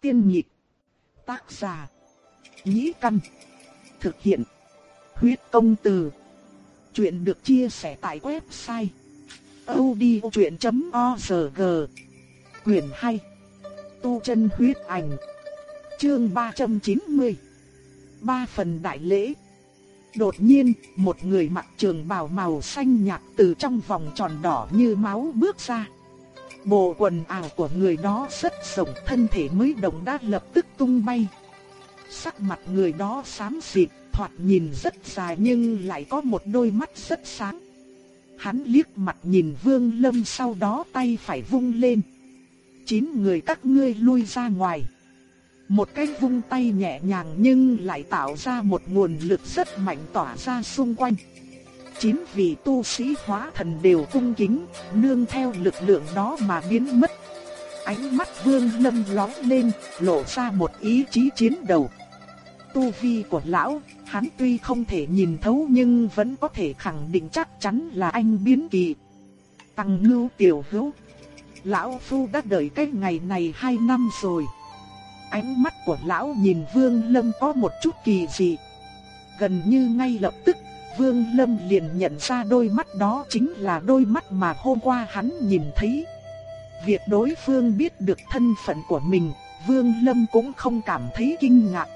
Tiên nhịp. Tác giả. Nhĩ căn. Thực hiện. Huyết công từ. Chuyện được chia sẻ tại website. odchuyện.org Quyền hay. Tu chân huyết ảnh. Chương 390. Ba phần đại lễ. Đột nhiên, một người mặc trường bào màu xanh nhạt từ trong vòng tròn đỏ như máu bước ra. Bộ quần áo của người đó rất rộng, thân thể mới động đã lập tức tung bay. Sắc mặt người đó xám xịt, thoạt nhìn rất dài nhưng lại có một đôi mắt rất sáng. Hắn liếc mặt nhìn Vương Lâm sau đó tay phải vung lên. Chín người các ngươi lui ra ngoài. Một cái vung tay nhẹ nhàng nhưng lại tạo ra một nguồn lực rất mạnh tỏa ra xung quanh. Chín vị tu sĩ hóa thần đều cung kính, nương theo lực lượng đó mà biến mất. Ánh mắt vương lâm lóe lên, lộ ra một ý chí chiến đầu. Tu vi của lão, hắn tuy không thể nhìn thấu nhưng vẫn có thể khẳng định chắc chắn là anh biến kỳ. Tăng ngưu tiểu hữu. Lão Phu đã đợi cái ngày này hai năm rồi. Ánh mắt của lão nhìn Vương Lâm có một chút kỳ dị. Gần như ngay lập tức, Vương Lâm liền nhận ra đôi mắt đó chính là đôi mắt mà hôm qua hắn nhìn thấy. Việc đối phương biết được thân phận của mình, Vương Lâm cũng không cảm thấy kinh ngạc.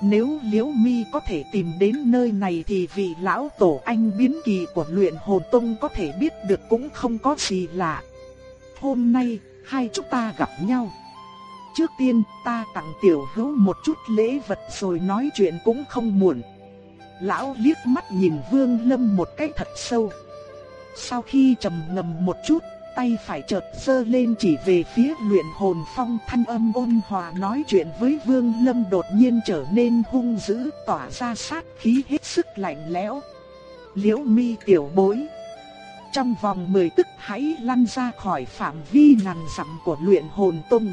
Nếu Liễu Mi có thể tìm đến nơi này thì vị lão tổ anh biến kỳ của luyện hồn tông có thể biết được cũng không có gì lạ. Hôm nay, hai chúng ta gặp nhau. Trước tiên, ta tặng tiểu hữu một chút lễ vật rồi nói chuyện cũng không muộn. Lão liếc mắt nhìn Vương Lâm một cái thật sâu. Sau khi trầm ngâm một chút, tay phải chợt giơ lên chỉ về phía luyện hồn phong thanh âm ôn hòa nói chuyện với Vương Lâm đột nhiên trở nên hung dữ tỏa ra sát khí hết sức lạnh lẽo. Liễu mi tiểu bối. Trong vòng 10 tức hãy lăn ra khỏi phạm vi ngàn dặm của luyện hồn tông.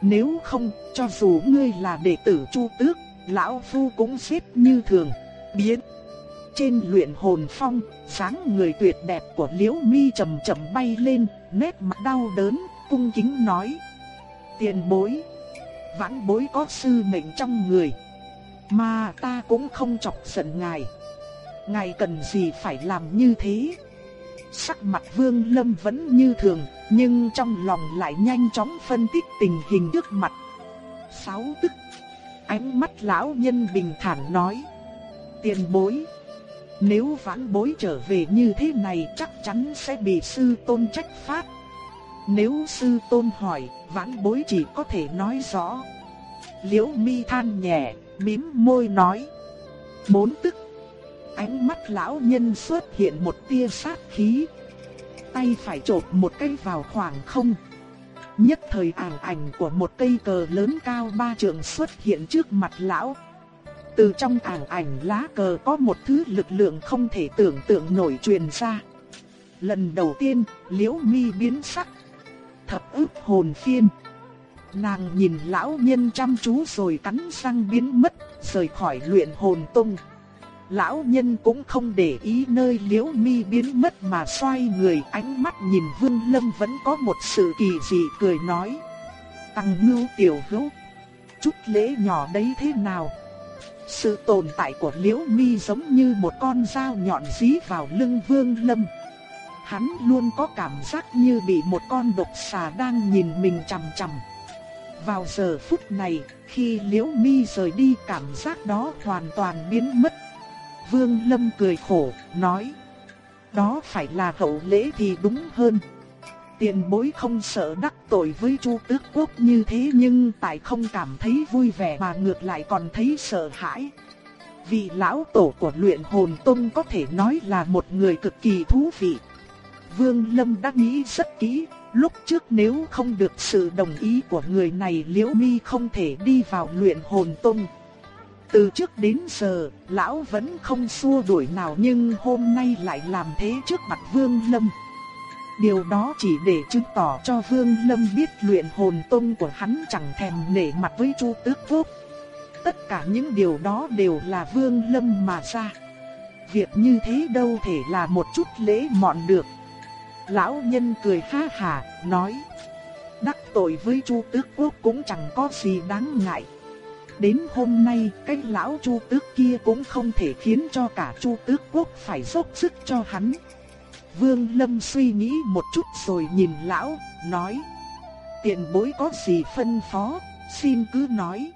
Nếu không, cho dù ngươi là đệ tử Chu Tước, lão phu cũng xếp như thường. Biến. Trên luyện hồn phong, sáng người tuyệt đẹp của Liễu Mi chậm chậm bay lên, nét mặt đau đớn, cung kính nói: "Tiền bối, vãn bối có sư mệnh trong người, mà ta cũng không chọc giận ngài. Ngài cần gì phải làm như thế?" Sắc mặt Vương Lâm vẫn như thường, nhưng trong lòng lại nhanh chóng phân tích tình hình trước mặt. Sáu tức. Ánh mắt lão nhân bình thản nói. Tiền bối. Nếu vãn bối trở về như thế này chắc chắn sẽ bị sư tôn trách phạt. Nếu sư tôn hỏi, vãn bối chỉ có thể nói rõ. Liễu mi than nhẹ, mím môi nói. Bốn tức. Ánh mắt lão nhân xuất hiện một tia sát khí. Tay phải chộp một cây vào khoảng không. Nhất thời ảo ảnh của một cây cờ lớn cao ba trượng xuất hiện trước mặt lão. Từ trong ảng ảnh lá cờ có một thứ lực lượng không thể tưởng tượng nổi truyền ra. Lần đầu tiên, liễu mi biến sắc. Thập ức hồn phiên. Nàng nhìn lão nhân chăm chú rồi cắn răng biến mất, rời khỏi luyện hồn tung lão nhân cũng không để ý nơi liễu mi biến mất mà xoay người ánh mắt nhìn vương lâm vẫn có một sự kỳ dị cười nói. Tăng ngưu tiểu hữu, chút lễ nhỏ đấy thế nào? Sự tồn tại của liễu mi giống như một con dao nhọn dí vào lưng vương lâm. Hắn luôn có cảm giác như bị một con độc xà đang nhìn mình chằm chằm. Vào giờ phút này, khi liễu mi rời đi cảm giác đó hoàn toàn biến mất Vương Lâm cười khổ, nói. Đó phải là hậu lễ thì đúng hơn. Tiền bối không sợ đắc tội với Chu Tước Quốc như thế nhưng tại không cảm thấy vui vẻ mà ngược lại còn thấy sợ hãi. vì lão tổ của luyện hồn tông có thể nói là một người cực kỳ thú vị. Vương Lâm đã nghĩ rất kỹ, lúc trước nếu không được sự đồng ý của người này Liễu Mi không thể đi vào luyện hồn tông. Từ trước đến giờ, lão vẫn không xua đuổi nào nhưng hôm nay lại làm thế trước mặt Vương Lâm. Điều đó chỉ để chứng tỏ cho Vương Lâm biết luyện hồn tông của hắn chẳng thèm nể mặt với Chu Tước Quốc. Tất cả những điều đó đều là Vương Lâm mà ra. Việc như thế đâu thể là một chút lễ mọn được. Lão nhân cười ha hà, nói. đắc tội với Chu Tước Quốc cũng chẳng có gì đáng ngại. Đến hôm nay, cái lão Chu Tước kia cũng không thể khiến cho cả Chu Tước Quốc phải dốc sức cho hắn. Vương Lâm suy nghĩ một chút rồi nhìn lão, nói: "Tiện bối có gì phân phó, xin cứ nói."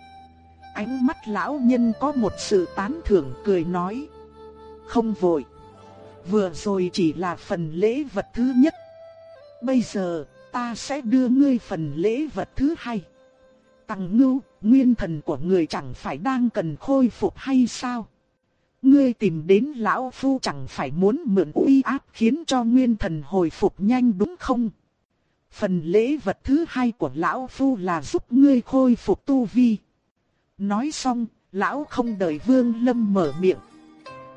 Ánh mắt lão nhân có một sự tán thưởng cười nói: "Không vội, vừa rồi chỉ là phần lễ vật thứ nhất. Bây giờ, ta sẽ đưa ngươi phần lễ vật thứ hai." Tằng Ngưu, nguyên thần của người chẳng phải đang cần khôi phục hay sao? Ngươi tìm đến lão phu chẳng phải muốn mượn uy áp khiến cho nguyên thần hồi phục nhanh đúng không? Phần lễ vật thứ hai của lão phu là giúp ngươi khôi phục tu vi. Nói xong, lão không đợi Vương Lâm mở miệng.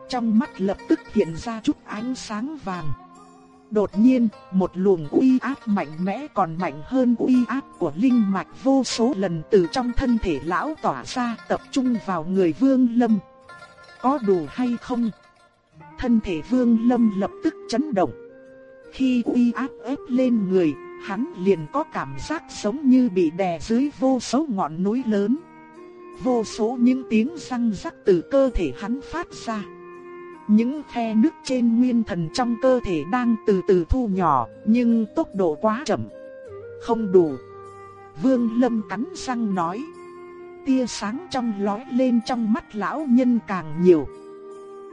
Trong mắt lập tức hiện ra chút ánh sáng vàng. Đột nhiên, một luồng uy áp mạnh mẽ còn mạnh hơn uy áp của linh mạch vô số lần từ trong thân thể lão tỏa ra tập trung vào người Vương Lâm. Có đủ hay không? Thân thể Vương Lâm lập tức chấn động. Khi uy áp ép lên người, hắn liền có cảm giác giống như bị đè dưới vô số ngọn núi lớn. Vô số những tiếng răng rắc từ cơ thể hắn phát ra. Những khe nước trên nguyên thần trong cơ thể đang từ từ thu nhỏ, nhưng tốc độ quá chậm. Không đủ. Vương Lâm cắn răng nói. Tia sáng trong lóe lên trong mắt lão nhân càng nhiều.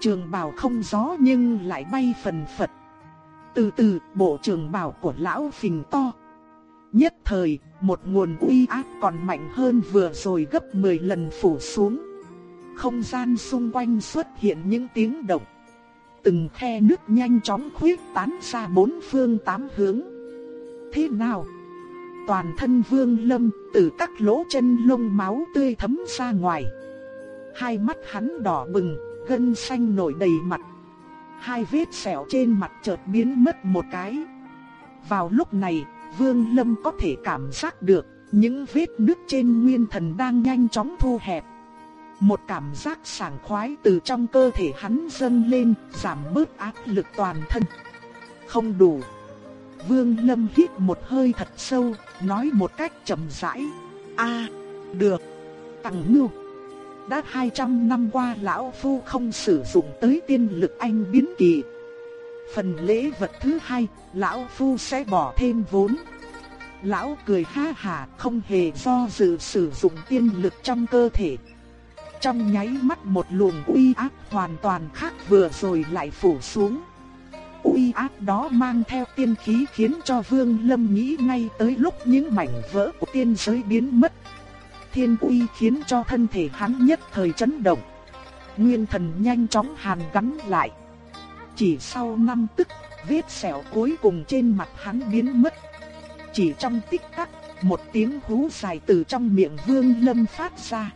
Trường bào không gió nhưng lại bay phần phật. Từ từ, bộ trường bào của lão phình to. Nhất thời, một nguồn uy áp còn mạnh hơn vừa rồi gấp 10 lần phủ xuống. Không gian xung quanh xuất hiện những tiếng động. Từng khe nước nhanh chóng khuyết tán ra bốn phương tám hướng. Thế nào? Toàn thân vương lâm từ các lỗ chân lông máu tươi thấm ra ngoài. Hai mắt hắn đỏ bừng, gân xanh nổi đầy mặt. Hai vết sẹo trên mặt chợt biến mất một cái. Vào lúc này, Vương Lâm có thể cảm giác được những vết nứt trên nguyên thần đang nhanh chóng thu hẹp. Một cảm giác sảng khoái từ trong cơ thể hắn dâng lên, giảm bớt áp lực toàn thân. Không đủ. Vương Lâm hít một hơi thật sâu, nói một cách chậm rãi. a được. Tặng ngưu. Đã 200 năm qua lão phu không sử dụng tới tiên lực anh biến kỳ. Phần lễ vật thứ hai, lão phu sẽ bỏ thêm vốn. Lão cười ha hà không hề do dự sử dụng tiên lực trong cơ thể. Trong nháy mắt một luồng uy áp hoàn toàn khác vừa rồi lại phủ xuống. Uy áp đó mang theo tiên khí khiến cho Vương Lâm nghĩ ngay tới lúc những mảnh vỡ của tiên giới biến mất. Thiên uy khiến cho thân thể hắn nhất thời chấn động. Nguyên thần nhanh chóng hàn gắn lại. Chỉ sau năm tức, vết sẹo cuối cùng trên mặt hắn biến mất. Chỉ trong tích tắc, một tiếng hú dài từ trong miệng Vương Lâm phát ra.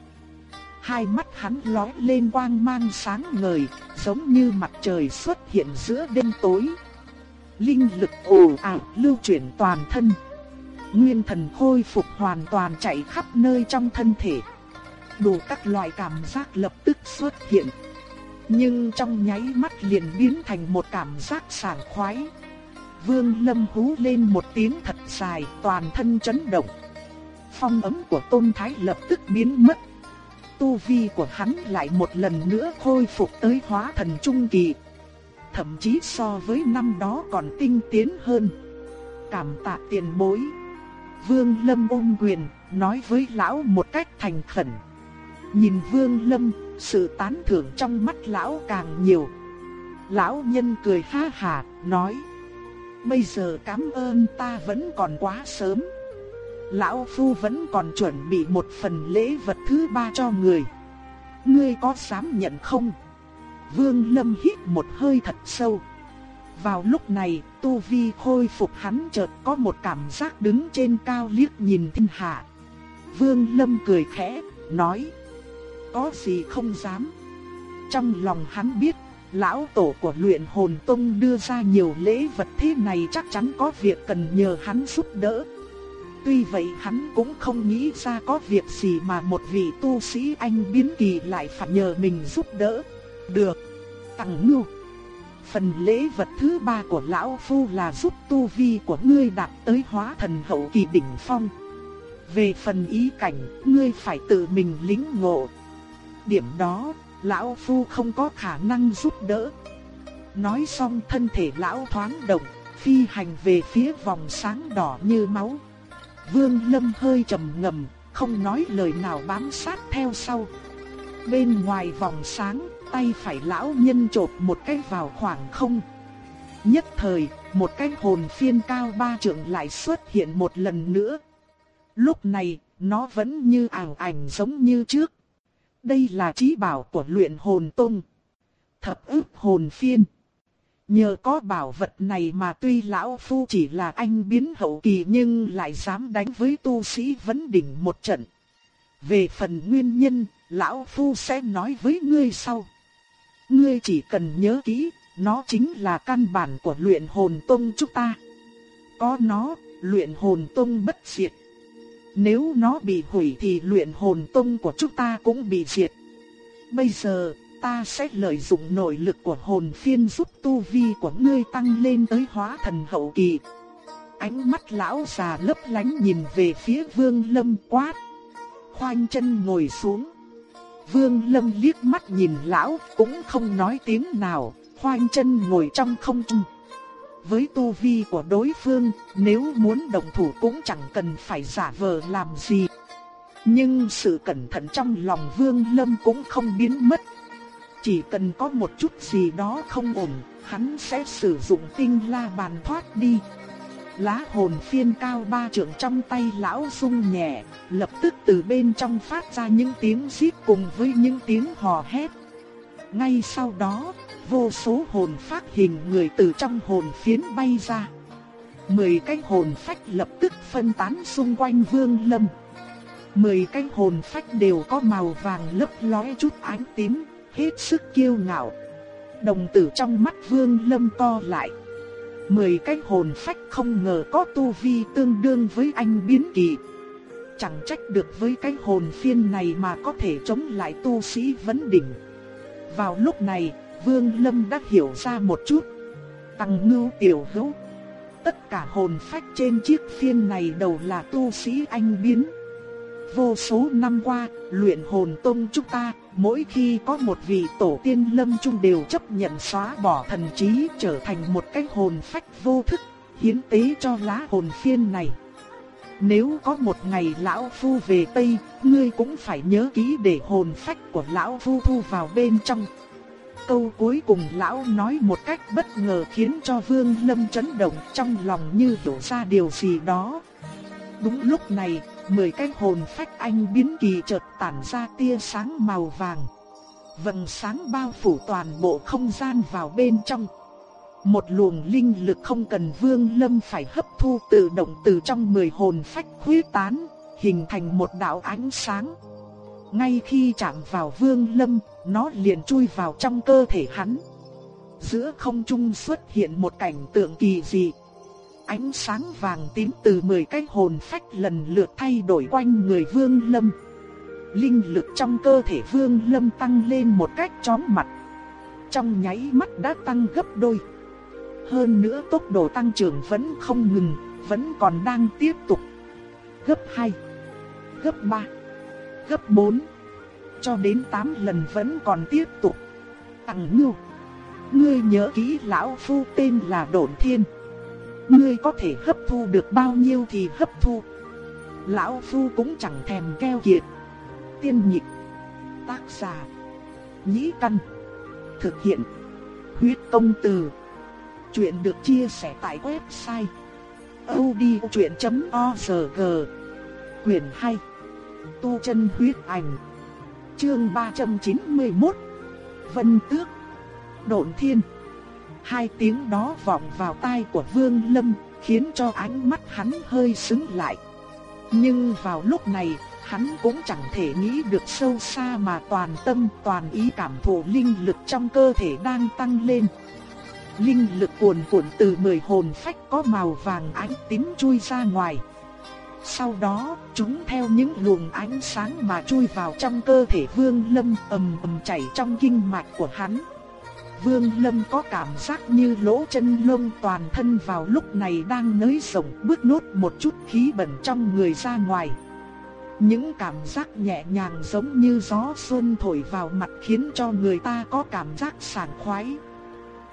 Hai mắt hắn lóe lên quang mang sáng ngời, giống như mặt trời xuất hiện giữa đêm tối. Linh lực ồ ạt lưu chuyển toàn thân. Nguyên thần khôi phục hoàn toàn chạy khắp nơi trong thân thể. Đủ các loại cảm giác lập tức xuất hiện. Nhưng trong nháy mắt liền biến thành một cảm giác sảng khoái. Vương Lâm hú lên một tiếng thật dài, toàn thân chấn động. Phong ấm của Tôn Thái lập tức biến mất tu vi của hắn lại một lần nữa khôi phục tới hóa thần trung kỳ. Thậm chí so với năm đó còn tinh tiến hơn. Cảm tạ tiền bối. Vương Lâm ôm quyền, nói với lão một cách thành khẩn. Nhìn Vương Lâm, sự tán thưởng trong mắt lão càng nhiều. Lão nhân cười ha hà, nói. Bây giờ cảm ơn ta vẫn còn quá sớm. Lão Phu vẫn còn chuẩn bị một phần lễ vật thứ ba cho người. Ngươi có dám nhận không? Vương Lâm hít một hơi thật sâu. Vào lúc này, Tu Vi khôi phục hắn chợt có một cảm giác đứng trên cao liếc nhìn thiên hạ. Vương Lâm cười khẽ, nói. Có gì không dám. Trong lòng hắn biết, lão tổ của luyện hồn tông đưa ra nhiều lễ vật thế này chắc chắn có việc cần nhờ hắn giúp đỡ. Tuy vậy hắn cũng không nghĩ ra có việc gì mà một vị tu sĩ anh biến kỳ lại phải nhờ mình giúp đỡ. Được. tặng ngưu. Phần lễ vật thứ ba của lão phu là giúp tu vi của ngươi đạt tới hóa thần hậu kỳ đỉnh phong. Về phần ý cảnh, ngươi phải tự mình lĩnh ngộ. Điểm đó, lão phu không có khả năng giúp đỡ. Nói xong thân thể lão thoáng động, phi hành về phía vòng sáng đỏ như máu. Vương Lâm hơi trầm ngầm, không nói lời nào bám sát theo sau. Bên ngoài vòng sáng, tay phải lão nhân chộp một cái vào khoảng không. Nhất thời, một cái hồn phiên cao ba trượng lại xuất hiện một lần nữa. Lúc này, nó vẫn như ảo ảnh giống như trước. Đây là trí bảo của luyện hồn tông. Thập ức hồn phiên. Nhờ có bảo vật này mà tuy lão phu chỉ là anh biến hậu kỳ nhưng lại dám đánh với tu sĩ vấn đỉnh một trận. Về phần nguyên nhân, lão phu sẽ nói với ngươi sau. Ngươi chỉ cần nhớ kỹ, nó chính là căn bản của luyện hồn tông chúng ta. Có nó, luyện hồn tông bất diệt. Nếu nó bị hủy thì luyện hồn tông của chúng ta cũng bị diệt. Bây giờ, ta sẽ lợi dụng nội lực của hồn phiên giúp tu vi của ngươi tăng lên tới hóa thần hậu kỳ. Ánh mắt lão già lấp lánh nhìn về phía vương lâm quát. Khoanh chân ngồi xuống. Vương lâm liếc mắt nhìn lão cũng không nói tiếng nào, khoanh chân ngồi trong không trung. Với tu vi của đối phương, nếu muốn đồng thủ cũng chẳng cần phải giả vờ làm gì. Nhưng sự cẩn thận trong lòng Vương Lâm cũng không biến mất. Chỉ cần có một chút gì đó không ổn, hắn sẽ sử dụng tinh la bàn thoát đi. Lá hồn phiên cao ba trượng trong tay lão rung nhẹ, lập tức từ bên trong phát ra những tiếng rít cùng với những tiếng hò hét. Ngay sau đó, vô số hồn phát hình người từ trong hồn phiến bay ra. Mười cái hồn phách lập tức phân tán xung quanh Vương Lâm. Mười cái hồn phách đều có màu vàng lấp lóe chút ánh tím, hết sức kiêu ngạo. Đồng tử trong mắt Vương Lâm co lại. Mười cái hồn phách không ngờ có tu vi tương đương với anh biến kỳ. Chẳng trách được với cái hồn phiên này mà có thể chống lại tu sĩ vấn đỉnh. Vào lúc này, Vương Lâm đã hiểu ra một chút. Tăng ngưu tiểu hữu. Tất cả hồn phách trên chiếc phiên này đều là tu sĩ anh biến. Vô số năm qua, luyện hồn tông chúng ta, mỗi khi có một vị tổ tiên lâm trung đều chấp nhận xóa bỏ thần trí trở thành một cái hồn phách vô thức, hiến tế cho lá hồn phiên này. Nếu có một ngày lão phu về Tây, ngươi cũng phải nhớ kỹ để hồn phách của lão phu thu vào bên trong. Câu cuối cùng lão nói một cách bất ngờ khiến cho Vương Lâm chấn động trong lòng như hiểu ra điều gì đó. Đúng lúc này, mười cái hồn phách anh biến kỳ chợt tản ra tia sáng màu vàng. Vầng sáng bao phủ toàn bộ không gian vào bên trong. Một luồng linh lực không cần Vương Lâm phải hấp thu tự động từ trong mười hồn phách khuyết tán, hình thành một đạo ánh sáng. Ngay khi chạm vào Vương Lâm, nó liền chui vào trong cơ thể hắn. Giữa không trung xuất hiện một cảnh tượng kỳ dị. Ánh sáng vàng tím từ 10 cái hồn phách lần lượt thay đổi quanh người Vương Lâm. Linh lực trong cơ thể Vương Lâm tăng lên một cách chóng mặt. Trong nháy mắt đã tăng gấp đôi. Hơn nữa tốc độ tăng trưởng vẫn không ngừng, vẫn còn đang tiếp tục. Gấp 2, gấp 3, gấp 4, cho đến 8 lần vẫn còn tiếp tục. Tặng ngưu, ngươi nhớ kỹ lão phu tên là Độn Thiên. Ngươi có thể hấp thu được bao nhiêu thì hấp thu. Lão phu cũng chẳng thèm keo kiệt. Tiên nhịp, tác giả, nhĩ căn, thực hiện, huyết công từ. Chuyện được chia sẻ tại website odchuyện.org Quyền 2 Tu chân huyết ảnh Chương 391 Vân Tước Độn Thiên Hai tiếng đó vọng vào tai của Vương Lâm Khiến cho ánh mắt hắn hơi sững lại. Nhưng vào lúc này Hắn cũng chẳng thể nghĩ được sâu xa mà toàn tâm toàn ý cảm thụ linh lực trong cơ thể đang tăng lên. Linh lực cuồn cuộn từ mười hồn phách có màu vàng ánh tím chui ra ngoài. Sau đó, chúng theo những luồng ánh sáng mà chui vào trong cơ thể Vương Lâm ầm ầm chảy trong kinh mạch của hắn. Vương Lâm có cảm giác như lỗ chân lông toàn thân vào lúc này đang nới rộng bước nốt một chút khí bẩn trong người ra ngoài. Những cảm giác nhẹ nhàng giống như gió xuân thổi vào mặt khiến cho người ta có cảm giác sảng khoái.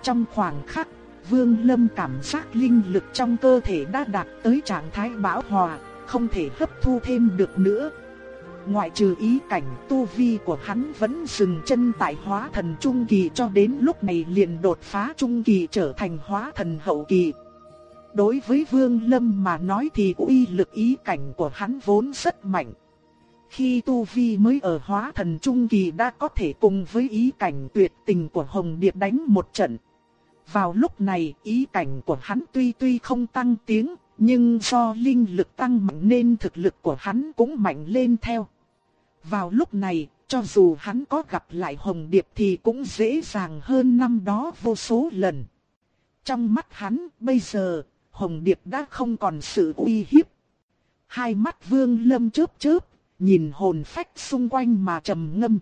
Trong khoảng khắc, Vương Lâm cảm giác linh lực trong cơ thể đã đạt tới trạng thái bão hòa, không thể hấp thu thêm được nữa. Ngoại trừ ý cảnh tu vi của hắn vẫn dừng chân tại hóa thần trung kỳ cho đến lúc này liền đột phá trung kỳ trở thành hóa thần hậu kỳ. Đối với Vương Lâm mà nói thì uy lực ý cảnh của hắn vốn rất mạnh. Khi Tu Vi mới ở hóa thần trung kỳ đã có thể cùng với ý cảnh tuyệt tình của Hồng Điệp đánh một trận. Vào lúc này ý cảnh của hắn tuy tuy không tăng tiếng, nhưng do linh lực tăng mạnh nên thực lực của hắn cũng mạnh lên theo. Vào lúc này, cho dù hắn có gặp lại Hồng Điệp thì cũng dễ dàng hơn năm đó vô số lần. Trong mắt hắn, bây giờ, Hồng Điệp đã không còn sự uy hiếp. Hai mắt Vương Lâm chớp chớp, nhìn hồn phách xung quanh mà trầm ngâm.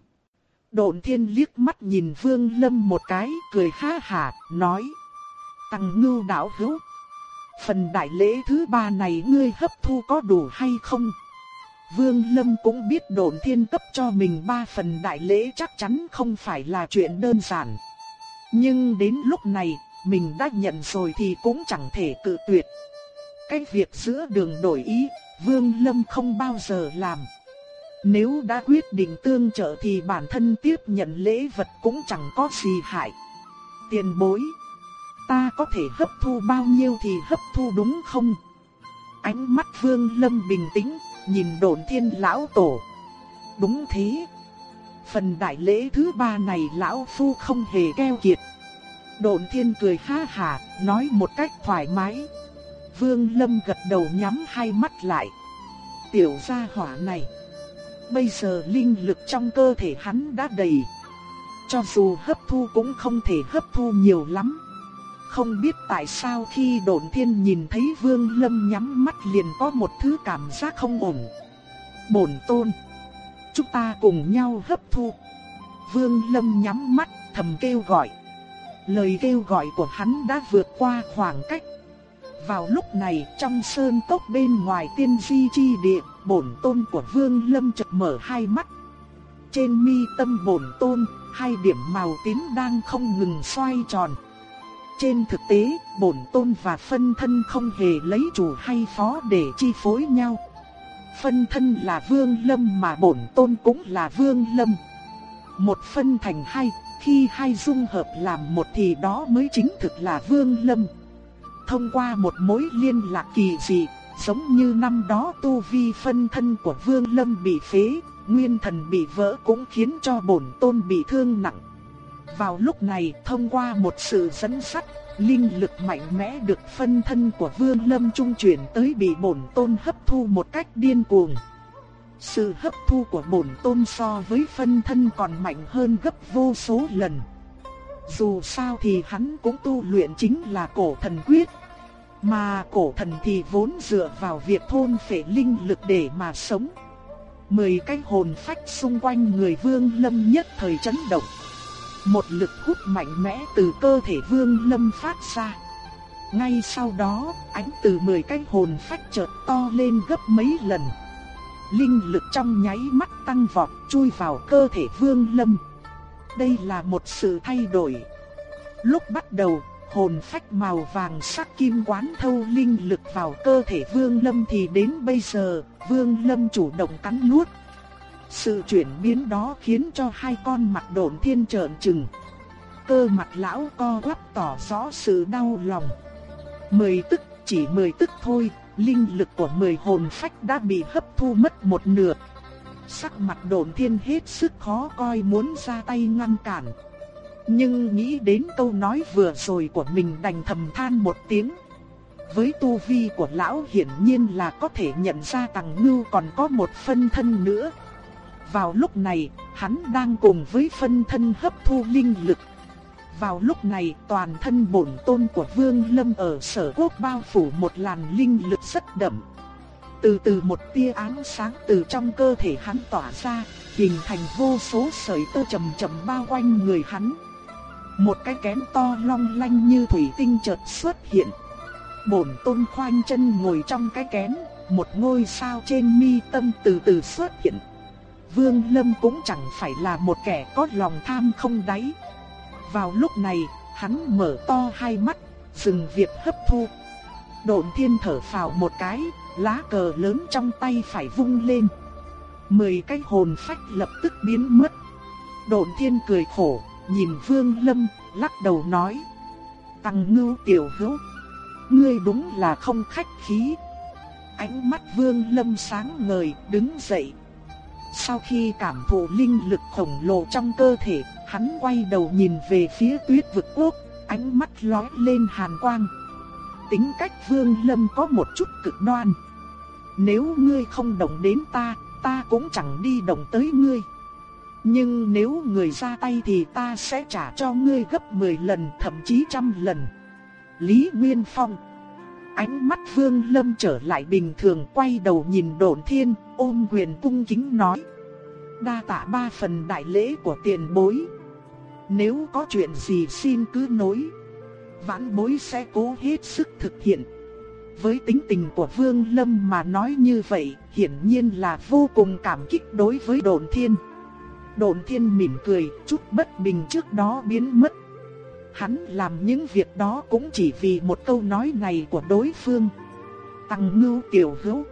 Độn Thiên liếc mắt nhìn Vương Lâm một cái, cười ha hà, nói: "Tăng Ngưu đạo hữu, phần đại lễ thứ ba này ngươi hấp thu có đủ hay không?" Vương Lâm cũng biết Độn Thiên cấp cho mình ba phần đại lễ chắc chắn không phải là chuyện đơn giản. Nhưng đến lúc này, mình đã nhận rồi thì cũng chẳng thể cự tuyệt. Cái việc giữa đường đổi ý, Vương Lâm không bao giờ làm. Nếu đã quyết định tương trợ thì bản thân tiếp nhận lễ vật cũng chẳng có gì hại. Tiền bối, ta có thể hấp thu bao nhiêu thì hấp thu đúng không? Ánh mắt Vương Lâm bình tĩnh, nhìn đồn thiên lão tổ. Đúng thế. Phần đại lễ thứ ba này lão phu không hề keo kiệt. Đồn thiên cười ha hà, nói một cách thoải mái. Vương Lâm gật đầu nhắm hai mắt lại. Tiểu gia hỏa này. Bây giờ linh lực trong cơ thể hắn đã đầy. Cho dù hấp thu cũng không thể hấp thu nhiều lắm. Không biết tại sao khi đồn thiên nhìn thấy vương lâm nhắm mắt liền có một thứ cảm giác không ổn. Bổn tôn. Chúng ta cùng nhau hấp thu. Vương lâm nhắm mắt thầm kêu gọi. Lời kêu gọi của hắn đã vượt qua khoảng cách. Vào lúc này trong sơn cốc bên ngoài tiên di chi địa, bổn tôn của vương lâm chợt mở hai mắt. Trên mi tâm bổn tôn, hai điểm màu tím đang không ngừng xoay tròn. Trên thực tế, bổn tôn và phân thân không hề lấy chủ hay phó để chi phối nhau. Phân thân là vương lâm mà bổn tôn cũng là vương lâm. Một phân thành hai, khi hai dung hợp làm một thì đó mới chính thực là vương lâm. Thông qua một mối liên lạc kỳ dị, giống như năm đó tu vi phân thân của vương lâm bị phế, nguyên thần bị vỡ cũng khiến cho bổn tôn bị thương nặng. Vào lúc này, thông qua một sự dẫn sắt, linh lực mạnh mẽ được phân thân của Vương Lâm trung chuyển tới bị bổn tôn hấp thu một cách điên cuồng. Sự hấp thu của bổn tôn so với phân thân còn mạnh hơn gấp vô số lần. Dù sao thì hắn cũng tu luyện chính là cổ thần quyết. Mà cổ thần thì vốn dựa vào việc thôn phệ linh lực để mà sống. Mười cái hồn phách xung quanh người vương lâm nhất thời chấn động. Một lực hút mạnh mẽ từ cơ thể Vương Lâm phát ra. Ngay sau đó, ánh từ 10 cái hồn phách chợt to lên gấp mấy lần. Linh lực trong nháy mắt tăng vọt chui vào cơ thể Vương Lâm. Đây là một sự thay đổi. Lúc bắt đầu, hồn phách màu vàng sắc kim quán thâu linh lực vào cơ thể Vương Lâm thì đến bây giờ, Vương Lâm chủ động cắn nuốt sự chuyển biến đó khiến cho hai con mặt đồn thiên trợn trừng. Cơ mặt lão co quắp tỏ rõ sự đau lòng. Mười tức, chỉ mười tức thôi, linh lực của mười hồn phách đã bị hấp thu mất một nửa. Sắc mặt đồn thiên hết sức khó coi muốn ra tay ngăn cản. Nhưng nghĩ đến câu nói vừa rồi của mình đành thầm than một tiếng. Với tu vi của lão hiển nhiên là có thể nhận ra tàng ngưu còn có một phân thân nữa. Vào lúc này, hắn đang cùng với phân thân hấp thu linh lực. Vào lúc này, toàn thân bổn tôn của Vương Lâm ở sở quốc bao phủ một làn linh lực rất đậm. Từ từ một tia ánh sáng từ trong cơ thể hắn tỏa ra, hình thành vô số sợi tơ chầm chậm bao quanh người hắn. Một cái kén to long lanh như thủy tinh chợt xuất hiện. Bổn tôn khoanh chân ngồi trong cái kén, một ngôi sao trên mi tâm từ từ xuất hiện. Vương Lâm cũng chẳng phải là một kẻ có lòng tham không đáy. Vào lúc này, hắn mở to hai mắt, dừng việc hấp thu. Độn thiên thở phào một cái, lá cờ lớn trong tay phải vung lên. Mười cái hồn phách lập tức biến mất. Độn thiên cười khổ, nhìn Vương Lâm, lắc đầu nói. Tăng ngưu tiểu hữu, ngươi đúng là không khách khí. Ánh mắt Vương Lâm sáng ngời, đứng dậy. Sau khi cảm thụ linh lực khổng lồ trong cơ thể, hắn quay đầu nhìn về phía tuyết vực quốc, ánh mắt lóe lên hàn quang. Tính cách Vương Lâm có một chút cực đoan. Nếu ngươi không động đến ta, ta cũng chẳng đi động tới ngươi. Nhưng nếu người ra tay thì ta sẽ trả cho ngươi gấp 10 lần thậm chí trăm lần. Lý Nguyên Phong Ánh mắt Vương Lâm trở lại bình thường quay đầu nhìn đồn thiên, ôm quyền cung kính nói. Đa tạ ba phần đại lễ của tiền bối. Nếu có chuyện gì xin cứ nói. Vãn bối sẽ cố hết sức thực hiện. Với tính tình của Vương Lâm mà nói như vậy, hiển nhiên là vô cùng cảm kích đối với đồn thiên. Đồn thiên mỉm cười, chút bất bình trước đó biến mất. Hắn làm những việc đó cũng chỉ vì một câu nói này của đối phương. Tăng ngưu tiểu hữu.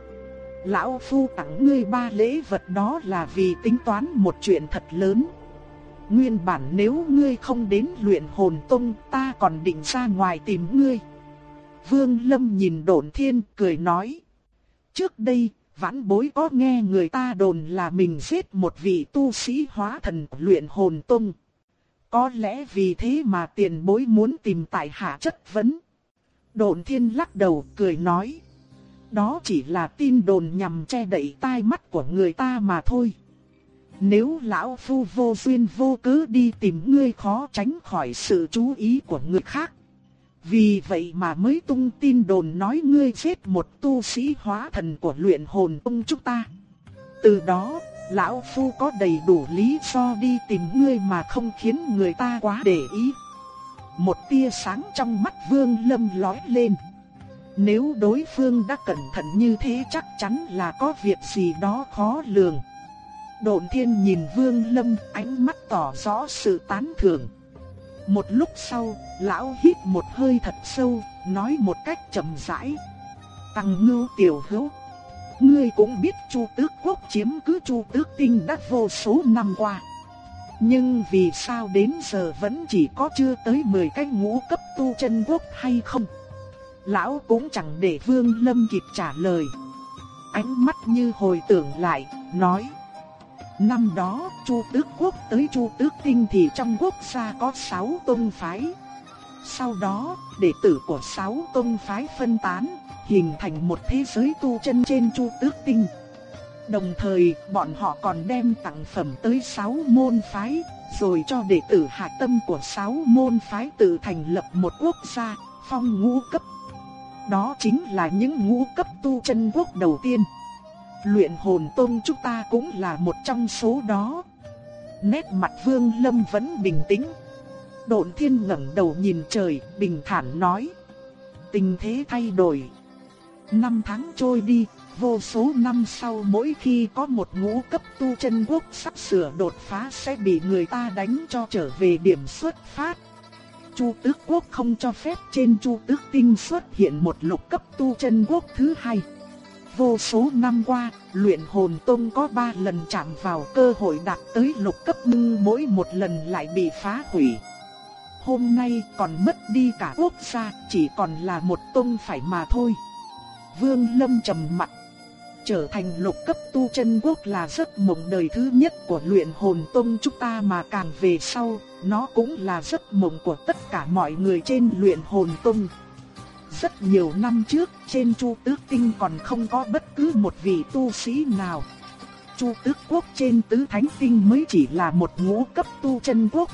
Lão Phu tặng ngươi ba lễ vật đó là vì tính toán một chuyện thật lớn. Nguyên bản nếu ngươi không đến luyện hồn tông ta còn định ra ngoài tìm ngươi. Vương Lâm nhìn đồn thiên cười nói. Trước đây, vãn bối có nghe người ta đồn là mình giết một vị tu sĩ hóa thần luyện hồn tông. Có lẽ vì thế mà tiền bối muốn tìm tại hạ chất vấn. Độn thiên lắc đầu cười nói. Đó chỉ là tin đồn nhằm che đậy tai mắt của người ta mà thôi. Nếu lão phu vô duyên vô cớ đi tìm ngươi khó tránh khỏi sự chú ý của người khác. Vì vậy mà mới tung tin đồn nói ngươi giết một tu sĩ hóa thần của luyện hồn tông chúng ta. Từ đó, lão phu có đầy đủ lý do đi tìm ngươi mà không khiến người ta quá để ý. Một tia sáng trong mắt Vương Lâm lóe lên. Nếu đối phương đã cẩn thận như thế chắc chắn là có việc gì đó khó lường. Độn thiên nhìn Vương Lâm ánh mắt tỏ rõ sự tán thưởng. Một lúc sau, lão hít một hơi thật sâu, nói một cách chậm rãi. Tăng ngưu tiểu hữu. Ngươi cũng biết Chu Tước Quốc chiếm cứ Chu Tước Tinh đã vô số năm qua. Nhưng vì sao đến giờ vẫn chỉ có chưa tới 10 cái ngũ cấp tu chân quốc hay không? Lão cũng chẳng để Vương Lâm kịp trả lời. Ánh mắt như hồi tưởng lại, nói. Năm đó, Chu Tước Quốc tới Chu Tước Tinh thì trong quốc gia có 6 tôn phái. Sau đó, đệ tử của 6 tôn phái phân tán, hình thành một thế giới tu chân trên Chu Tước Tinh. Đồng thời, bọn họ còn đem tặng phẩm tới 6 môn phái, rồi cho đệ tử hạ tâm của 6 môn phái tự thành lập một quốc gia, phong ngũ cấp. Đó chính là những ngũ cấp tu chân quốc đầu tiên. Luyện hồn tôn chúng ta cũng là một trong số đó. Nét mặt vương lâm vẫn bình tĩnh. Độn thiên ngẩng đầu nhìn trời, bình thản nói. Tình thế thay đổi. Năm tháng trôi đi, vô số năm sau mỗi khi có một ngũ cấp tu chân quốc sắp sửa đột phá sẽ bị người ta đánh cho trở về điểm xuất phát. Chu Tước Quốc không cho phép trên Chu Tước Tinh xuất hiện một lục cấp tu chân quốc thứ hai. Vô số năm qua, luyện hồn tông có ba lần chạm vào cơ hội đạt tới lục cấp nhưng mỗi một lần lại bị phá hủy. Hôm nay còn mất đi cả quốc gia, chỉ còn là một tông phải mà thôi. Vương Lâm trầm mặt. Trở thành lục cấp tu chân quốc là giấc mộng đời thứ nhất của luyện hồn tông chúng ta mà càng về sau, nó cũng là giấc mộng của tất cả mọi người trên luyện hồn tông. Rất nhiều năm trước, trên Chu Tước Tinh còn không có bất cứ một vị tu sĩ nào. Chu Tước Quốc trên Tứ Thánh Tinh mới chỉ là một ngũ cấp tu chân quốc.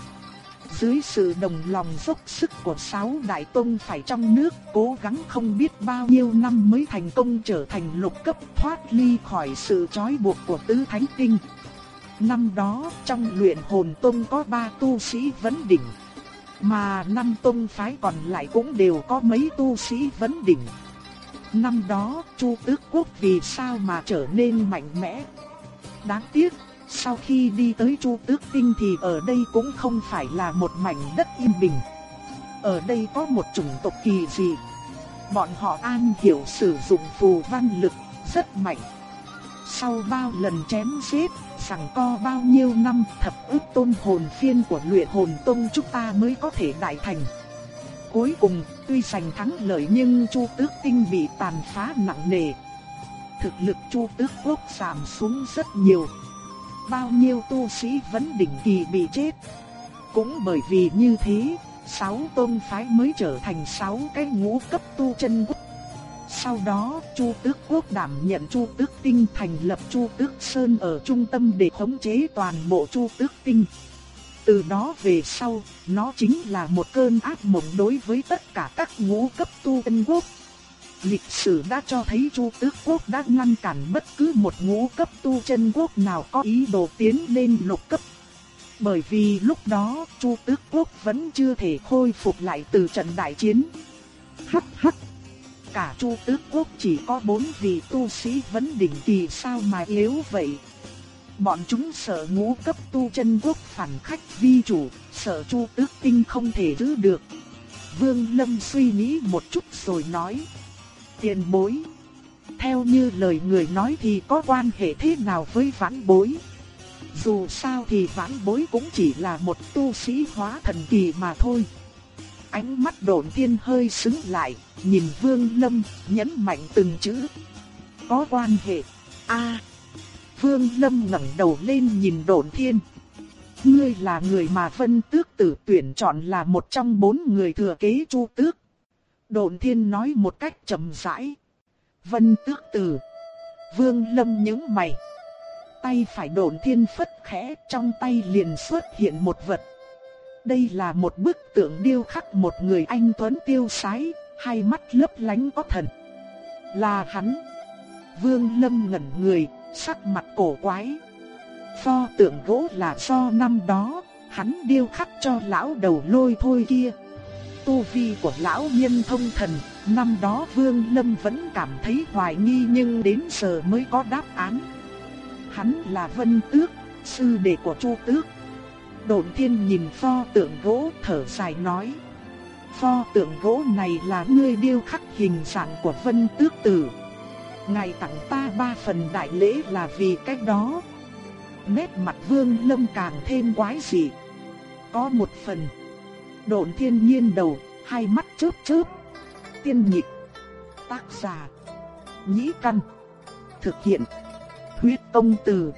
Dưới sự đồng lòng dốc sức của sáu đại tông phải trong nước cố gắng không biết bao nhiêu năm mới thành công trở thành lục cấp thoát ly khỏi sự trói buộc của Tứ Thánh Tinh. Năm đó trong luyện hồn tông có ba tu sĩ vấn đỉnh. Mà năm tông phái còn lại cũng đều có mấy tu sĩ vấn đỉnh. Năm đó, Chu Tước Quốc vì sao mà trở nên mạnh mẽ? Đáng tiếc, sau khi đi tới Chu Tước Tinh thì ở đây cũng không phải là một mảnh đất yên bình. Ở đây có một chủng tộc kỳ dị. Bọn họ an hiểu sử dụng phù văn lực, rất mạnh. Sau bao lần chém giết, rằng co bao nhiêu năm thập ức tôn hồn phiên của luyện hồn tông chúng ta mới có thể đại thành. Cuối cùng, tuy giành thắng lợi nhưng Chu Tước Tinh bị tàn phá nặng nề. Thực lực Chu Tước Quốc giảm xuống rất nhiều. Bao nhiêu tu sĩ vẫn đỉnh kỳ bị chết. Cũng bởi vì như thế, sáu tôn phái mới trở thành sáu cái ngũ cấp tu chân quốc. Sau đó, Chu Tước Quốc đảm nhận Chu Tước Tinh thành lập Chu Tước Sơn ở trung tâm để khống chế toàn bộ Chu Tước Tinh. Từ đó về sau, nó chính là một cơn ác mộng đối với tất cả các ngũ cấp tu chân quốc. Lịch sử đã cho thấy Chu Tước Quốc đã ngăn cản bất cứ một ngũ cấp tu chân quốc nào có ý đồ tiến lên lục cấp. Bởi vì lúc đó Chu Tước Quốc vẫn chưa thể khôi phục lại từ trận đại chiến. Hắc hắc. Cả Chu Tước Quốc chỉ có bốn vị tu sĩ vẫn đỉnh kỳ sao mà yếu vậy. Bọn chúng sợ ngũ cấp tu chân quốc phản khách vi chủ, sợ Chu Tước Tinh không thể giữ được. Vương Lâm suy nghĩ một chút rồi nói. Tiền bối. Theo như lời người nói thì có quan hệ thế nào với vãn bối? Dù sao thì vãn bối cũng chỉ là một tu sĩ hóa thần kỳ mà thôi. Ánh mắt độn thiên hơi sững lại, nhìn Vương Lâm, nhấn mạnh từng chữ. Có quan hệ. A. Vương Lâm ngẩng đầu lên nhìn độn thiên. Ngươi là người mà Vân Tước tử tuyển chọn là một trong bốn người thừa kế Chu Tước. Độn thiên nói một cách chậm rãi. Vân Tước tử. Vương Lâm nhướng mày. Tay phải độn thiên phất khẽ trong tay liền xuất hiện một vật. Đây là một bức tượng điêu khắc một người anh tuấn tiêu sái, hai mắt lấp lánh có thần. Là hắn. Vương Lâm ngẩn người, sắc mặt cổ quái. Pho tượng gỗ là do năm đó, hắn điêu khắc cho lão đầu lôi thôi kia. Tu vi của lão nhân thông thần, năm đó Vương Lâm vẫn cảm thấy hoài nghi nhưng đến giờ mới có đáp án. Hắn là Vân Tước, sư đệ của Chu Tước. Độn Thiên nhìn pho tượng gỗ thở dài nói. Pho tượng gỗ này là ngươi điêu khắc hình dạng của Vân Tước Tử. Ngài tặng ta ba phần đại lễ là vì cách đó. Nét mặt Vương Lâm càng thêm quái dị. Có một phần. Độn Thiên nhiên đầu, hai mắt chớp chớp. Tiên nhịp. Tác giả. Nhĩ căn. Thực hiện. Huyết công từ.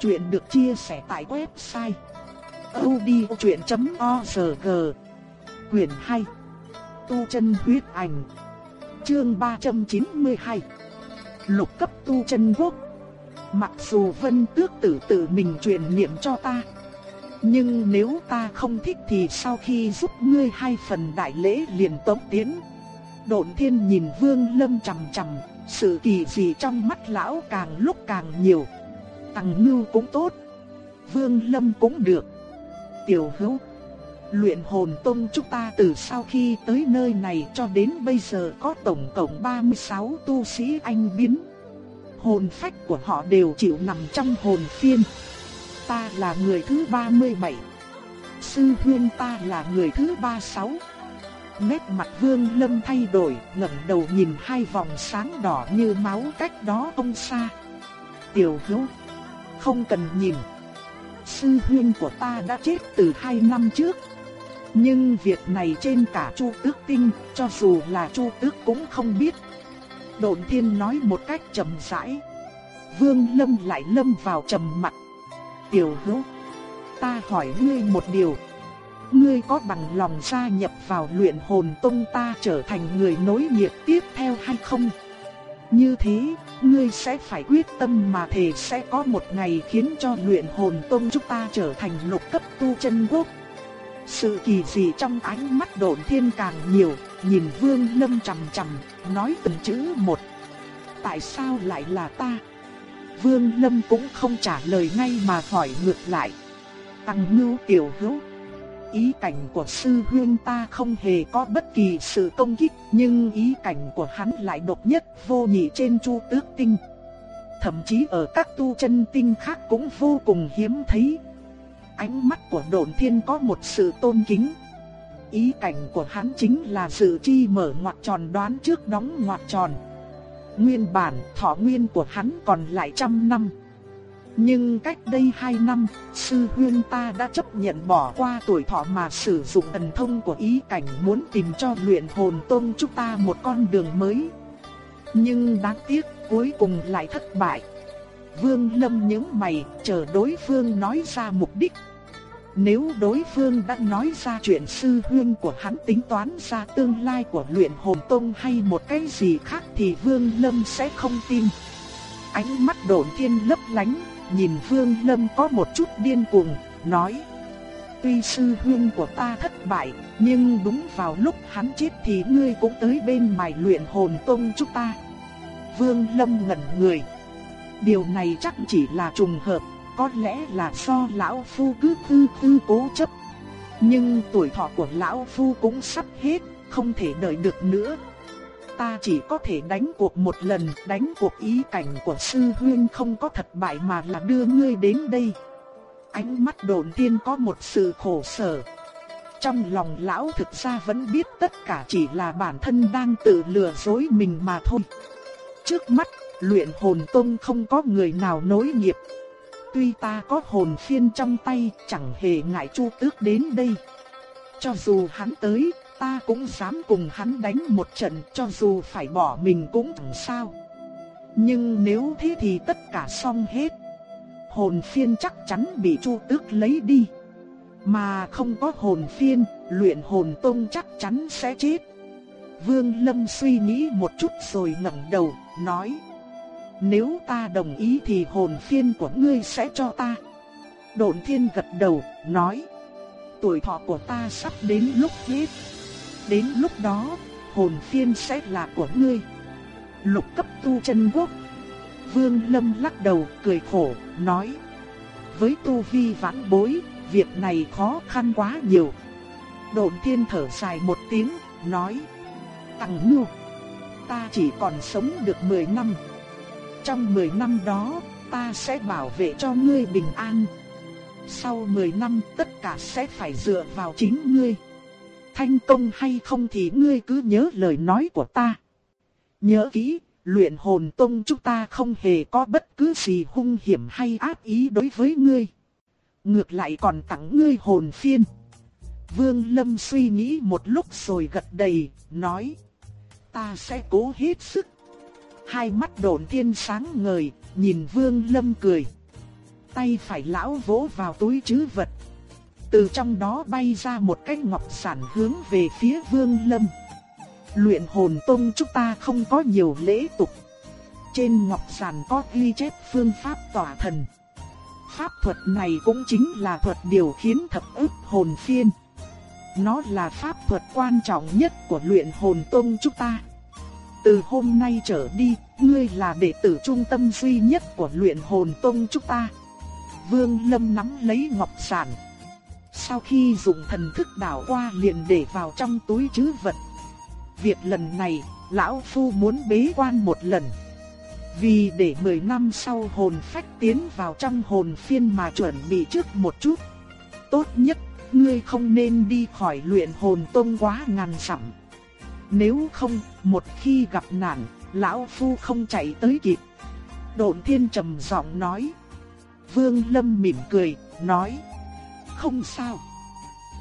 Chuyện được chia sẻ tại website audiochuyện.org Quyền 2 Tu chân huyết ảnh Chương 392 Lục cấp tu chân quốc Mặc dù vân tước tử tự mình truyền niệm cho ta nhưng nếu ta không thích thì sau khi giúp ngươi hai phần đại lễ liền tống tiến Độn thiên nhìn vương lâm chầm chầm Sự kỳ dị trong mắt lão càng lúc càng nhiều Tằng ngưu cũng tốt, Vương lâm cũng được Tiểu hữu, Luyện hồn tông chúng ta từ sau khi tới nơi này cho đến bây giờ có tổng cộng 36 tu sĩ anh biến. Hồn phách của họ đều chịu nằm trong hồn phiên. Ta là người thứ 37. Sư huyên ta là người thứ 36. Nét mặt vương lâm thay đổi, ngẩng đầu nhìn hai vòng sáng đỏ như máu cách đó không xa. Tiểu hữu, không cần nhìn. Sư huyên của ta đã chết từ hai năm trước. Nhưng việc này trên cả Chu Tước Tinh, cho dù là Chu Tước cũng không biết. Độn Thiên nói một cách trầm rãi. Vương Lâm lại lâm vào trầm mặt. Tiểu Hữu, ta hỏi ngươi một điều. Ngươi có bằng lòng gia nhập vào luyện hồn tông ta trở thành người nối nghiệp tiếp theo hay không? Như thế, ngươi sẽ phải quyết tâm mà thề sẽ có một ngày khiến cho luyện hồn tông chúng ta trở thành lục cấp tu chân quốc. Sự kỳ dị trong ánh mắt độn thiên càng nhiều, nhìn vương lâm chầm chầm, nói từng chữ một. Tại sao lại là ta? Vương lâm cũng không trả lời ngay mà hỏi ngược lại. Tăng ngưu tiểu hữu. ý cảnh của sư huyên ta không hề có bất kỳ sự công kích, nhưng ý cảnh của hắn lại độc nhất vô nhị trên chu tước tinh. Thậm chí ở các tu chân tinh khác cũng vô cùng hiếm thấy. Ánh mắt của đồn thiên có một sự tôn kính. Ý cảnh của hắn chính là sự chi mở ngoặt tròn đoán trước đóng ngoặt tròn. Nguyên bản thọ nguyên của hắn còn lại trăm năm. Nhưng cách đây 2 năm, sư huyên ta đã chấp nhận bỏ qua tuổi thọ mà sử dụng thần thông của ý cảnh muốn tìm cho luyện hồn tôn chúng ta một con đường mới. Nhưng đáng tiếc cuối cùng lại thất bại. Vương Lâm nhướng mày, chờ đối phương nói ra mục đích. Nếu đối phương đã nói ra chuyện sư huyên của hắn tính toán ra tương lai của luyện hồn tông hay một cái gì khác thì Vương Lâm sẽ không tin. Ánh mắt đồn thiên lấp lánh, nhìn Vương Lâm có một chút điên cuồng, nói. Tuy sư huyên của ta thất bại, nhưng đúng vào lúc hắn chết thì ngươi cũng tới bên mài luyện hồn tông chúng ta. Vương Lâm ngẩn người. Điều này chắc chỉ là trùng hợp, có lẽ là do lão phu cứ tư tư cố chấp. Nhưng tuổi thọ của lão phu cũng sắp hết, không thể đợi được nữa. Ta chỉ có thể đánh cuộc một lần, đánh cuộc ý cảnh của sư huyên không có thật bại mà là đưa ngươi đến đây. Ánh mắt đồn tiên có một sự khổ sở. Trong lòng lão thực ra vẫn biết tất cả chỉ là bản thân đang tự lừa dối mình mà thôi. Trước mắt, luyện hồn tông không có người nào nối nghiệp. Tuy ta có hồn phiên trong tay, chẳng hề ngại chu tước đến đây. Cho dù hắn tới, ta cũng dám cùng hắn đánh một trận cho dù phải bỏ mình cũng chẳng sao. Nhưng nếu thế thì tất cả xong hết. Hồn phiên chắc chắn bị chu tước lấy đi. Mà không có hồn phiên, luyện hồn tông chắc chắn sẽ chết. Vương Lâm suy nghĩ một chút rồi ngẩng đầu, nói. Nếu ta đồng ý thì hồn phiên của ngươi sẽ cho ta. Độn thiên gật đầu, nói. Tuổi thọ của ta sắp đến lúc hết. Đến lúc đó, hồn phiên sẽ là của ngươi. Lục cấp tu chân quốc. Vương Lâm lắc đầu, cười khổ, nói. Với tu vi vãn bối, việc này khó khăn quá nhiều. Độn thiên thở dài một tiếng, nói. Tặng ngưu, ta chỉ còn sống được 10 năm. Trong 10 năm đó, ta sẽ bảo vệ cho ngươi bình an. Sau 10 năm tất cả sẽ phải dựa vào chính ngươi. thành công hay không thì ngươi cứ nhớ lời nói của ta. Nhớ kỹ, luyện hồn tông chúng ta không hề có bất cứ gì hung hiểm hay ác ý đối với ngươi. Ngược lại còn tặng ngươi hồn phiên. Vương Lâm suy nghĩ một lúc rồi gật đầy, nói. Ta sẽ cố hết sức. Hai mắt độn thiên sáng ngời, nhìn Vương Lâm cười. Tay phải lão vỗ vào túi trữ vật. Từ trong đó bay ra một cái ngọc sản hướng về phía Vương Lâm. Luyện hồn tông chúng ta không có nhiều lễ tục. Trên ngọc sản có ghi chép phương pháp tỏa thần. Pháp thuật này cũng chính là thuật điều khiến thập ức hồn phiên. Nó là pháp thuật quan trọng nhất của luyện hồn tông chúng ta. Từ hôm nay trở đi, ngươi là đệ tử trung tâm duy nhất của luyện hồn tông chúng ta. Vương Lâm nắm lấy ngọc sản. Sau khi dùng thần thức đảo qua liền để vào trong túi chứ vật. Việc lần này, lão phu muốn bế quan một lần. Vì để 10 năm sau hồn phách tiến vào trong hồn phiên mà chuẩn bị trước một chút. Tốt nhất, ngươi không nên đi khỏi luyện hồn tông quá ngàn dặm. Nếu không, một khi gặp nạn, lão phu không chạy tới kịp. Độn thiên trầm giọng nói. Vương Lâm mỉm cười, nói. Không sao.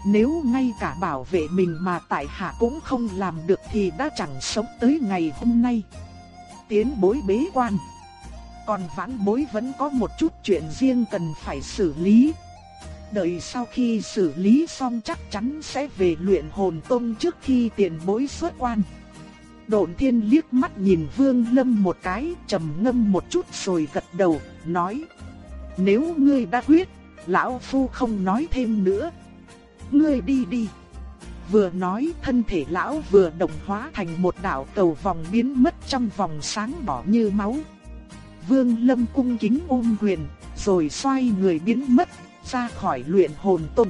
Nếu ngay cả bảo vệ mình mà tại hạ cũng không làm được thì đã chẳng sống tới ngày hôm nay. Tiến bối bế quan. Còn vãn bối vẫn có một chút chuyện riêng cần phải xử lý. Đợi sau khi xử lý xong chắc chắn sẽ về luyện hồn tông trước khi tiền bối xuất quan. Độn thiên liếc mắt nhìn Vương Lâm một cái, trầm ngâm một chút rồi gật đầu, nói. Nếu ngươi đã quyết, lão phu không nói thêm nữa. Ngươi đi đi. Vừa nói thân thể lão vừa đồng hóa thành một đạo cầu vòng biến mất trong vòng sáng đỏ như máu. Vương Lâm cung kính ôm quyền, rồi xoay người biến mất, ra khỏi luyện hồn tông.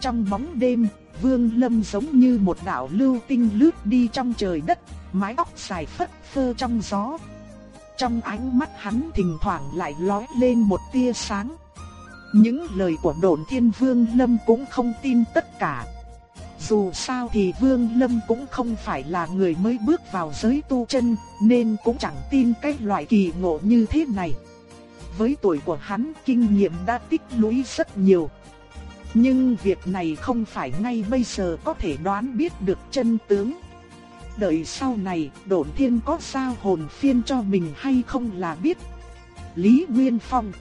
Trong bóng đêm, Vương Lâm giống như một đạo lưu tinh lướt đi trong trời đất, mái tóc dài phất phơ trong gió. Trong ánh mắt hắn thỉnh thoảng lại lóe lên một tia sáng. Những lời của đồn thiên Vương Lâm cũng không tin tất cả. Dù sao thì Vương Lâm cũng không phải là người mới bước vào giới tu chân, nên cũng chẳng tin cái loại kỳ ngộ như thế này. Với tuổi của hắn kinh nghiệm đã tích lũy rất nhiều. Nhưng việc này không phải ngay bây giờ có thể đoán biết được chân tướng. Đợi sau này, đồn thiên có sao hồn phiên cho mình hay không là biết. Lý Nguyên Phong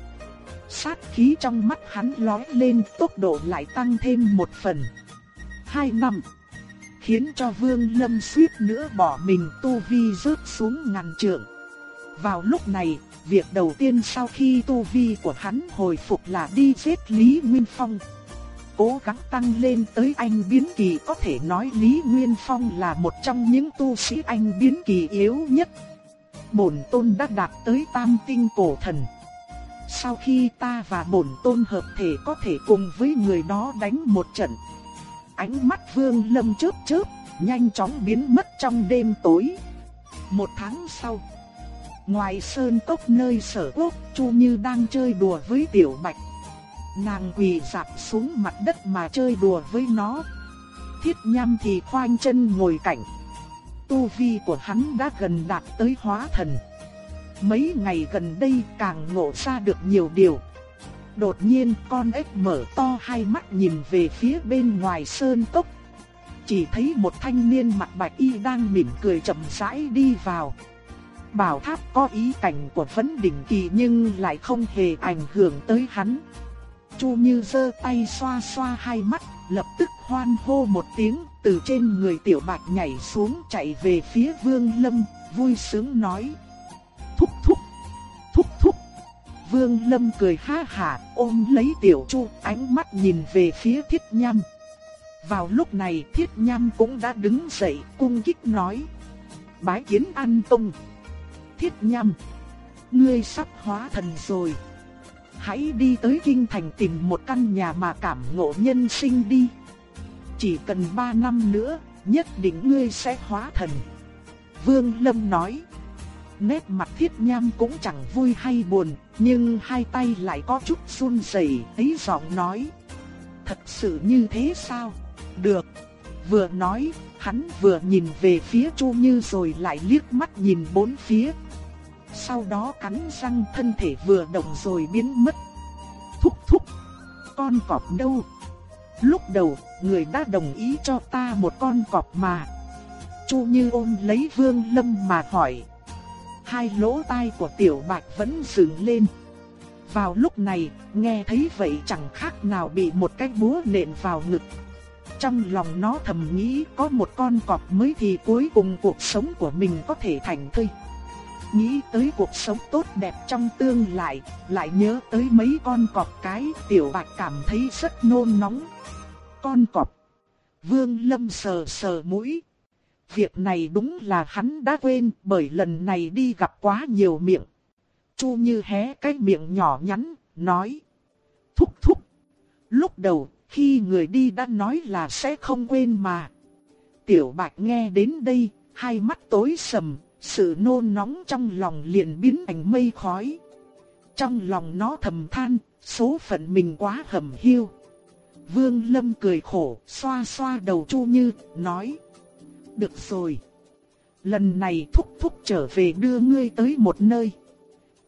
Sát khí trong mắt hắn lói lên tốc độ lại tăng thêm một phần. Hai năm Khiến cho Vương Lâm suýt nữa bỏ mình tu vi rớt xuống ngàn trượng. Vào lúc này, việc đầu tiên sau khi tu vi của hắn hồi phục là đi giết Lý Nguyên Phong cố gắng tăng lên tới anh biến kỳ có thể nói Lý Nguyên Phong là một trong những tu sĩ anh biến kỳ yếu nhất. Bổn tôn đã đạt tới tam tinh cổ thần. Sau khi ta và bổn tôn hợp thể có thể cùng với người đó đánh một trận. Ánh mắt vương lâm chớp chớp, nhanh chóng biến mất trong đêm tối. Một tháng sau, ngoài sơn cốc nơi sở quốc, Chu Như đang chơi đùa với Tiểu Bạch. Nàng quỳ dạp xuống mặt đất mà chơi đùa với nó. Thiết nham thì khoanh chân ngồi cạnh. Tu vi của hắn đã gần đạt tới hóa thần. Mấy ngày gần đây càng ngộ ra được nhiều điều. Đột nhiên con ếch mở to hai mắt nhìn về phía bên ngoài sơn cốc. Chỉ thấy một thanh niên mặt bạch y đang mỉm cười chậm rãi đi vào. Bảo tháp có ý cảnh của vấn đỉnh kỳ nhưng lại không hề ảnh hưởng tới hắn. Chu Như giơ tay xoa xoa hai mắt, lập tức hoan hô một tiếng, từ trên người tiểu bạch nhảy xuống chạy về phía Vương Lâm, vui sướng nói. Thúc thúc, thúc thúc. Vương Lâm cười ha hả, ôm lấy tiểu Chu, ánh mắt nhìn về phía Thiết Nham. Vào lúc này Thiết Nham cũng đã đứng dậy, cung kích nói. Bái kiến An Tông. Thiết Nham, ngươi sắp hóa thần rồi hãy đi tới kinh thành tìm một căn nhà mà cảm ngộ nhân sinh đi. Chỉ cần 3 năm nữa, nhất định ngươi sẽ hóa thần. Vương Lâm nói. Nét mặt thiết nham cũng chẳng vui hay buồn, nhưng hai tay lại có chút run rẩy, ấy giọng nói. Thật sự như thế sao? Được. Vừa nói, hắn vừa nhìn về phía Chu Như rồi lại liếc mắt nhìn bốn phía, sau đó cắn răng thân thể vừa động rồi biến mất. Thúc thúc, con cọp đâu? Lúc đầu, người đã đồng ý cho ta một con cọp mà. Chu Như ôm lấy Vương Lâm mà hỏi. Hai lỗ tai của Tiểu Bạch vẫn dựng lên. Vào lúc này, nghe thấy vậy chẳng khác nào bị một cái búa nện vào ngực. Trong lòng nó thầm nghĩ có một con cọp mới thì cuối cùng cuộc sống của mình có thể thành thơi. Nghĩ tới cuộc sống tốt đẹp trong tương lai, lại nhớ tới mấy con cọp cái, tiểu bạch cảm thấy rất nôn nóng. Con cọp. Vương Lâm sờ sờ mũi. Việc này đúng là hắn đã quên bởi lần này đi gặp quá nhiều miệng. Chu như hé cái miệng nhỏ nhắn, nói. Thúc thúc. Lúc đầu, khi người đi đã nói là sẽ không quên mà. Tiểu bạch nghe đến đây, hai mắt tối sầm, sự nôn nóng trong lòng liền biến thành mây khói. Trong lòng nó thầm than, số phận mình quá hầm hiu. Vương Lâm cười khổ, xoa xoa đầu Chu Như, nói. Được rồi. Lần này thúc thúc trở về đưa ngươi tới một nơi.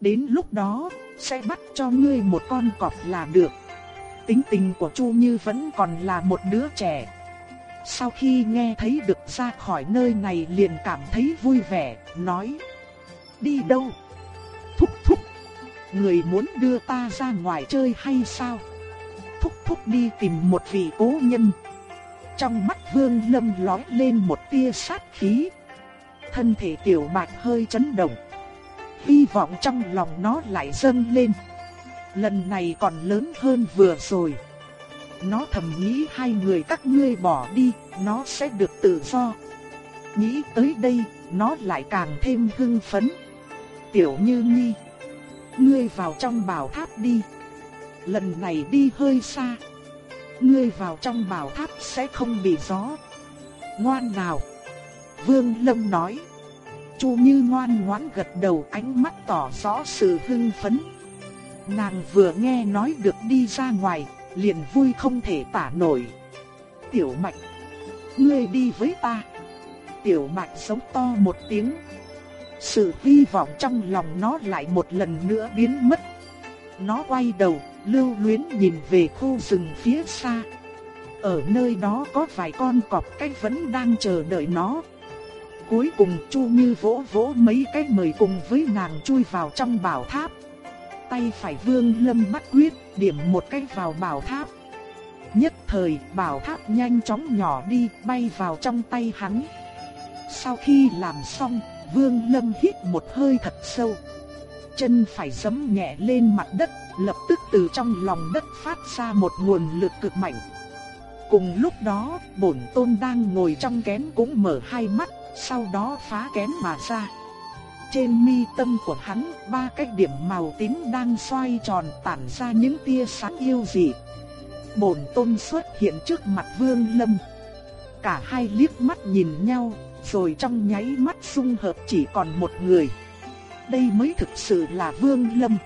Đến lúc đó, sẽ bắt cho ngươi một con cọp là được. Tính tình của Chu Như vẫn còn là một đứa trẻ, sau khi nghe thấy được ra khỏi nơi này liền cảm thấy vui vẻ, nói Đi đâu? Thúc thúc, người muốn đưa ta ra ngoài chơi hay sao? Thúc thúc đi tìm một vị cố nhân. Trong mắt vương lâm lói lên một tia sát khí. Thân thể tiểu bạch hơi chấn động. Hy vọng trong lòng nó lại dâng lên. Lần này còn lớn hơn vừa rồi. Nó thầm nghĩ hai người các ngươi bỏ đi, nó sẽ được tự do. Nghĩ tới đây, nó lại càng thêm hưng phấn. Tiểu Như Nhi, ngươi vào trong bảo tháp đi. Lần này đi hơi xa. ngươi vào trong bảo tháp sẽ không bị gió. Ngoan nào. Vương Lâm nói. Chu Như ngoan ngoãn gật đầu ánh mắt tỏ rõ sự hưng phấn. Nàng vừa nghe nói được đi ra ngoài, liền vui không thể tả nổi. Tiểu Mạch, ngươi đi với ta. Tiểu Mạch sống to một tiếng. Sự hy vọng trong lòng nó lại một lần nữa biến mất. Nó quay đầu, lưu luyến nhìn về khu rừng phía xa. Ở nơi đó có vài con cọp cách vẫn đang chờ đợi nó. Cuối cùng Chu Như vỗ vỗ mấy cái mời cùng với nàng chui vào trong bảo tháp. Tay phải vương lâm bắt quyết, điểm một cái vào bảo tháp. Nhất thời bảo tháp nhanh chóng nhỏ đi, bay vào trong tay hắn. Sau khi làm xong, vương lâm hít một hơi thật sâu. Chân phải giẫm nhẹ lên mặt đất, lập tức từ trong lòng đất phát ra một nguồn lực cực mạnh. Cùng lúc đó, bổn tôn đang ngồi trong kén cũng mở hai mắt, sau đó phá kén mà ra. Trên mi tâm của hắn, ba cái điểm màu tím đang xoay tròn tản ra những tia sáng yêu dị. Bổn tôn xuất hiện trước mặt Vương Lâm. Cả hai liếc mắt nhìn nhau, rồi trong nháy mắt xung hợp chỉ còn một người. Đây mới thực sự là Vương Lâm.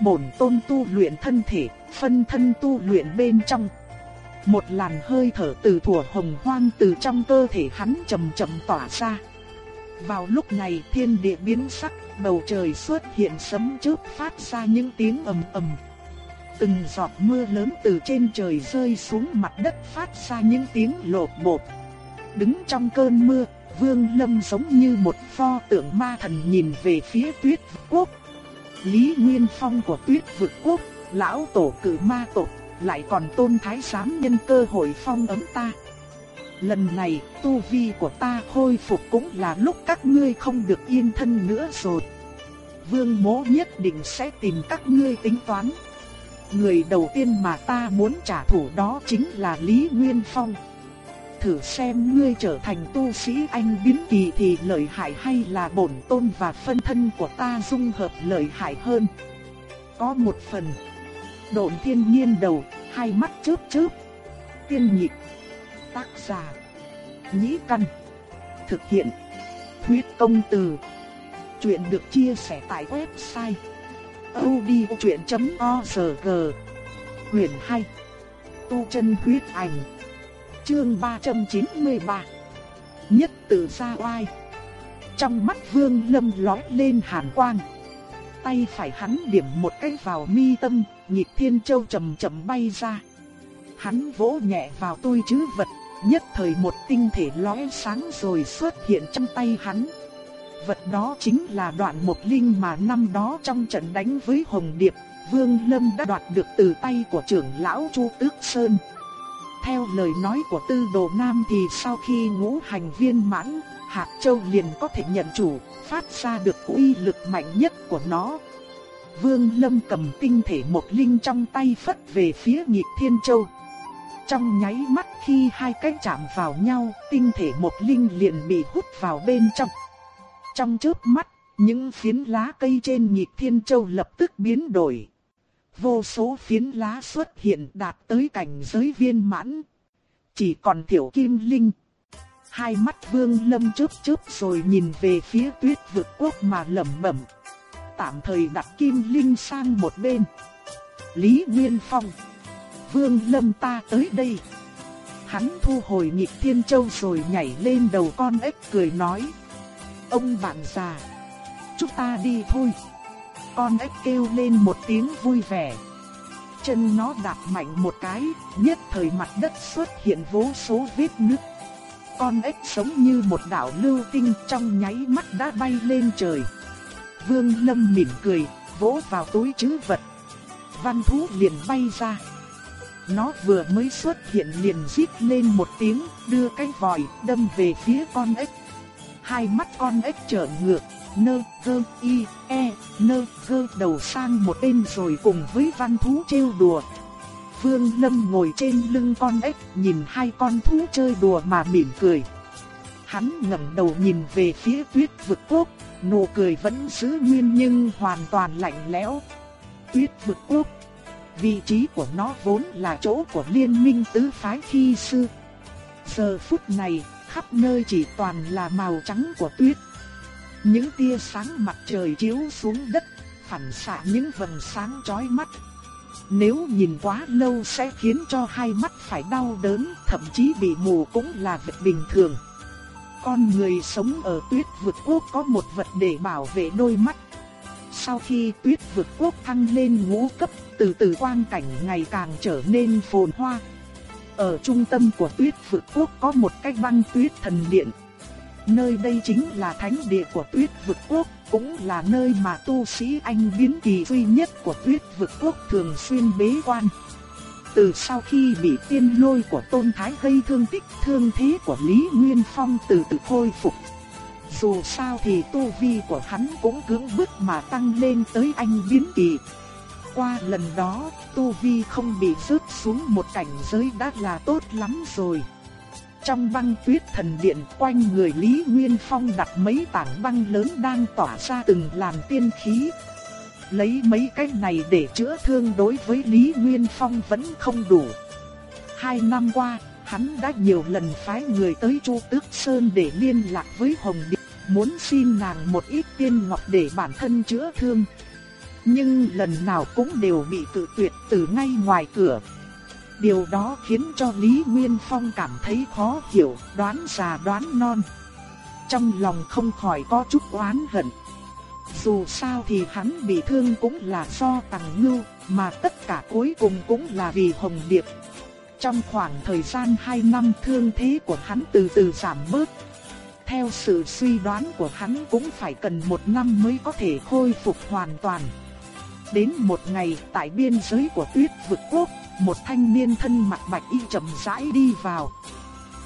Bổn tôn tu luyện thân thể, phân thân tu luyện bên trong. Một làn hơi thở từ thủa hồng hoang từ trong cơ thể hắn chậm chậm tỏa ra. Vào lúc này thiên địa biến sắc, bầu trời xuất hiện sấm chớp phát ra những tiếng ầm ầm. Từng giọt mưa lớn từ trên trời rơi xuống mặt đất phát ra những tiếng lột bột. Đứng trong cơn mưa, Vương Lâm giống như một pho tượng ma thần nhìn về phía tuyết quốc. Lý Nguyên Phong của tuyết vực quốc, lão tổ cử ma tộc, lại còn tôn thái giám nhân cơ hội phong ấm ta. Lần này, tu vi của ta khôi phục cũng là lúc các ngươi không được yên thân nữa rồi. Vương mố nhất định sẽ tìm các ngươi tính toán. Người đầu tiên mà ta muốn trả thù đó chính là Lý Nguyên Phong. Thử xem ngươi trở thành tu sĩ anh biến kỳ thì lợi hại hay là bổn tôn và phân thân của ta dung hợp lợi hại hơn. Có một phần. Độn thiên nhiên đầu, hai mắt chớp chớp. Tiên nhịp. Tác giả. Nhĩ căn. Thực hiện. Huyết công từ. Chuyện được chia sẻ tại website. odchuyện.org Quyền 2. Tu chân huyết ảnh. Chương 393. Nhất từ ra oai. Trong mắt Vương Lâm lóe lên hàn quang. Tay phải hắn điểm một cái vào mi tâm, nhịp thiên châu chậm chậm bay ra. Hắn vỗ nhẹ vào tôi chứ vật, nhất thời một tinh thể lóe sáng rồi xuất hiện trong tay hắn. Vật đó chính là đoạn một linh mà năm đó trong trận đánh với Hồng Điệp, Vương Lâm đã đoạt được từ tay của trưởng lão Chu Tước Sơn. Theo lời nói của Tư Đồ Nam thì sau khi ngũ hành viên mãn, Hạt Châu liền có thể nhận chủ, phát ra được uy lực mạnh nhất của nó. Vương Lâm cầm tinh thể một linh trong tay phất về phía nhịp Thiên Châu. Trong nháy mắt khi hai cái chạm vào nhau, tinh thể một linh liền bị hút vào bên trong. Trong chớp mắt, những phiến lá cây trên nhịp Thiên Châu lập tức biến đổi. Vô số phiến lá xuất hiện đạt tới cảnh giới viên mãn. Chỉ còn thiểu kim linh. Hai mắt vương lâm chớp chớp rồi nhìn về phía tuyết vực quốc mà lẩm bẩm. Tạm thời đặt kim linh sang một bên. Lý Nguyên Phong. Vương lâm ta tới đây. Hắn thu hồi nhịp thiên châu rồi nhảy lên đầu con ếch cười nói. Ông bạn già. Chúng ta đi thôi. Con ếch kêu lên một tiếng vui vẻ. Chân nó đạp mạnh một cái, nhất thời mặt đất xuất hiện vô số vết nứt. Con ếch sống như một đạo lưu tinh trong nháy mắt đã bay lên trời. Vương Lâm mỉm cười, vỗ vào túi trữ vật. Văn thú liền bay ra. Nó vừa mới xuất hiện liền rít lên một tiếng, đưa cái vòi đâm về phía con ếch. Hai mắt con ếch trợn ngược, nơ, gơ, y, e, nơ, gơ đầu sang một bên rồi cùng với văn thú trêu đùa. Vương Lâm ngồi trên lưng con ếch nhìn hai con thú chơi đùa mà mỉm cười. Hắn ngẩng đầu nhìn về phía tuyết vực quốc, nụ cười vẫn giữ nguyên nhưng hoàn toàn lạnh lẽo. Tuyết vực quốc, vị trí của nó vốn là chỗ của liên minh tứ phái khi xưa. Giờ phút này, khắp nơi chỉ toàn là màu trắng của tuyết. Những tia sáng mặt trời chiếu xuống đất, phản xạ những vầng sáng chói mắt. Nếu nhìn quá lâu sẽ khiến cho hai mắt phải đau đớn, thậm chí bị mù cũng là việc bình thường. Con người sống ở tuyết vượt quốc có một vật để bảo vệ đôi mắt. Sau khi tuyết vượt quốc thăng lên ngũ cấp, từ từ quang cảnh ngày càng trở nên phồn hoa. Ở trung tâm của tuyết vực quốc có một cái băng tuyết thần điện. Nơi đây chính là thánh địa của tuyết vực quốc, cũng là nơi mà tu sĩ anh biến kỳ duy nhất của tuyết vực quốc thường xuyên bế quan. Từ sau khi bị tiên lôi của Tôn Thái gây thương tích thương thế của Lý Nguyên Phong từ từ khôi phục. Dù sao thì tu vi của hắn cũng cưỡng bức mà tăng lên tới anh biến kỳ. Qua lần đó, tu vi không bị rớt xuống một cảnh giới đã là tốt lắm rồi. Trong băng tuyết thần điện quanh người Lý Nguyên Phong đặt mấy tảng băng lớn đang tỏa ra từng làn tiên khí. Lấy mấy cái này để chữa thương đối với Lý Nguyên Phong vẫn không đủ. Hai năm qua, hắn đã nhiều lần phái người tới Chu Tước Sơn để liên lạc với Hồng Điệp, muốn xin nàng một ít tiên ngọc để bản thân chữa thương. Nhưng lần nào cũng đều bị tự tuyệt từ ngay ngoài cửa. Điều đó khiến cho Lý Nguyên Phong cảm thấy khó hiểu, đoán già đoán non. Trong lòng không khỏi có chút oán hận. Dù sao thì hắn bị thương cũng là do Tằng Ngưu, mà tất cả cuối cùng cũng là vì Hồng Điệp. Trong khoảng thời gian 2 năm thương thế của hắn từ từ giảm bớt. Theo sự suy đoán của hắn cũng phải cần một năm mới có thể khôi phục hoàn toàn. Đến một ngày tại biên giới của tuyết vực quốc, một thanh niên thân mặc bạch y chậm rãi đi vào.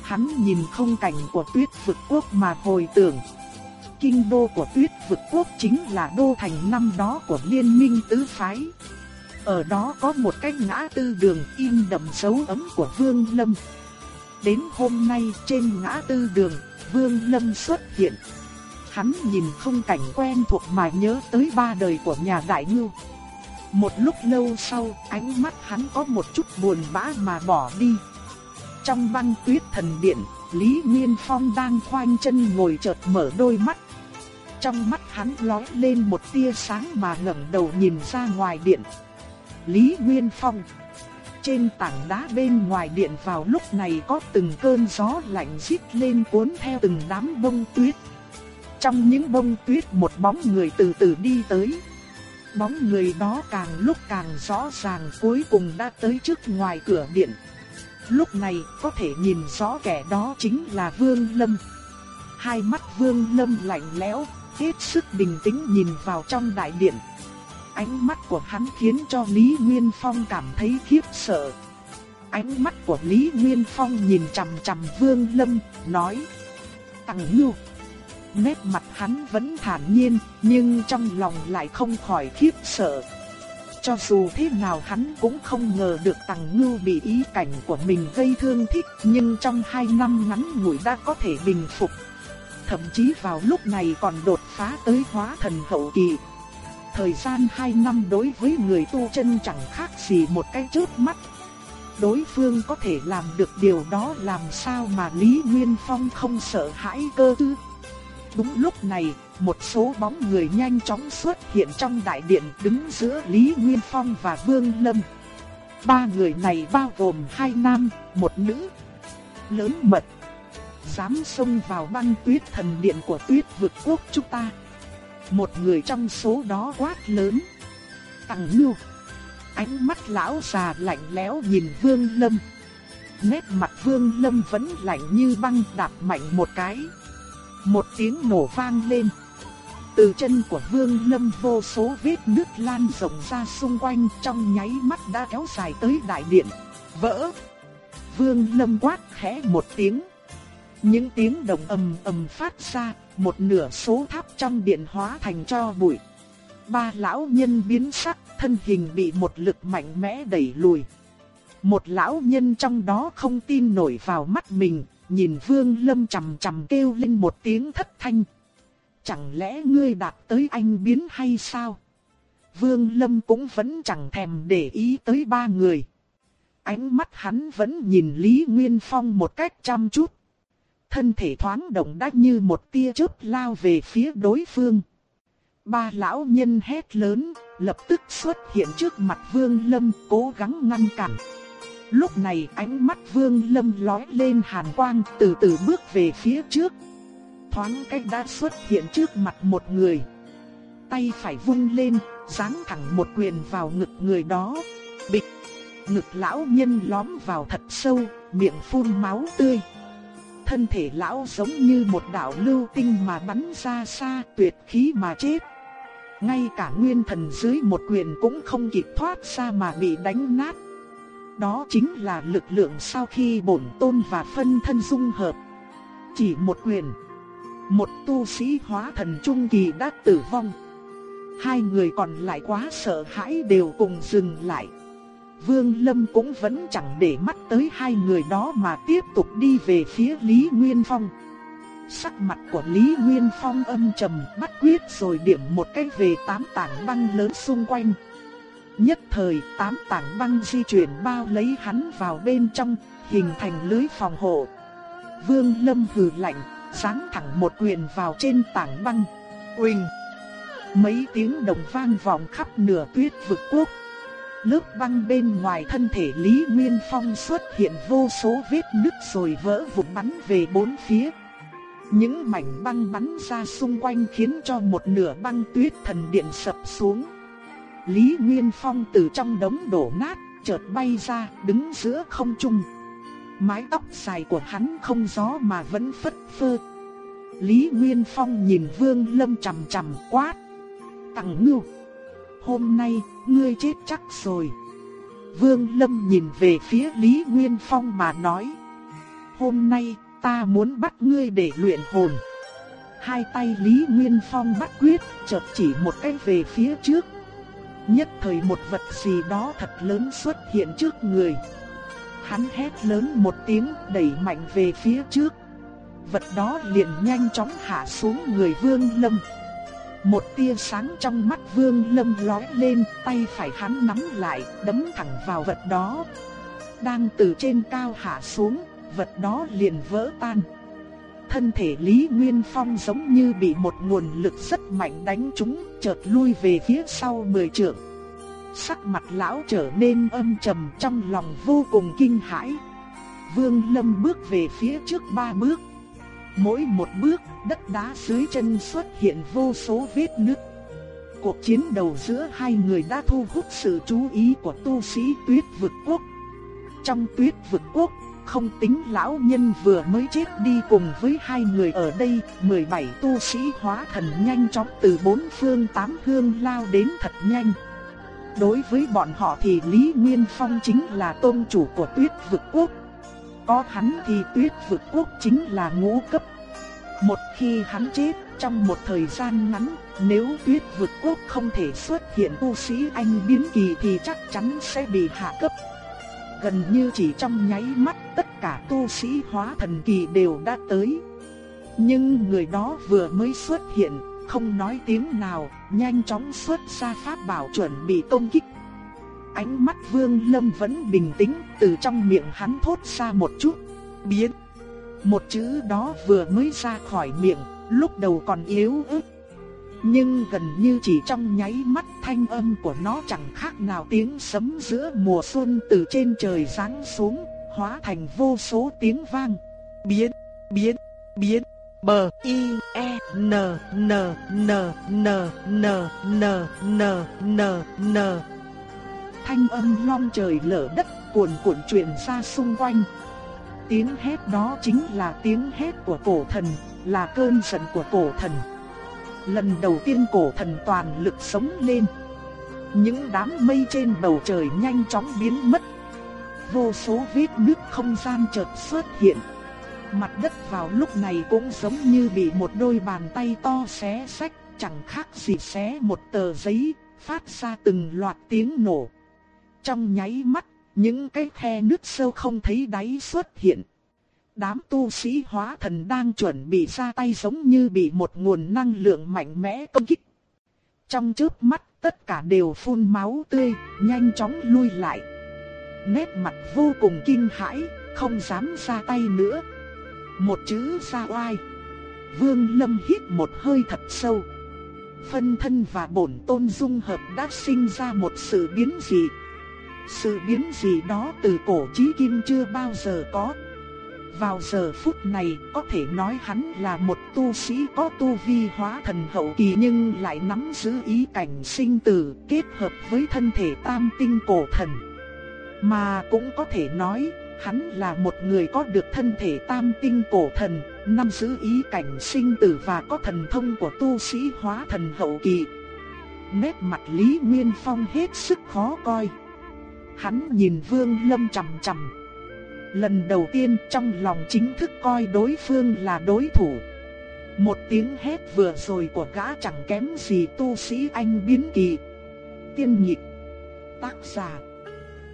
Hắn nhìn không cảnh của tuyết vực quốc mà hồi tưởng. Kinh đô của tuyết vực quốc chính là đô thành năm đó của liên minh tứ phái. Ở đó có một cái ngã tư đường in đậm dấu ấm của Vương Lâm. Đến hôm nay trên ngã tư đường, Vương Lâm xuất hiện. Hắn nhìn không cảnh quen thuộc mà nhớ tới ba đời của nhà Đại Ngưu. Một lúc lâu sau, ánh mắt hắn có một chút buồn bã mà bỏ đi. Trong băng tuyết thần điện, Lý Nguyên Phong đang khoanh chân ngồi chợt mở đôi mắt. Trong mắt hắn lóe lên một tia sáng mà ngẩng đầu nhìn ra ngoài điện. Lý Nguyên Phong Trên tảng đá bên ngoài điện vào lúc này có từng cơn gió lạnh rít lên cuốn theo từng đám bông tuyết. Trong những bông tuyết một bóng người từ từ đi tới. Bóng người đó càng lúc càng rõ ràng cuối cùng đã tới trước ngoài cửa điện. Lúc này có thể nhìn rõ kẻ đó chính là Vương Lâm. Hai mắt Vương Lâm lạnh lẽo, hết sức bình tĩnh nhìn vào trong đại điện. Ánh mắt của hắn khiến cho Lý Nguyên Phong cảm thấy khiếp sợ. Ánh mắt của Lý Nguyên Phong nhìn chằm chằm Vương Lâm, nói: "Tằng Ngưu, Nét mặt hắn vẫn thản nhiên, nhưng trong lòng lại không khỏi khiếp sợ. Cho dù thế nào hắn cũng không ngờ được Tằng Ngưu bị ý cảnh của mình gây thương thích, nhưng trong hai năm ngắn ngủi đã có thể bình phục. Thậm chí vào lúc này còn đột phá tới hóa thần hậu kỳ. Thời gian hai năm đối với người tu chân chẳng khác gì một cái chớp mắt. Đối phương có thể làm được điều đó làm sao mà Lý Nguyên Phong không sợ hãi cơ tư. Đúng lúc này, một số bóng người nhanh chóng xuất hiện trong đại điện đứng giữa Lý Nguyên Phong và Vương Lâm. Ba người này bao gồm hai nam, một nữ. Lớn mật. Dám xông vào băng tuyết thần điện của tuyết vực quốc chúng ta. Một người trong số đó quát lớn. Tặng Ngưu. Ánh mắt lão già lạnh lẽo nhìn Vương Lâm. Nét mặt Vương Lâm vẫn lạnh như băng đạp mạnh một cái. Một tiếng nổ vang lên. Từ chân của Vương Lâm vô số vết nứt lan rộng ra xung quanh trong nháy mắt đã kéo dài tới đại điện. Vỡ! Vương Lâm quát khẽ một tiếng. Những tiếng đồng ầm ầm phát ra, một nửa số tháp trong điện hóa thành cho bụi. Ba lão nhân biến sắc, thân hình bị một lực mạnh mẽ đẩy lùi. Một lão nhân trong đó không tin nổi vào mắt mình, nhìn Vương Lâm trầm trầm kêu lên một tiếng thất thanh. Chẳng lẽ ngươi đạt tới anh biến hay sao? Vương Lâm cũng vẫn chẳng thèm để ý tới ba người. Ánh mắt hắn vẫn nhìn Lý Nguyên Phong một cách chăm chút. Thân thể thoáng động đắc như một tia chớp lao về phía đối phương. Ba lão nhân hét lớn, lập tức xuất hiện trước mặt Vương Lâm cố gắng ngăn cản. Lúc này ánh mắt Vương Lâm lói lên hàn quang từ từ bước về phía trước. Thoáng cách đã xuất hiện trước mặt một người. Tay phải vung lên, giáng thẳng một quyền vào ngực người đó. Bịch! Ngực lão nhân lõm vào thật sâu, miệng phun máu tươi. Thân thể lão giống như một đạo lưu tinh mà bắn ra xa tuyệt khí mà chết. Ngay cả nguyên thần dưới một quyền cũng không kịp thoát ra mà bị đánh nát. Đó chính là lực lượng sau khi bổn tôn và phân thân dung hợp. Chỉ một quyền. Một tu sĩ hóa thần trung kỳ đã tử vong. Hai người còn lại quá sợ hãi đều cùng dừng lại. Vương Lâm cũng vẫn chẳng để mắt tới hai người đó mà tiếp tục đi về phía Lý Nguyên Phong. Sắc mặt của Lý Nguyên Phong âm trầm, bắt quyết rồi điểm một cái về tám tảng băng lớn xung quanh. Nhất thời tám tảng băng di chuyển bao lấy hắn vào bên trong, hình thành lưới phòng hộ. Vương Lâm hừ lạnh, giáng thẳng một quyền vào trên tảng băng. Quỳnh! Mấy tiếng đồng vang vọng khắp nửa tuyết vực quốc. Lớp băng bên ngoài thân thể Lý Nguyên Phong xuất hiện vô số vết nứt rồi vỡ vụn bắn về bốn phía. Những mảnh băng bắn ra xung quanh khiến cho một nửa băng tuyết thần điện sập xuống. Lý Nguyên Phong từ trong đống đổ nát, chợt bay ra, đứng giữa không trung. Mái tóc dài của hắn không gió mà vẫn phất phơ. Lý Nguyên Phong nhìn Vương Lâm chằm chằm quát. Tặng ngưu. Hôm nay, ngươi chết chắc rồi. Vương Lâm nhìn về phía Lý Nguyên Phong mà nói. Hôm nay, ta muốn bắt ngươi để luyện hồn. Hai tay Lý Nguyên Phong bắt quyết, chợt chỉ một cái về phía trước. Nhất thời một vật gì đó thật lớn xuất hiện trước người. Hắn hét lớn một tiếng đẩy mạnh về phía trước. Vật đó liền nhanh chóng hạ xuống người Vương Lâm. Một tia sáng trong mắt Vương Lâm lóe lên, tay phải hắn nắm lại, đấm thẳng vào vật đó. Đang từ trên cao hạ xuống, vật đó liền vỡ tan. Thân thể Lý Nguyên Phong giống như bị một nguồn lực rất mạnh đánh trúng, chợt lui về phía sau mười trượng. Sắc mặt lão trở nên âm trầm trong lòng vô cùng kinh hãi. Vương Lâm bước về phía trước ba bước. Mỗi một bước, đất đá dưới chân xuất hiện vô số vết nứt. Cuộc chiến đầu giữa hai người đã thu hút sự chú ý của tu sĩ tuyết vực quốc. Trong tuyết vực quốc, không tính lão nhân vừa mới chết đi cùng với hai người ở đây, 17 tu sĩ hóa thần nhanh chóng từ bốn phương tám hướng lao đến thật nhanh. Đối với bọn họ thì Lý Nguyên Phong chính là tôn chủ của tuyết vực quốc. Có hắn thì tuyết vực quốc chính là ngũ cấp. Một khi hắn chết, trong một thời gian ngắn, nếu tuyết vực quốc không thể xuất hiện tu sĩ anh biến kỳ thì chắc chắn sẽ bị hạ cấp. Gần như chỉ trong nháy mắt tất cả tu sĩ hóa thần kỳ đều đã tới. Nhưng người đó vừa mới xuất hiện, không nói tiếng nào, nhanh chóng xuất ra pháp bảo chuẩn bị công kích. Ánh mắt Vương Lâm vẫn bình tĩnh, từ trong miệng hắn thốt ra một chút, biến. Một chữ đó vừa mới ra khỏi miệng, lúc đầu còn yếu ớt. Nhưng gần như chỉ trong nháy mắt thanh âm của nó chẳng khác nào tiếng sấm giữa mùa xuân từ trên trời giáng xuống, hóa thành vô số tiếng vang. Biến, biến, biến. B I E N N N N N N N N N Thanh âm long trời lở đất cuồn cuộn truyền ra xung quanh. Tiếng hét đó chính là tiếng hét của cổ thần, là cơn giận của cổ thần. Lần đầu tiên cổ thần toàn lực sống lên. Những đám mây trên bầu trời nhanh chóng biến mất. Vô số vết nứt không gian chợt xuất hiện. Mặt đất vào lúc này cũng giống như bị một đôi bàn tay to xé sách, chẳng khác gì xé một tờ giấy, phát ra từng loạt tiếng nổ. Trong nháy mắt, những cái khe nước sâu không thấy đáy xuất hiện. Đám tu sĩ hóa thần đang chuẩn bị ra tay giống như bị một nguồn năng lượng mạnh mẽ công kích. Trong chớp mắt, tất cả đều phun máu tươi, nhanh chóng lui lại. Nét mặt vô cùng kinh hãi, không dám ra tay nữa. Một chữ ra oai. Vương Lâm hít một hơi thật sâu. Phân thân và bổn tôn dung hợp đã sinh ra một sự biến dị. Sự biến dị đó từ cổ chí kim chưa bao giờ có. Vào giờ phút này có thể nói hắn là một tu sĩ có tu vi hóa thần hậu kỳ nhưng lại nắm giữ ý cảnh sinh tử kết hợp với thân thể tam tinh cổ thần. Mà cũng có thể nói hắn là một người có được thân thể tam tinh cổ thần, nắm giữ ý cảnh sinh tử và có thần thông của tu sĩ hóa thần hậu kỳ. Nét mặt Lý Nguyên Phong hết sức khó coi. Hắn nhìn Vương Lâm chằm chằm. Lần đầu tiên trong lòng chính thức coi đối phương là đối thủ. Một tiếng hét vừa rồi của gã chẳng kém gì tu sĩ anh biến kỳ. Tiên nhịp. Tác giả.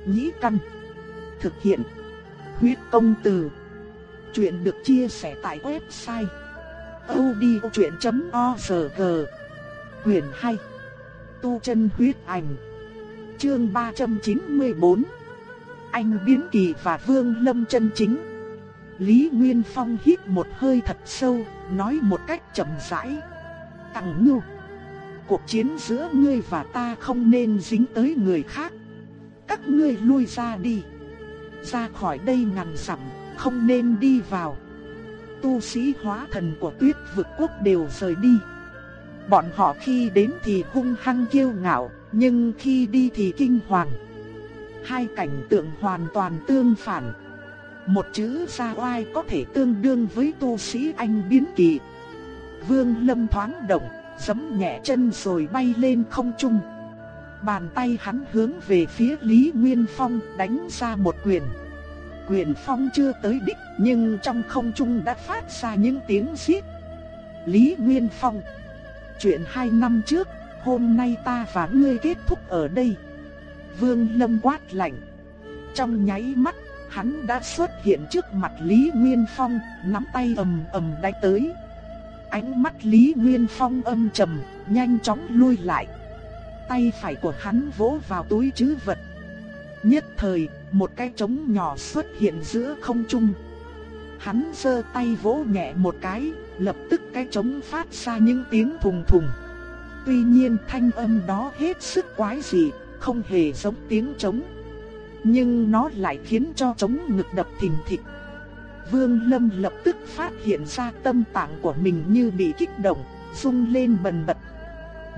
Nhĩ căn. Thực hiện. Huyết công từ. Chuyện được chia sẻ tại website. odchuyện.org Quyền 2 Tu chân huyết ảnh, Chương 394 anh Biến Kỳ và Vương Lâm chân chính Lý Nguyên Phong hít một hơi thật sâu, nói một cách chậm rãi. Tặng ngưu, cuộc chiến giữa ngươi và ta không nên dính tới người khác. Các ngươi lui ra đi. Ra khỏi đây ngàn dặm, không nên đi vào. Tu sĩ hóa thần của tuyết vực quốc đều rời đi. Bọn họ khi đến thì hung hăng kiêu ngạo, nhưng khi đi thì kinh hoàng. Hai cảnh tượng hoàn toàn tương phản. Một chữ ra oai có thể tương đương với tu sĩ anh biến kỳ. Vương Lâm thoáng động, giẫm nhẹ chân rồi bay lên không trung. Bàn tay hắn hướng về phía Lý Nguyên Phong đánh ra một quyền. Quyền phong chưa tới đích nhưng trong không trung đã phát ra những tiếng xít. Lý Nguyên Phong Chuyện hai năm trước hôm nay ta và ngươi kết thúc ở đây. Vương Lâm quát lạnh. Trong nháy mắt, hắn đã xuất hiện trước mặt Lý Nguyên Phong, nắm tay ầm ầm đánh tới. Ánh mắt Lý Nguyên Phong âm trầm, nhanh chóng lui lại. Tay phải của hắn vỗ vào túi trữ vật. Nhất thời, một cái trống nhỏ xuất hiện giữa không trung. Hắn giơ tay vỗ nhẹ một cái, lập tức cái trống phát ra những tiếng thùng thùng. Tuy nhiên thanh âm đó hết sức quái dị, không hề giống tiếng trống. Nhưng nó lại khiến cho trống ngực đập thình thịch. Vương Lâm lập tức phát hiện ra tâm tạng của mình như bị kích động, rung lên bần bật.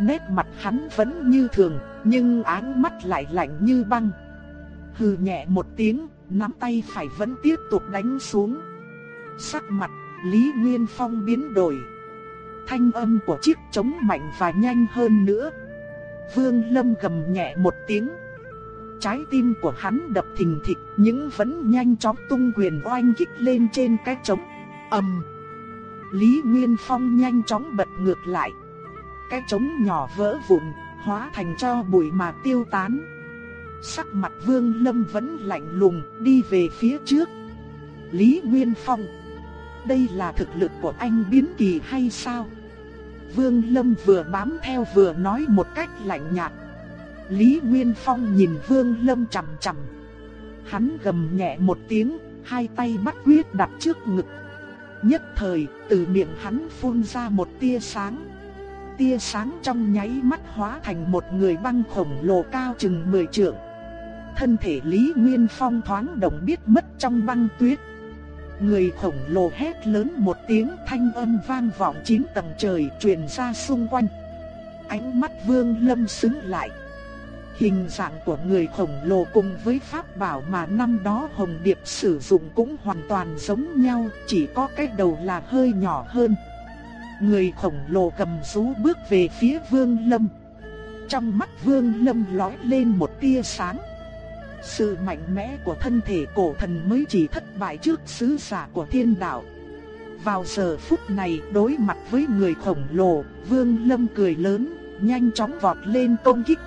Nét mặt hắn vẫn như thường, nhưng áng mắt lại lạnh như băng. Hừ nhẹ một tiếng, nắm tay phải vẫn tiếp tục đánh xuống. Sắc mặt Lý Nguyên Phong biến đổi thanh âm của chiếc trống mạnh và nhanh hơn nữa. Vương Lâm gầm nhẹ một tiếng. Trái tim của hắn đập thình thịch Những vẫn nhanh chóng tung quyền oanh kích lên trên cái trống. ầm. Lý Nguyên Phong nhanh chóng bật ngược lại. Cái trống nhỏ vỡ vụn, hóa thành cho bụi mà tiêu tán. Sắc mặt Vương Lâm vẫn lạnh lùng đi về phía trước. Lý Nguyên Phong Đây là thực lực của anh biến kỳ hay sao? Vương Lâm vừa bám theo vừa nói một cách lạnh nhạt. Lý Nguyên Phong nhìn Vương Lâm chằm chằm. Hắn gầm nhẹ một tiếng, hai tay bắt quyết đặt trước ngực. Nhất thời, từ miệng hắn phun ra một tia sáng. Tia sáng trong nháy mắt hóa thành một người băng khổng lồ cao chừng 10 trượng. Thân thể Lý Nguyên Phong thoáng động biết mất trong băng tuyết. Người khổng lồ hét lớn một tiếng thanh âm vang vọng chín tầng trời truyền ra xung quanh. Ánh mắt vương lâm xứng lại. Hình dạng của người khổng lồ cùng với pháp bảo mà năm đó Hồng Điệp sử dụng cũng hoàn toàn giống nhau, chỉ có cái đầu là hơi nhỏ hơn. Người khổng lồ cầm rú bước về phía Vương Lâm. Trong mắt Vương Lâm lóe lên một tia sáng. Sự mạnh mẽ của thân thể cổ thần mới chỉ thất bại trước sứ giả của thiên đạo. Vào giờ phút này đối mặt với người khổng lồ, Vương Lâm cười lớn, nhanh chóng vọt lên công kích.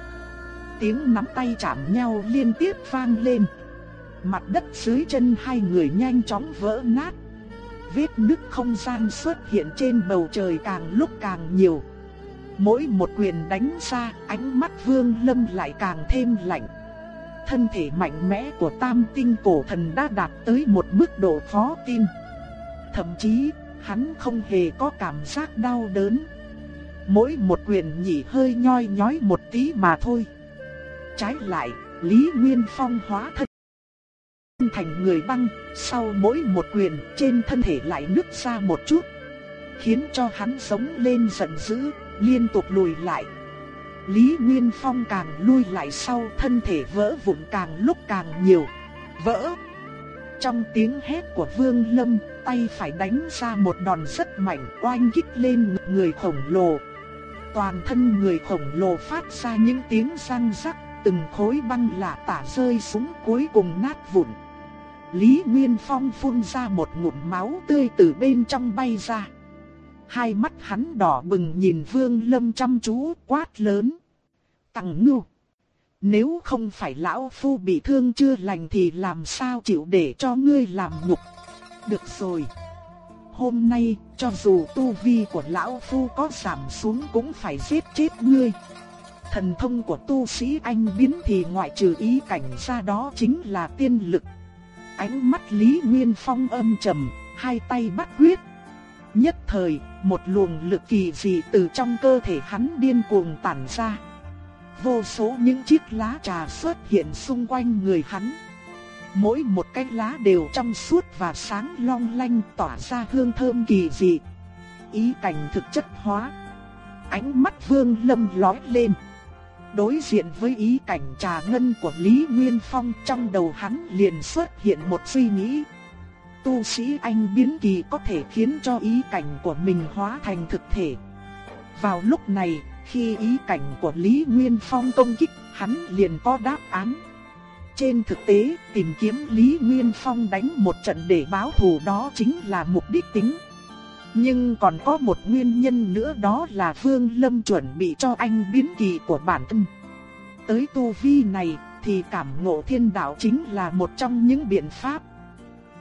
Tiếng nắm tay chạm nhau liên tiếp vang lên. Mặt đất dưới chân hai người nhanh chóng vỡ nát. Vết nứt không gian xuất hiện trên bầu trời càng lúc càng nhiều. Mỗi một quyền đánh ra, ánh mắt Vương Lâm lại càng thêm lạnh. Thân thể mạnh mẽ của tam tinh cổ thần đã đạt tới một mức độ khó tin. Thậm chí, hắn không hề có cảm giác đau đớn. Mỗi một quyền nhỉ hơi nhoi nhói một tí mà thôi. Trái lại, Lý Nguyên Phong hóa thân thành người băng, sau mỗi một quyền trên thân thể lại nứt ra một chút, khiến cho hắn sống lên giận dữ, liên tục lùi lại. Lý Nguyên Phong càng lui lại sau thân thể vỡ vụn càng lúc càng nhiều. Vỡ! Trong tiếng hét của Vương Lâm, tay phải đánh ra một đòn rất mạnh oanh kích lên người khổng lồ. Toàn thân người khổng lồ phát ra những tiếng răng rắc, từng khối băng lạ tả rơi xuống cuối cùng nát vụn. Lý Nguyên Phong phun ra một ngụm máu tươi từ bên trong bay ra. Hai mắt hắn đỏ bừng nhìn Vương Lâm chăm chú quát lớn. Tằng ngưu. Nếu không phải lão phu bị thương chưa lành thì làm sao chịu để cho ngươi làm nhục. Được rồi. Hôm nay, cho dù tu vi của lão phu có giảm xuống cũng phải giết chết ngươi. Thần thông của tu sĩ anh biến thì ngoại trừ ý cảnh ra đó chính là tiên lực. Ánh mắt Lý Nguyên Phong âm trầm, hai tay bắt quyết. Nhất thời, một luồng lực kỳ dị từ trong cơ thể hắn điên cuồng tản ra. Vô số những chiếc lá trà xuất hiện xung quanh người hắn. Mỗi một cái lá đều trong suốt và sáng long lanh tỏa ra hương thơm kỳ dị. Ý cảnh thực chất hóa. Ánh mắt vương lâm lói lên. Đối diện với ý cảnh trà ngân của Lý Nguyên Phong trong đầu hắn liền xuất hiện một suy nghĩ. Tu sĩ anh biến kỳ có thể khiến cho ý cảnh của mình hóa thành thực thể. Vào lúc này, khi ý cảnh của Lý Nguyên Phong công kích, hắn liền có đáp án. Trên thực tế, tìm kiếm Lý Nguyên Phong đánh một trận để báo thù đó chính là mục đích tính. Nhưng còn có một nguyên nhân nữa đó là Vương Lâm chuẩn bị cho anh biến kỳ của bản thân. Tới tu vi này thì cảm ngộ thiên đạo chính là một trong những biện pháp.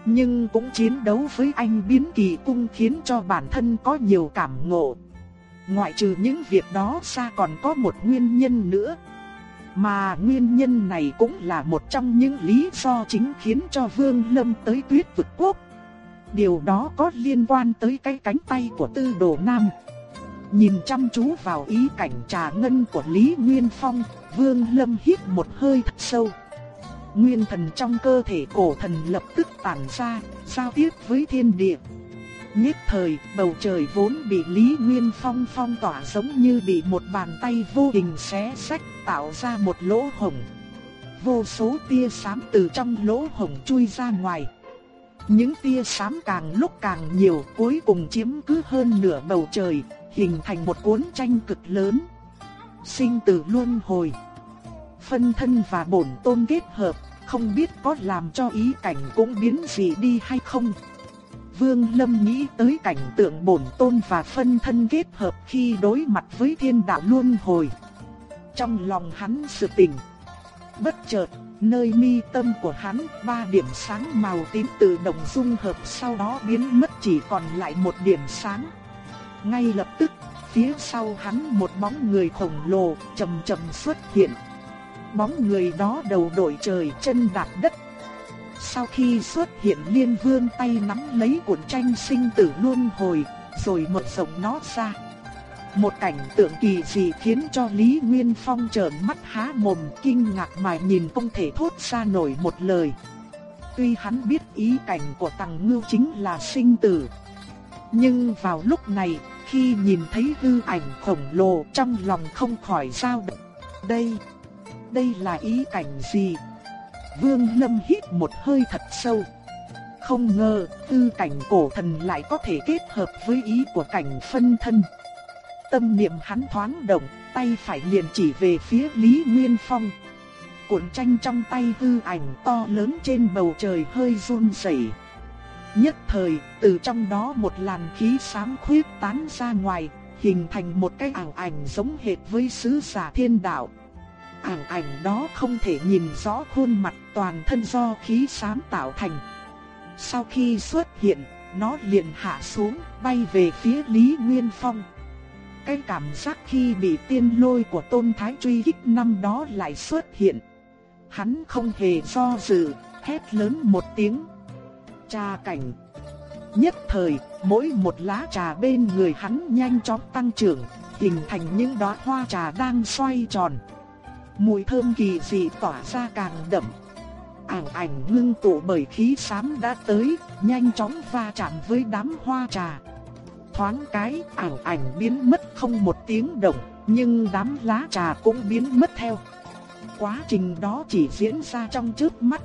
Nhưng cũng chiến đấu với anh biến kỳ cung khiến cho bản thân có nhiều cảm ngộ. Ngoại trừ những việc đó ra còn có một nguyên nhân nữa. Mà nguyên nhân này cũng là một trong những lý do chính khiến cho Vương Lâm tới tuyết vực quốc. Điều đó có liên quan tới cái cánh tay của tư đồ nam. Nhìn chăm chú vào ý cảnh trà ngân của Lý Nguyên Phong, Vương Lâm hít một hơi thật sâu. Nguyên thần trong cơ thể cổ thần lập tức tản ra, giao tiếp với thiên địa. Nhất thời, bầu trời vốn bị Lý Nguyên Phong phong tỏa giống như bị một bàn tay vô hình xé sách tạo ra một lỗ hổng. Vô số tia sám từ trong lỗ hổng chui ra ngoài. Những tia sám càng lúc càng nhiều cuối cùng chiếm cứ hơn nửa bầu trời, hình thành một cuốn tranh cực lớn. Sinh tử luân hồi. Phân thân và bổn tôn kết hợp, không biết có làm cho ý cảnh cũng biến dị đi hay không. Vương Lâm nghĩ tới cảnh tượng bổn tôn và phân thân kết hợp khi đối mặt với thiên đạo luân hồi. Trong lòng hắn sự tỉnh. Bất chợt, nơi mi tâm của hắn, ba điểm sáng màu tím tự động dung hợp sau đó biến mất chỉ còn lại một điểm sáng. Ngay lập tức, phía sau hắn một bóng người khổng lồ chậm chậm xuất hiện. Bóng người đó đầu đội trời chân đạp đất. Sau khi xuất hiện liên vương tay nắm lấy cuộn tranh sinh tử luân hồi, rồi mở rộng nó ra. Một cảnh tượng kỳ dị khiến cho Lý Nguyên Phong trợn mắt há mồm kinh ngạc mà nhìn không thể thốt ra nổi một lời. Tuy hắn biết ý cảnh của Tằng Ngưu chính là sinh tử. Nhưng vào lúc này, khi nhìn thấy hư ảnh khổng lồ trong lòng không khỏi dao động. Đây, đây là ý cảnh gì? Vương Lâm hít một hơi thật sâu. Không ngờ, tư cảnh cổ thần lại có thể kết hợp với ý của cảnh phân thân. Tâm niệm hắn thoáng động, tay phải liền chỉ về phía Lý Nguyên Phong. Cuộn tranh trong tay hư ảnh to lớn trên bầu trời hơi run rẩy. Nhất thời, từ trong đó một làn khí sáng khuyết tán ra ngoài, hình thành một cái ảo ảnh giống hệt với sứ giả thiên đạo. Ảnh ảnh đó không thể nhìn rõ khuôn mặt toàn thân do khí xám tạo thành. Sau khi xuất hiện, nó liền hạ xuống, bay về phía Lý Nguyên Phong. cái cảm giác khi bị tiên lôi của tôn thái truy kích năm đó lại xuất hiện. Hắn không hề do dự, hét lớn một tiếng. Cha cảnh. Nhất thời, mỗi một lá trà bên người hắn nhanh chóng tăng trưởng, hình thành những đóa hoa trà đang xoay tròn. Mùi thơm kỳ dị tỏa ra càng đậm. Ảnh ảnh ngưng tụ bởi khí xám đã tới, nhanh chóng va chạm với đám hoa trà. Thoáng cái, Ảnh ảnh biến mất không một tiếng động, nhưng đám lá trà cũng biến mất theo. Quá trình đó chỉ diễn ra trong trước mắt.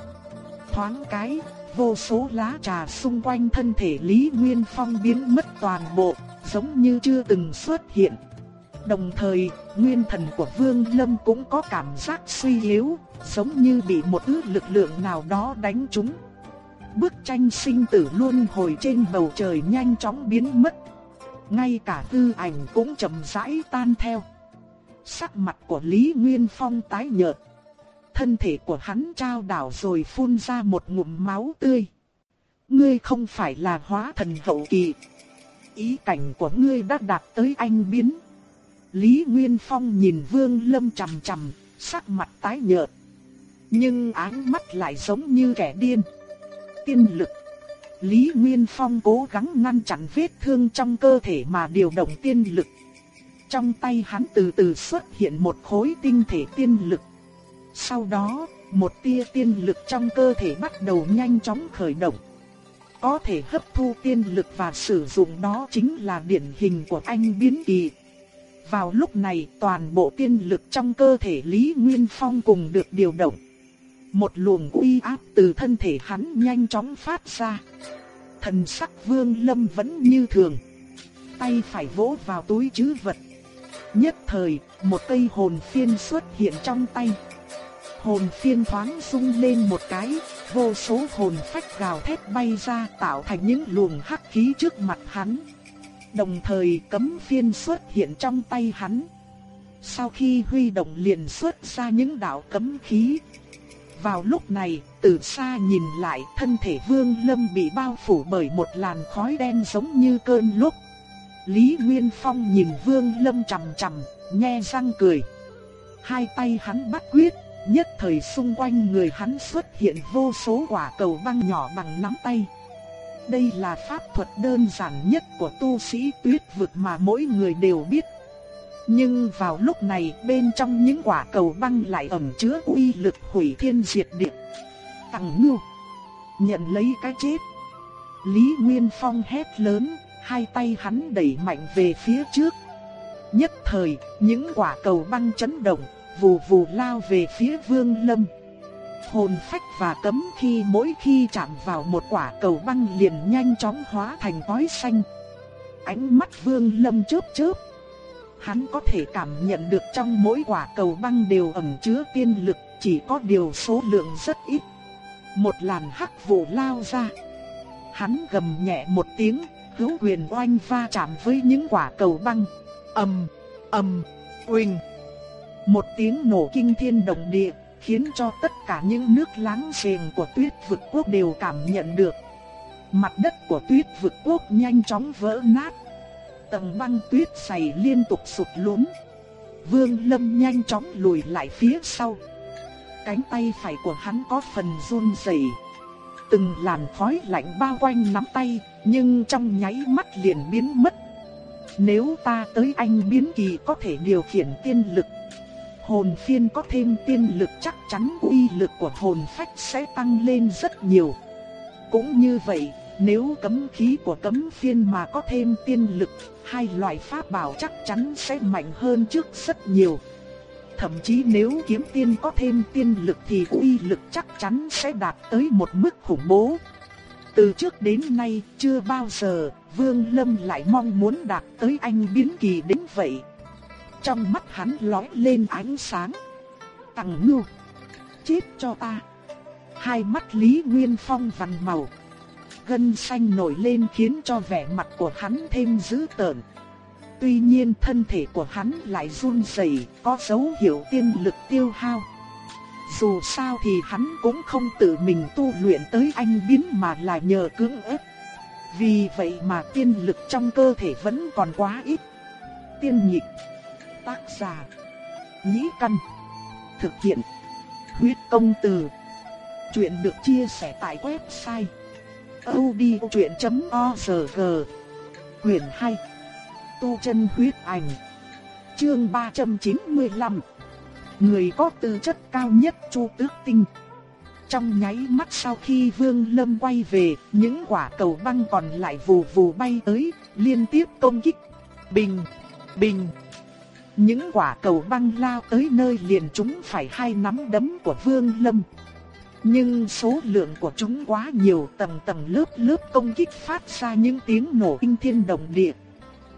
Thoáng cái, vô số lá trà xung quanh thân thể Lý Nguyên Phong biến mất toàn bộ, giống như chưa từng xuất hiện. Đồng thời, nguyên thần của Vương Lâm cũng có cảm giác suy yếu, giống như bị một thứ lực lượng nào đó đánh trúng. Bức tranh sinh tử luôn hồi trên bầu trời nhanh chóng biến mất. Ngay cả tư ảnh cũng chậm rãi tan theo. Sắc mặt của Lý Nguyên Phong tái nhợt. Thân thể của hắn trao đảo rồi phun ra một ngụm máu tươi. Ngươi không phải là hóa thần hậu kỳ. Ý cảnh của ngươi đã đạt tới anh biến. Lý Nguyên Phong nhìn Vương Lâm chằm chằm, sắc mặt tái nhợt. Nhưng ánh mắt lại giống như kẻ điên. Tiên lực. Lý Nguyên Phong cố gắng ngăn chặn vết thương trong cơ thể mà điều động tiên lực. Trong tay hắn từ từ xuất hiện một khối tinh thể tiên lực. Sau đó, một tia tiên lực trong cơ thể bắt đầu nhanh chóng khởi động. Có thể hấp thu tiên lực và sử dụng đó chính là điển hình của anh biến kỳ. Vào lúc này toàn bộ tiên lực trong cơ thể Lý Nguyên Phong cùng được điều động. Một luồng uy áp từ thân thể hắn nhanh chóng phát ra. Thần sắc vương lâm vẫn như thường. Tay phải vỗ vào túi chứ vật. Nhất thời, một cây hồn phiên xuất hiện trong tay. Hồn phiên thoáng rung lên một cái, vô số hồn phách gào thét bay ra tạo thành những luồng hắc khí trước mặt hắn. Đồng thời cấm phiên xuất hiện trong tay hắn. Sau khi huy động liền xuất ra những đạo cấm khí. Vào lúc này, từ xa nhìn lại thân thể Vương Lâm bị bao phủ bởi một làn khói đen giống như cơn lốc. Lý Nguyên Phong nhìn Vương Lâm chầm chầm, nghe răng cười. Hai tay hắn bắt quyết, nhất thời xung quanh người hắn xuất hiện vô số quả cầu băng nhỏ bằng nắm tay. Đây là pháp thuật đơn giản nhất của tu sĩ tuyết vực mà mỗi người đều biết. Nhưng vào lúc này bên trong những quả cầu băng lại ẩn chứa uy lực hủy thiên diệt địa. Tằng ngưu, nhận lấy cái chết. Lý Nguyên Phong hét lớn, hai tay hắn đẩy mạnh về phía trước. Nhất thời, những quả cầu băng chấn động, vù vù lao về phía Vương Lâm hồn phách và cấm khi mỗi khi chạm vào một quả cầu băng liền nhanh chóng hóa thành khói xanh. Ánh mắt Vương Lâm chớp chớp. Hắn có thể cảm nhận được trong mỗi quả cầu băng đều ẩn chứa tiên lực, chỉ có điều số lượng rất ít. Một làn hắc vụ lao ra. Hắn gầm nhẹ một tiếng, hữu quyền oanh va chạm với những quả cầu băng. Ầm, ầm, oanh. Một tiếng nổ kinh thiên động địa, khiến cho tất cả những nước láng giềng của tuyết vực quốc đều cảm nhận được. Mặt đất của tuyết vực quốc nhanh chóng vỡ nát. Tầng băng tuyết dày liên tục sụt lún. Vương Lâm nhanh chóng lùi lại phía sau. Cánh tay phải của hắn có phần run rẩy. Từng làn khói lạnh bao quanh nắm tay, nhưng trong nháy mắt liền biến mất. Nếu ta tới anh biến kỳ có thể điều khiển tiên lực hồn phiên có thêm tiên lực chắc chắn uy lực của hồn phách sẽ tăng lên rất nhiều. Cũng như vậy, nếu cấm khí của cấm phiên mà có thêm tiên lực, hai loại pháp bảo chắc chắn sẽ mạnh hơn trước rất nhiều. Thậm chí nếu kiếm tiên có thêm tiên lực thì uy lực chắc chắn sẽ đạt tới một mức khủng bố. Từ trước đến nay chưa bao giờ Vương Lâm lại mong muốn đạt tới anh biến kỳ đến vậy. Trong mắt hắn lóe lên ánh sáng. Tằng ngưu. Chết cho ta. Hai mắt Lý Nguyên Phong vằn màu. Gân xanh nổi lên khiến cho vẻ mặt của hắn thêm dữ tợn. Tuy nhiên thân thể của hắn lại run rẩy, có dấu hiệu tiên lực tiêu hao. Dù sao thì hắn cũng không tự mình tu luyện tới anh biến mà là nhờ cưỡng ép. Vì vậy mà tiên lực trong cơ thể vẫn còn quá ít. Tiên nhị Tác giả. Nhĩ căn. Thực hiện. Huyết công từ. Chuyện được chia sẻ tại website. odchuyện.org Quyền 2 Tu chân huyết ảnh Chương 395 Người có tư chất cao nhất Chu Tước Tinh Trong nháy mắt sau khi Vương Lâm quay về, những quả cầu băng còn lại vù vù bay tới, liên tiếp công kích. Bình, bình. Những quả cầu băng lao tới nơi liền chúng phải hai nắm đấm của Vương Lâm. Nhưng số lượng của chúng quá nhiều, tầng tầng lớp lớp công kích phát ra những tiếng nổ kinh thiên động địa.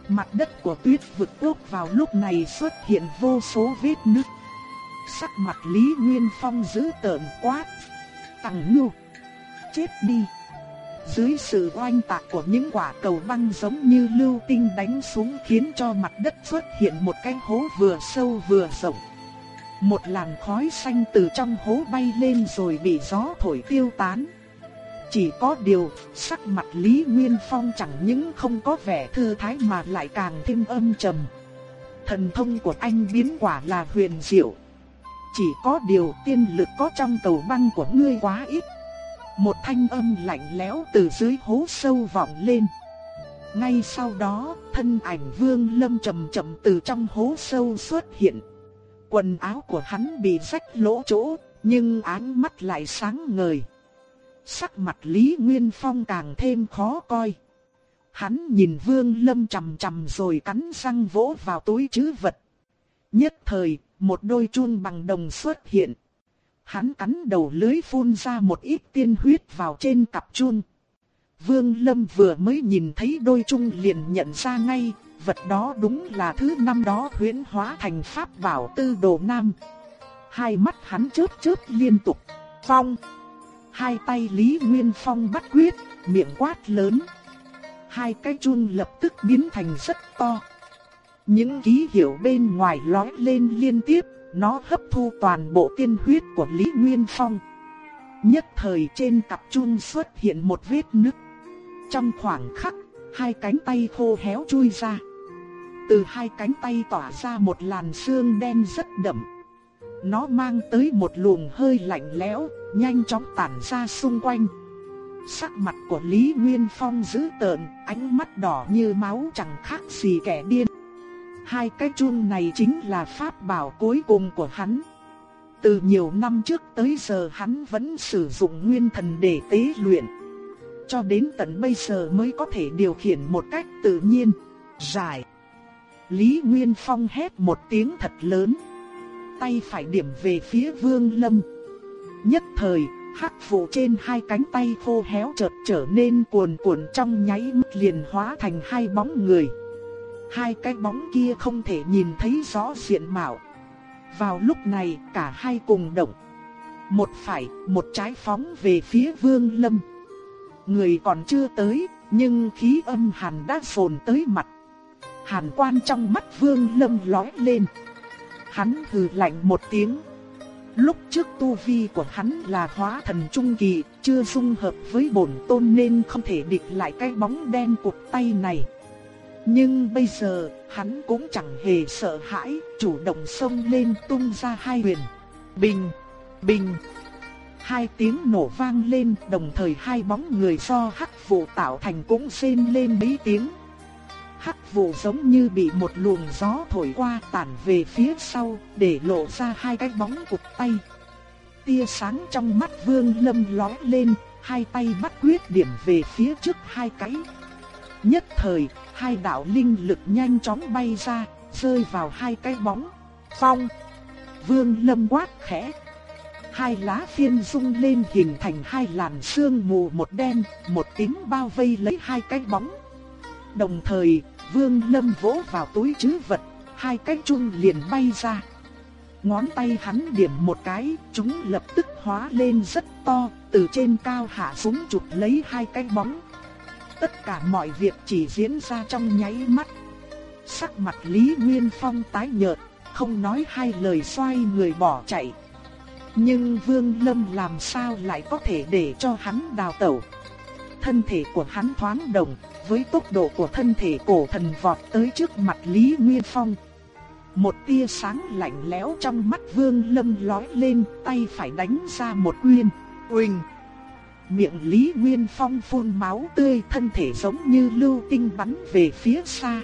Mặt đất của tuyết vực quốc vào lúc này xuất hiện vô số vết nứt. Sắc mặt Lý Nguyên Phong dữ tợn quát. Tằng ngưu. Chết đi. Dưới sự oanh tạc của những quả cầu băng giống như lưu tinh đánh xuống khiến cho mặt đất xuất hiện một cái hố vừa sâu vừa rộng. Một làn khói xanh từ trong hố bay lên rồi bị gió thổi tiêu tán. Chỉ có điều, sắc mặt Lý Nguyên Phong chẳng những không có vẻ thư thái mà lại càng thêm âm trầm. Thần thông của anh biến quả là huyền diệu. Chỉ có điều tiên lực có trong cầu băng của ngươi quá ít. Một thanh âm lạnh lẽo từ dưới hố sâu vọng lên. Ngay sau đó, thân ảnh Vương Lâm chậm chậm từ trong hố sâu xuất hiện. Quần áo của hắn bị rách lỗ chỗ, nhưng ánh mắt lại sáng ngời. Sắc mặt Lý Nguyên Phong càng thêm khó coi. Hắn nhìn Vương Lâm chằm chằm rồi cắn răng vỗ vào túi trữ vật. Nhất thời, một đôi chuông bằng đồng xuất hiện. Hắn cắn đầu lưới phun ra một ít tiên huyết vào trên cặp chun Vương Lâm vừa mới nhìn thấy đôi chung liền nhận ra ngay, vật đó đúng là thứ năm đó huyễn hóa thành pháp bảo tư đồ nam. Hai mắt hắn chớp chớp liên tục. Phong! Hai tay Lý Nguyên Phong bắt quyết, miệng quát lớn. Hai cái chun lập tức biến thành rất to. Những ký hiệu bên ngoài lói lên liên tiếp, nó hấp thu toàn bộ tiên huyết của Lý Nguyên Phong. Nhất thời trên cặp chun xuất hiện một vết nứt. Trong khoảng khắc, hai cánh tay khô héo chui ra. Từ hai cánh tay tỏa ra một làn xương đen rất đậm. Nó mang tới một luồng hơi lạnh lẽo, nhanh chóng tản ra xung quanh. Sắc mặt của Lý Nguyên Phong dữ tợn, ánh mắt đỏ như máu chẳng khác gì kẻ điên. Hai cái chun này chính là pháp bảo cuối cùng của hắn. Từ nhiều năm trước tới giờ hắn vẫn sử dụng nguyên thần để tế luyện. Cho đến tận bây giờ mới có thể điều khiển một cách tự nhiên. Giải. Lý Nguyên Phong hét một tiếng thật lớn. Tay phải điểm về phía Vương Lâm. Nhất thời, hắc vụ trên hai cánh tay khô héo chợt trở nên cuồn cuộn trong nháy mắt liền hóa thành hai bóng người. Hai cái bóng kia không thể nhìn thấy rõ diện mạo. Vào lúc này cả hai cùng động. Một phải, một trái phóng về phía Vương Lâm. Người còn chưa tới, nhưng khí âm hàn đã phồn tới mặt. Hàn quan trong mắt Vương Lâm lóe lên. Hắn hừ lạnh một tiếng. Lúc trước tu vi của hắn là hóa thần trung kỳ, chưa dung hợp với bổn tôn nên không thể địch lại cái bóng đen cục tay này. Nhưng bây giờ, hắn cũng chẳng hề sợ hãi, chủ động xông lên tung ra hai huyền. Bình, bình. Hai tiếng nổ vang lên, đồng thời hai bóng người do hắc vụ tạo thành cũng xên lên mấy tiếng. Hắc vụ giống như bị một luồng gió thổi qua tản về phía sau, để lộ ra hai cái bóng cục tay. Tia sáng trong mắt Vương Lâm lóe lên, hai tay bắt quyết điểm về phía trước hai cái. Nhất thời, hai đạo linh lực nhanh chóng bay ra, rơi vào hai cái bóng. Phong! Vương Lâm quát khẽ. Hai lá phiên rung lên hình thành hai làn sương mù một đen, một tím bao vây lấy hai cái bóng. Đồng thời, Vương Lâm vỗ vào túi trữ vật, hai cái chung liền bay ra. Ngón tay hắn điểm một cái, chúng lập tức hóa lên rất to, từ trên cao hạ xuống chụp lấy hai cái bóng. Tất cả mọi việc chỉ diễn ra trong nháy mắt. Sắc mặt Lý Nguyên Phong tái nhợt, không nói hai lời xoay người bỏ chạy. Nhưng Vương Lâm làm sao lại có thể để cho hắn đào tẩu. thân thể của hắn thoáng động, với tốc độ của thân thể cổ thần vọt tới trước mặt Lý Nguyên Phong. Một tia sáng lạnh lẽo trong mắt Vương Lâm lói lên, tay phải đánh ra một quyền. Uỳnh! Miệng Lý Nguyên Phong phun máu tươi, thân thể giống như lưu tinh bắn về phía xa.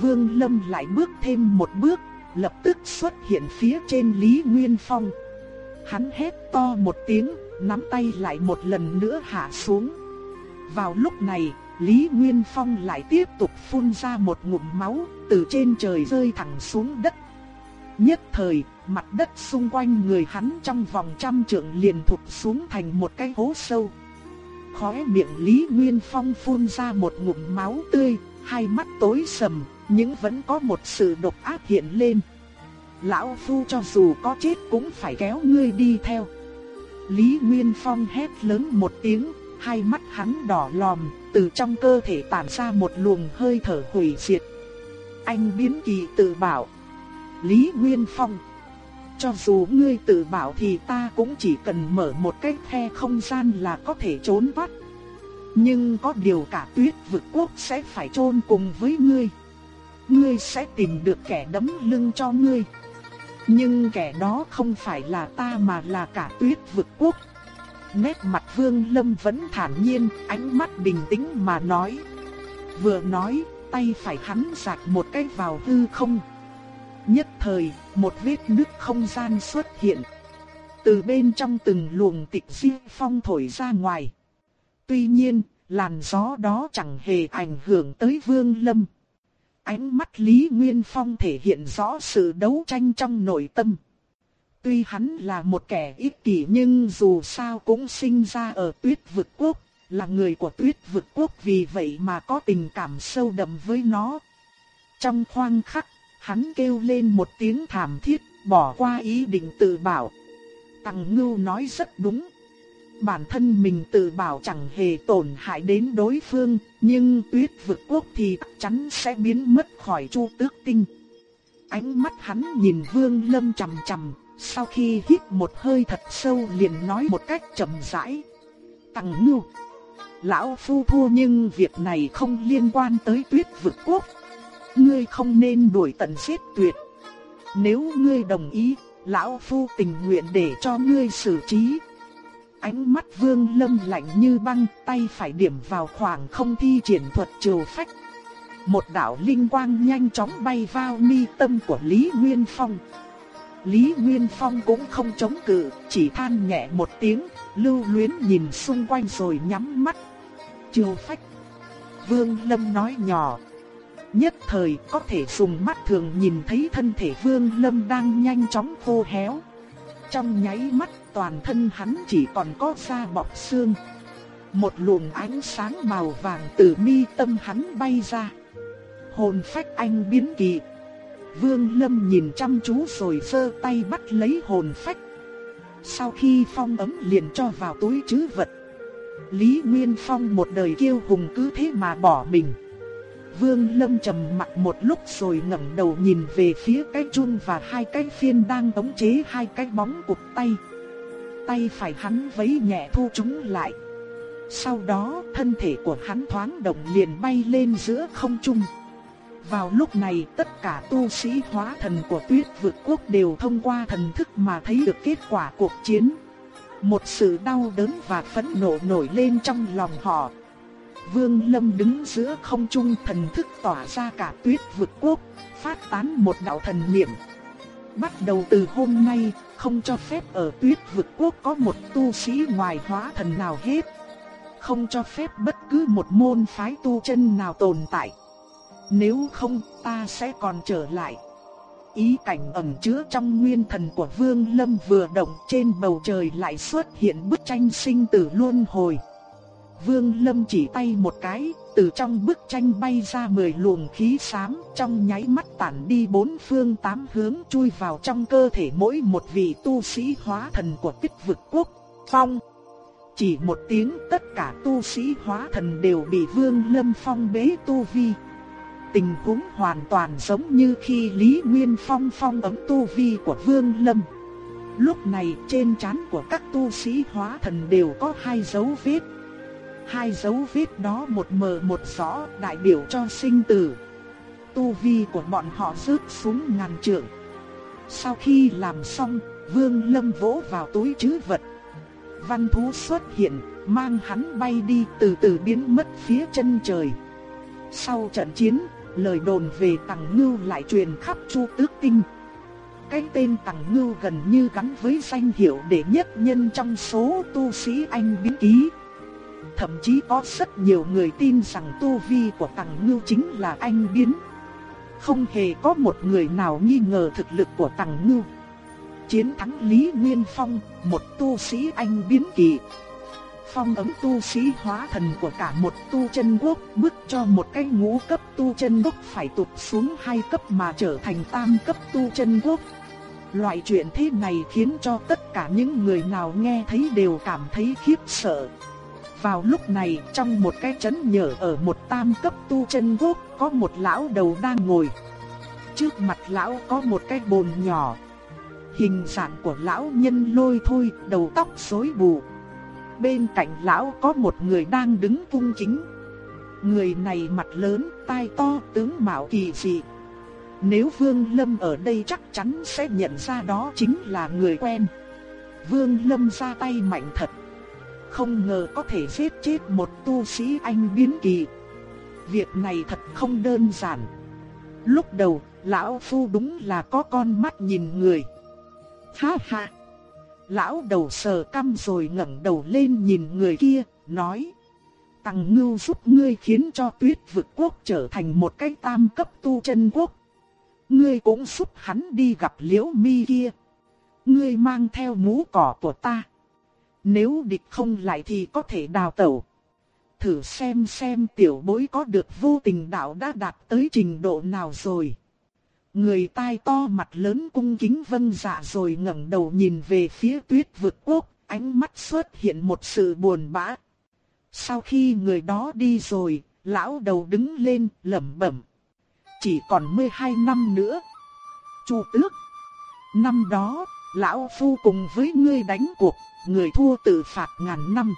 Vương Lâm lại bước thêm một bước, lập tức xuất hiện phía trên Lý Nguyên Phong. Hắn hét to một tiếng, nắm tay lại một lần nữa hạ xuống. Vào lúc này, Lý Nguyên Phong lại tiếp tục phun ra một ngụm máu, từ trên trời rơi thẳng xuống đất. Nhất thời, mặt đất xung quanh người hắn trong vòng trăm trượng liền thụt xuống thành một cái hố sâu. Khóe miệng Lý Nguyên Phong phun ra một ngụm máu tươi, hai mắt tối sầm, nhưng vẫn có một sự độc ác hiện lên. Lão Phu cho dù có chết cũng phải kéo ngươi đi theo. Lý Nguyên Phong hét lớn một tiếng, hai mắt hắn đỏ lòm, từ trong cơ thể tản ra một luồng hơi thở hủy diệt. Anh biến kỳ tự bảo. Lý Nguyên Phong. Cho dù ngươi tự bảo thì ta cũng chỉ cần mở một cái khe không gian là có thể trốn thoát. Nhưng có điều cả tuyết vực quốc sẽ phải chôn cùng với ngươi. Ngươi sẽ tìm được kẻ đấm lưng cho ngươi. Nhưng kẻ đó không phải là ta mà là cả tuyết vực quốc. Nét mặt vương lâm vẫn thản nhiên, ánh mắt bình tĩnh mà nói. Vừa nói, tay phải hắn rạch một cái vào hư không. Nhất thời, một vết nứt không gian xuất hiện. Từ bên trong từng luồng tịch di phong thổi ra ngoài. Tuy nhiên, làn gió đó chẳng hề ảnh hưởng tới vương lâm. Ánh mắt Lý Nguyên Phong thể hiện rõ sự đấu tranh trong nội tâm. Tuy hắn là một kẻ ích kỷ nhưng dù sao cũng sinh ra ở tuyết vực quốc, là người của tuyết vực quốc vì vậy mà có tình cảm sâu đậm với nó. Trong khoang khắc, hắn kêu lên một tiếng thảm thiết, bỏ qua ý định tự bảo. Tằng ngưu nói rất đúng. Bản thân mình tự bảo chẳng hề tổn hại đến đối phương, nhưng tuyết vực quốc thì chắc chắn sẽ biến mất khỏi chu tước tinh. Ánh mắt hắn nhìn vương lâm chầm chầm, sau khi hít một hơi thật sâu liền nói một cách chậm rãi. Tằng ngưu, lão phu thua nhưng việc này không liên quan tới tuyết vực quốc. Ngươi không nên đuổi tận giết tuyệt. Nếu ngươi đồng ý, lão phu tình nguyện để cho ngươi xử trí. Ánh mắt vương lâm lạnh như băng, tay phải điểm vào khoảng không thi triển thuật trừ phách. Một đạo linh quang nhanh chóng bay vào mi tâm của Lý Nguyên Phong. Lý Nguyên Phong cũng không chống cự, chỉ than nhẹ một tiếng, lưu luyến nhìn xung quanh rồi nhắm mắt. Trừ phách. Vương Lâm nói nhỏ. Nhất thời có thể dùng mắt thường nhìn thấy thân thể Vương Lâm đang nhanh chóng khô héo. Trong nháy mắt, toàn thân hắn chỉ còn có da bọc xương. Một luồng ánh sáng màu vàng từ mi tâm hắn bay ra. Hồn phách anh biến kỳ. Vương Lâm nhìn chăm chú rồi sơ tay bắt lấy hồn phách. Sau khi phong ấm liền cho vào túi trữ vật. Lý Nguyên Phong một đời kiêu hùng cứ thế mà bỏ mình. Vương Lâm trầm mặt một lúc rồi ngẩng đầu nhìn về phía cái chun và hai cái phiên đang tống chế hai cái bóng cục tay. Tay phải hắn vấy nhẹ thu chúng lại. Sau đó, thân thể của hắn thoáng động liền bay lên giữa không trung. Vào lúc này, tất cả tu sĩ hóa thần của tuyết vượt quốc đều thông qua thần thức mà thấy được kết quả cuộc chiến. Một sự đau đớn và phẫn nộ nổi lên trong lòng họ. Vương Lâm đứng giữa không trung thần thức tỏa ra cả tuyết vượt quốc, phát tán một đạo thần niệm. Bắt đầu từ hôm nay, không cho phép ở tuyết vực quốc có một tu sĩ ngoài hóa thần nào hết. Không cho phép bất cứ một môn phái tu chân nào tồn tại. Nếu không ta sẽ còn trở lại. Ý cảnh ẩn chứa trong nguyên thần của Vương Lâm vừa động trên bầu trời lại xuất hiện bức tranh sinh tử luân hồi. Vương Lâm chỉ tay một cái, từ trong bức tranh bay ra mười luồng khí xám, trong nháy mắt tản đi bốn phương tám hướng chui vào trong cơ thể mỗi một vị tu sĩ hóa thần của tích vực quốc. Phong! Chỉ một tiếng tất cả tu sĩ hóa thần đều bị Vương Lâm phong bế tu vi. Tình huống hoàn toàn giống như khi Lý Nguyên Phong phong ấm tu vi của Vương Lâm. Lúc này trên trán của các tu sĩ hóa thần đều có hai dấu vết Hai dấu vết đó một mờ một rõ đại biểu cho sinh tử. Tu vi của bọn họ rớt xuống ngàn trượng. Sau khi làm xong, Vương Lâm vỗ vào túi trữ vật. Văn thú xuất hiện, mang hắn bay đi từ từ biến mất phía chân trời. Sau trận chiến, lời đồn về Tằng Ngưu lại truyền khắp Chu Tước Tinh. Cái tên Tằng Ngưu gần như gắn với danh hiệu đệ nhất nhân trong số tu sĩ anh biến ký. Thậm chí có rất nhiều người tin rằng tu vi của Tằng Ngưu chính là anh biến. Không hề có một người nào nghi ngờ thực lực của Tằng Ngưu. Chiến thắng Lý Nguyên Phong, một tu sĩ anh biến kỳ. Phong ấm tu sĩ hóa thần của cả một tu chân quốc bước cho một cái ngũ cấp tu chân quốc phải tụt xuống hai cấp mà trở thành tam cấp tu chân quốc. Loại chuyện thế này khiến cho tất cả những người nào nghe thấy đều cảm thấy khiếp sợ. Vào lúc này trong một cái trấn nhở ở một tam cấp tu chân quốc có một lão đầu đang ngồi. Trước mặt lão có một cái bồn nhỏ. Hình dạng của lão nhân lôi thôi, đầu tóc rối bù. Bên cạnh lão có một người đang đứng cung kính. Người này mặt lớn, tai to, tướng mạo kỳ dị. Nếu Vương Lâm ở đây chắc chắn sẽ nhận ra đó chính là người quen. Vương Lâm ra tay mạnh thật. Không ngờ có thể giết chết một tu sĩ anh biến kỳ. Việc này thật không đơn giản. Lúc đầu, lão phu đúng là có con mắt nhìn người. Ha ha! Lão đầu sờ căm rồi ngẩng đầu lên nhìn người kia, nói. Tằng ngưu giúp ngươi khiến cho tuyết vực quốc trở thành một cái tam cấp tu chân quốc. Ngươi cũng giúp hắn đi gặp liễu mi kia. Ngươi mang theo mũ cỏ của ta. Nếu địch không lại thì có thể đào tẩu. Thử xem xem tiểu bối có được vô tình đạo đã đạt tới trình độ nào rồi. Người tai to mặt lớn cung kính vân dạ rồi ngẩng đầu nhìn về phía tuyết vực quốc, ánh mắt xuất hiện một sự buồn bã. Sau khi người đó đi rồi, lão đầu đứng lên lẩm bẩm. Chỉ còn 12 năm nữa. Chu tước. Năm đó, lão phu cùng với ngươi đánh cuộc, người thua tự phạt ngàn năm.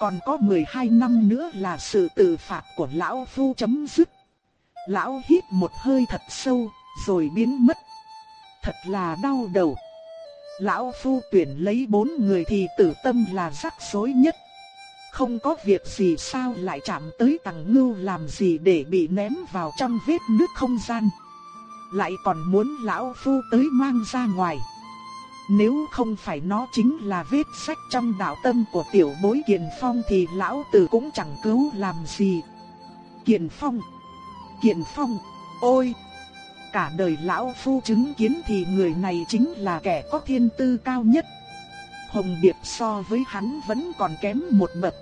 Còn có 12 năm nữa là sự tự phạt của lão phu chấm dứt. Lão hít một hơi thật sâu, rồi biến mất. Thật là đau đầu. Lão phu tuyển lấy bốn người thì tử tâm là rắc rối nhất. Không có việc gì sao lại chạm tới tầng ngưu làm gì để bị ném vào trong vết nước không gian. Lại còn muốn lão phu tới mang ra ngoài. Nếu không phải nó chính là vết sách trong đạo tâm của tiểu bối Kiền Phong thì lão tử cũng chẳng cứu làm gì. Kiền Phong, Kiền Phong, ôi! Cả đời lão phu chứng kiến thì người này chính là kẻ có thiên tư cao nhất. Hồng Điệp so với hắn vẫn còn kém một bậc.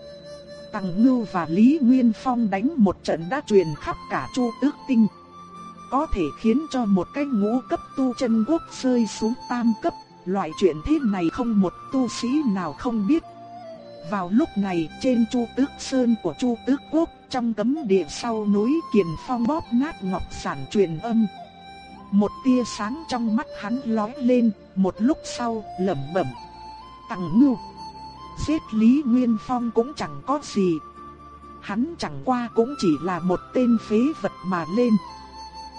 Tằng Ngưu và Lý Nguyên Phong đánh một trận đã truyền khắp cả Chu Tước Tinh. Có thể khiến cho một cái ngũ cấp tu chân quốc rơi xuống tam cấp, loại chuyện thế này không một tu sĩ nào không biết. Vào lúc này trên Chu Tước Sơn của Chu Tước Quốc, trong cấm địa sau núi Kiền Phong bóp nát ngọc sản truyền âm. Một tia sáng trong mắt hắn lóe lên, một lúc sau lẩm bẩm. Tằng ngưu. Giết Lý Nguyên Phong cũng chẳng có gì. Hắn chẳng qua cũng chỉ là một tên phế vật mà lên.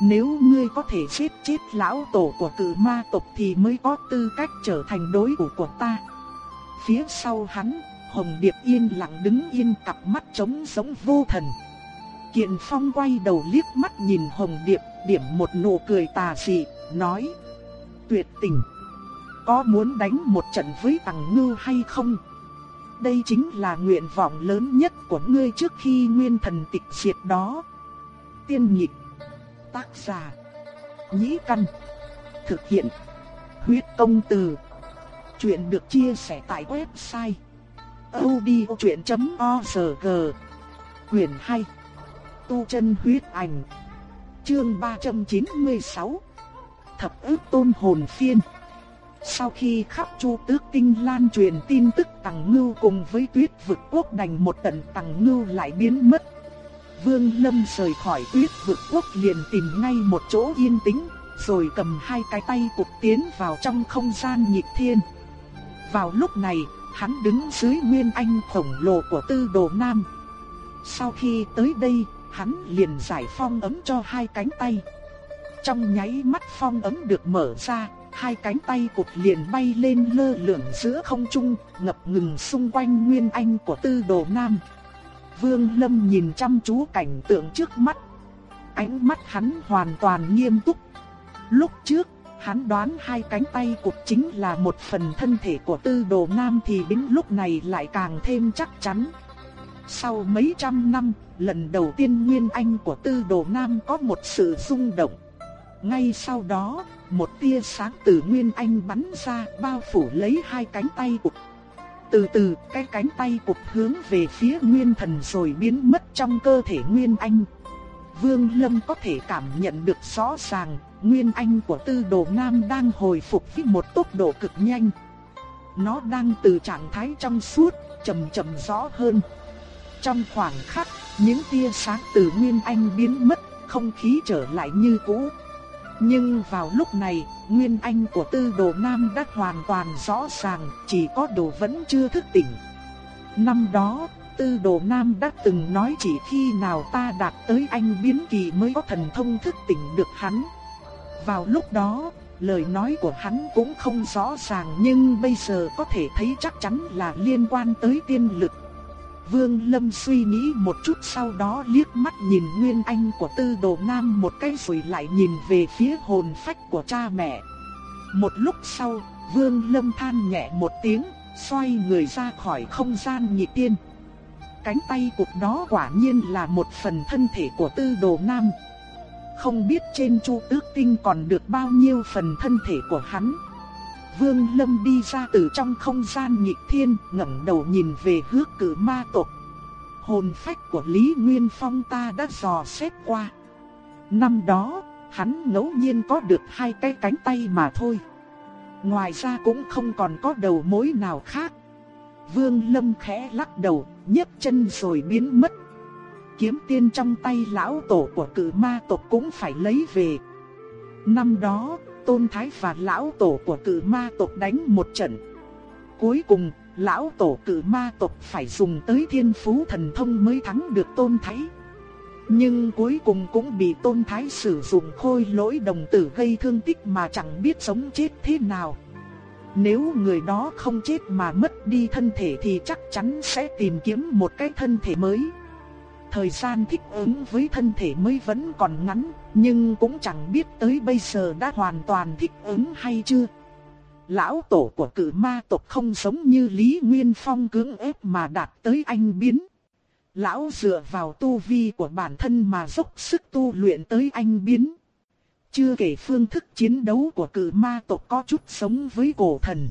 Nếu ngươi có thể giết chết lão tổ của cự ma tộc thì mới có tư cách trở thành đối thủ của ta. Phía sau hắn, Hồng Điệp yên lặng đứng yên cặp mắt trống giống vô thần. Kiện Phong quay đầu liếc mắt nhìn Hồng Điệp, điểm một nụ cười tà dị, nói: "Tuyệt tình, có muốn đánh một trận với tàng ngư hay không?" Đây chính là nguyện vọng lớn nhất của ngươi trước khi nguyên thần tịch diệt đó. Tiên nhịp, tác giả, nhĩ căn, thực hiện, huyết công từ. Chuyện được chia sẻ tại website. odchuyện.org, quyển 2 tu chân huyết ảnh. Chương 396 Thập ức tôn hồn phiên. Sau khi khắp chu tước tinh lan truyền tin tức Tằng Ngưu cùng với tuyết vực quốc đành một tận Tằng Ngưu lại biến mất. Vương Lâm rời khỏi tuyết vực quốc liền tìm ngay một chỗ yên tĩnh, rồi cầm hai cái tay cục tiến vào trong không gian nhịp thiên. Vào lúc này, hắn đứng dưới nguyên anh khổng lồ của tư đồ nam. Sau khi tới đây, hắn liền giải phong ấm cho hai cánh tay. Trong nháy mắt phong ấm được mở ra, hai cánh tay cụt liền bay lên lơ lửng giữa không trung, ngập ngừng xung quanh nguyên anh của tư đồ nam. Vương Lâm nhìn chăm chú cảnh tượng trước mắt. Ánh mắt hắn hoàn toàn nghiêm túc. Lúc trước, hắn đoán hai cánh tay cụt chính là một phần thân thể của tư đồ nam thì đến lúc này lại càng thêm chắc chắn. Sau mấy trăm năm, lần đầu tiên Nguyên Anh của tư đồ nam có một sự rung động. Ngay sau đó, một tia sáng từ Nguyên Anh bắn ra bao phủ lấy hai cánh tay cụt. Từ từ, cái cánh tay cục hướng về phía Nguyên Thần rồi biến mất trong cơ thể Nguyên Anh. Vương Lâm có thể cảm nhận được rõ ràng, Nguyên Anh của Tư Đồ Nam đang hồi phục với một tốc độ cực nhanh. Nó đang từ trạng thái trong suốt, chậm chậm rõ hơn. Trong khoảng khắc, những tia sáng từ Nguyên Anh biến mất, không khí trở lại như cũ. Nhưng vào lúc này, Nguyên Anh của Tư Đồ Nam đã hoàn toàn rõ ràng, chỉ có đồ vẫn chưa thức tỉnh. Năm đó, Tư Đồ Nam đã từng nói chỉ khi nào ta đạt tới anh biến kỳ mới có thần thông thức tỉnh được hắn. Vào lúc đó, lời nói của hắn cũng không rõ ràng nhưng bây giờ có thể thấy chắc chắn là liên quan tới tiên lực. Vương Lâm suy nghĩ một chút sau đó liếc mắt nhìn Nguyên Anh của Tư Đồ Nam một cái rồi lại nhìn về phía hồn phách của cha mẹ. Một lúc sau, Vương Lâm than nhẹ một tiếng, xoay người ra khỏi không gian nhị tiên. Cánh tay cục đó quả nhiên là một phần thân thể của Tư Đồ Nam. Không biết trên Chu Tước Tinh còn được bao nhiêu phần thân thể của hắn. Vương Lâm đi ra từ trong không gian nhị thiên, ngẩng đầu nhìn về hước cử ma tộc. Hồn phách của Lý Nguyên Phong ta đã dò xét qua. Năm đó, hắn ngẫu nhiên có được hai cái cánh tay mà thôi. Ngoài ra cũng không còn có đầu mối nào khác. Vương Lâm khẽ lắc đầu, nhấc chân rồi biến mất. Kiếm tiên trong tay lão tổ của cử ma tộc cũng phải lấy về. Năm đó, Tôn Thái và lão tổ của Cự ma tộc đánh một trận. Cuối cùng, lão tổ Cự ma tộc phải dùng tới thiên phú thần thông mới thắng được Tôn Thái. Nhưng cuối cùng cũng bị Tôn Thái sử dụng khôi lỗi đồng tử gây thương tích mà chẳng biết sống chết thế nào. Nếu người đó không chết mà mất đi thân thể thì chắc chắn sẽ tìm kiếm một cái thân thể mới. Thời gian thích ứng với thân thể mới vẫn còn ngắn, nhưng cũng chẳng biết tới bây giờ đã hoàn toàn thích ứng hay chưa. Lão tổ của cử ma tộc không giống như Lý Nguyên Phong cưỡng ép mà đạt tới anh biến. Lão dựa vào tu vi của bản thân mà dốc sức tu luyện tới anh biến. Chưa kể phương thức chiến đấu của cử ma tộc có chút sống với cổ thần.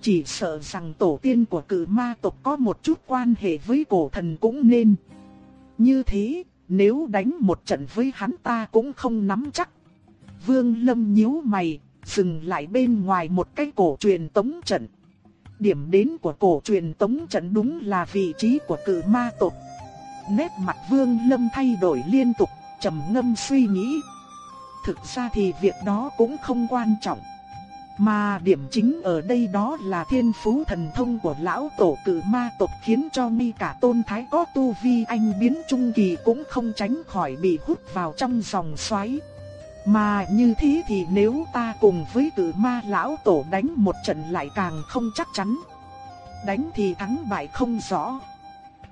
Chỉ sợ rằng tổ tiên của cử ma tộc có một chút quan hệ với cổ thần cũng nên. Như thế, nếu đánh một trận với hắn ta cũng không nắm chắc. Vương Lâm nhíu mày, dừng lại bên ngoài một cái cổ truyền tống trận. Điểm đến của cổ truyền tống trận đúng là vị trí của cự ma tộc. Nét mặt Vương Lâm thay đổi liên tục, trầm ngâm suy nghĩ. Thực ra thì việc đó cũng không quan trọng. Mà điểm chính ở đây đó là thiên phú thần thông của lão tổ cử ma tộc khiến cho mi cả tôn thái có tu vi anh biến trung kỳ cũng không tránh khỏi bị hút vào trong dòng xoáy. Mà như thế thì nếu ta cùng với cử ma lão tổ đánh một trận lại càng không chắc chắn. Đánh thì thắng bại không rõ.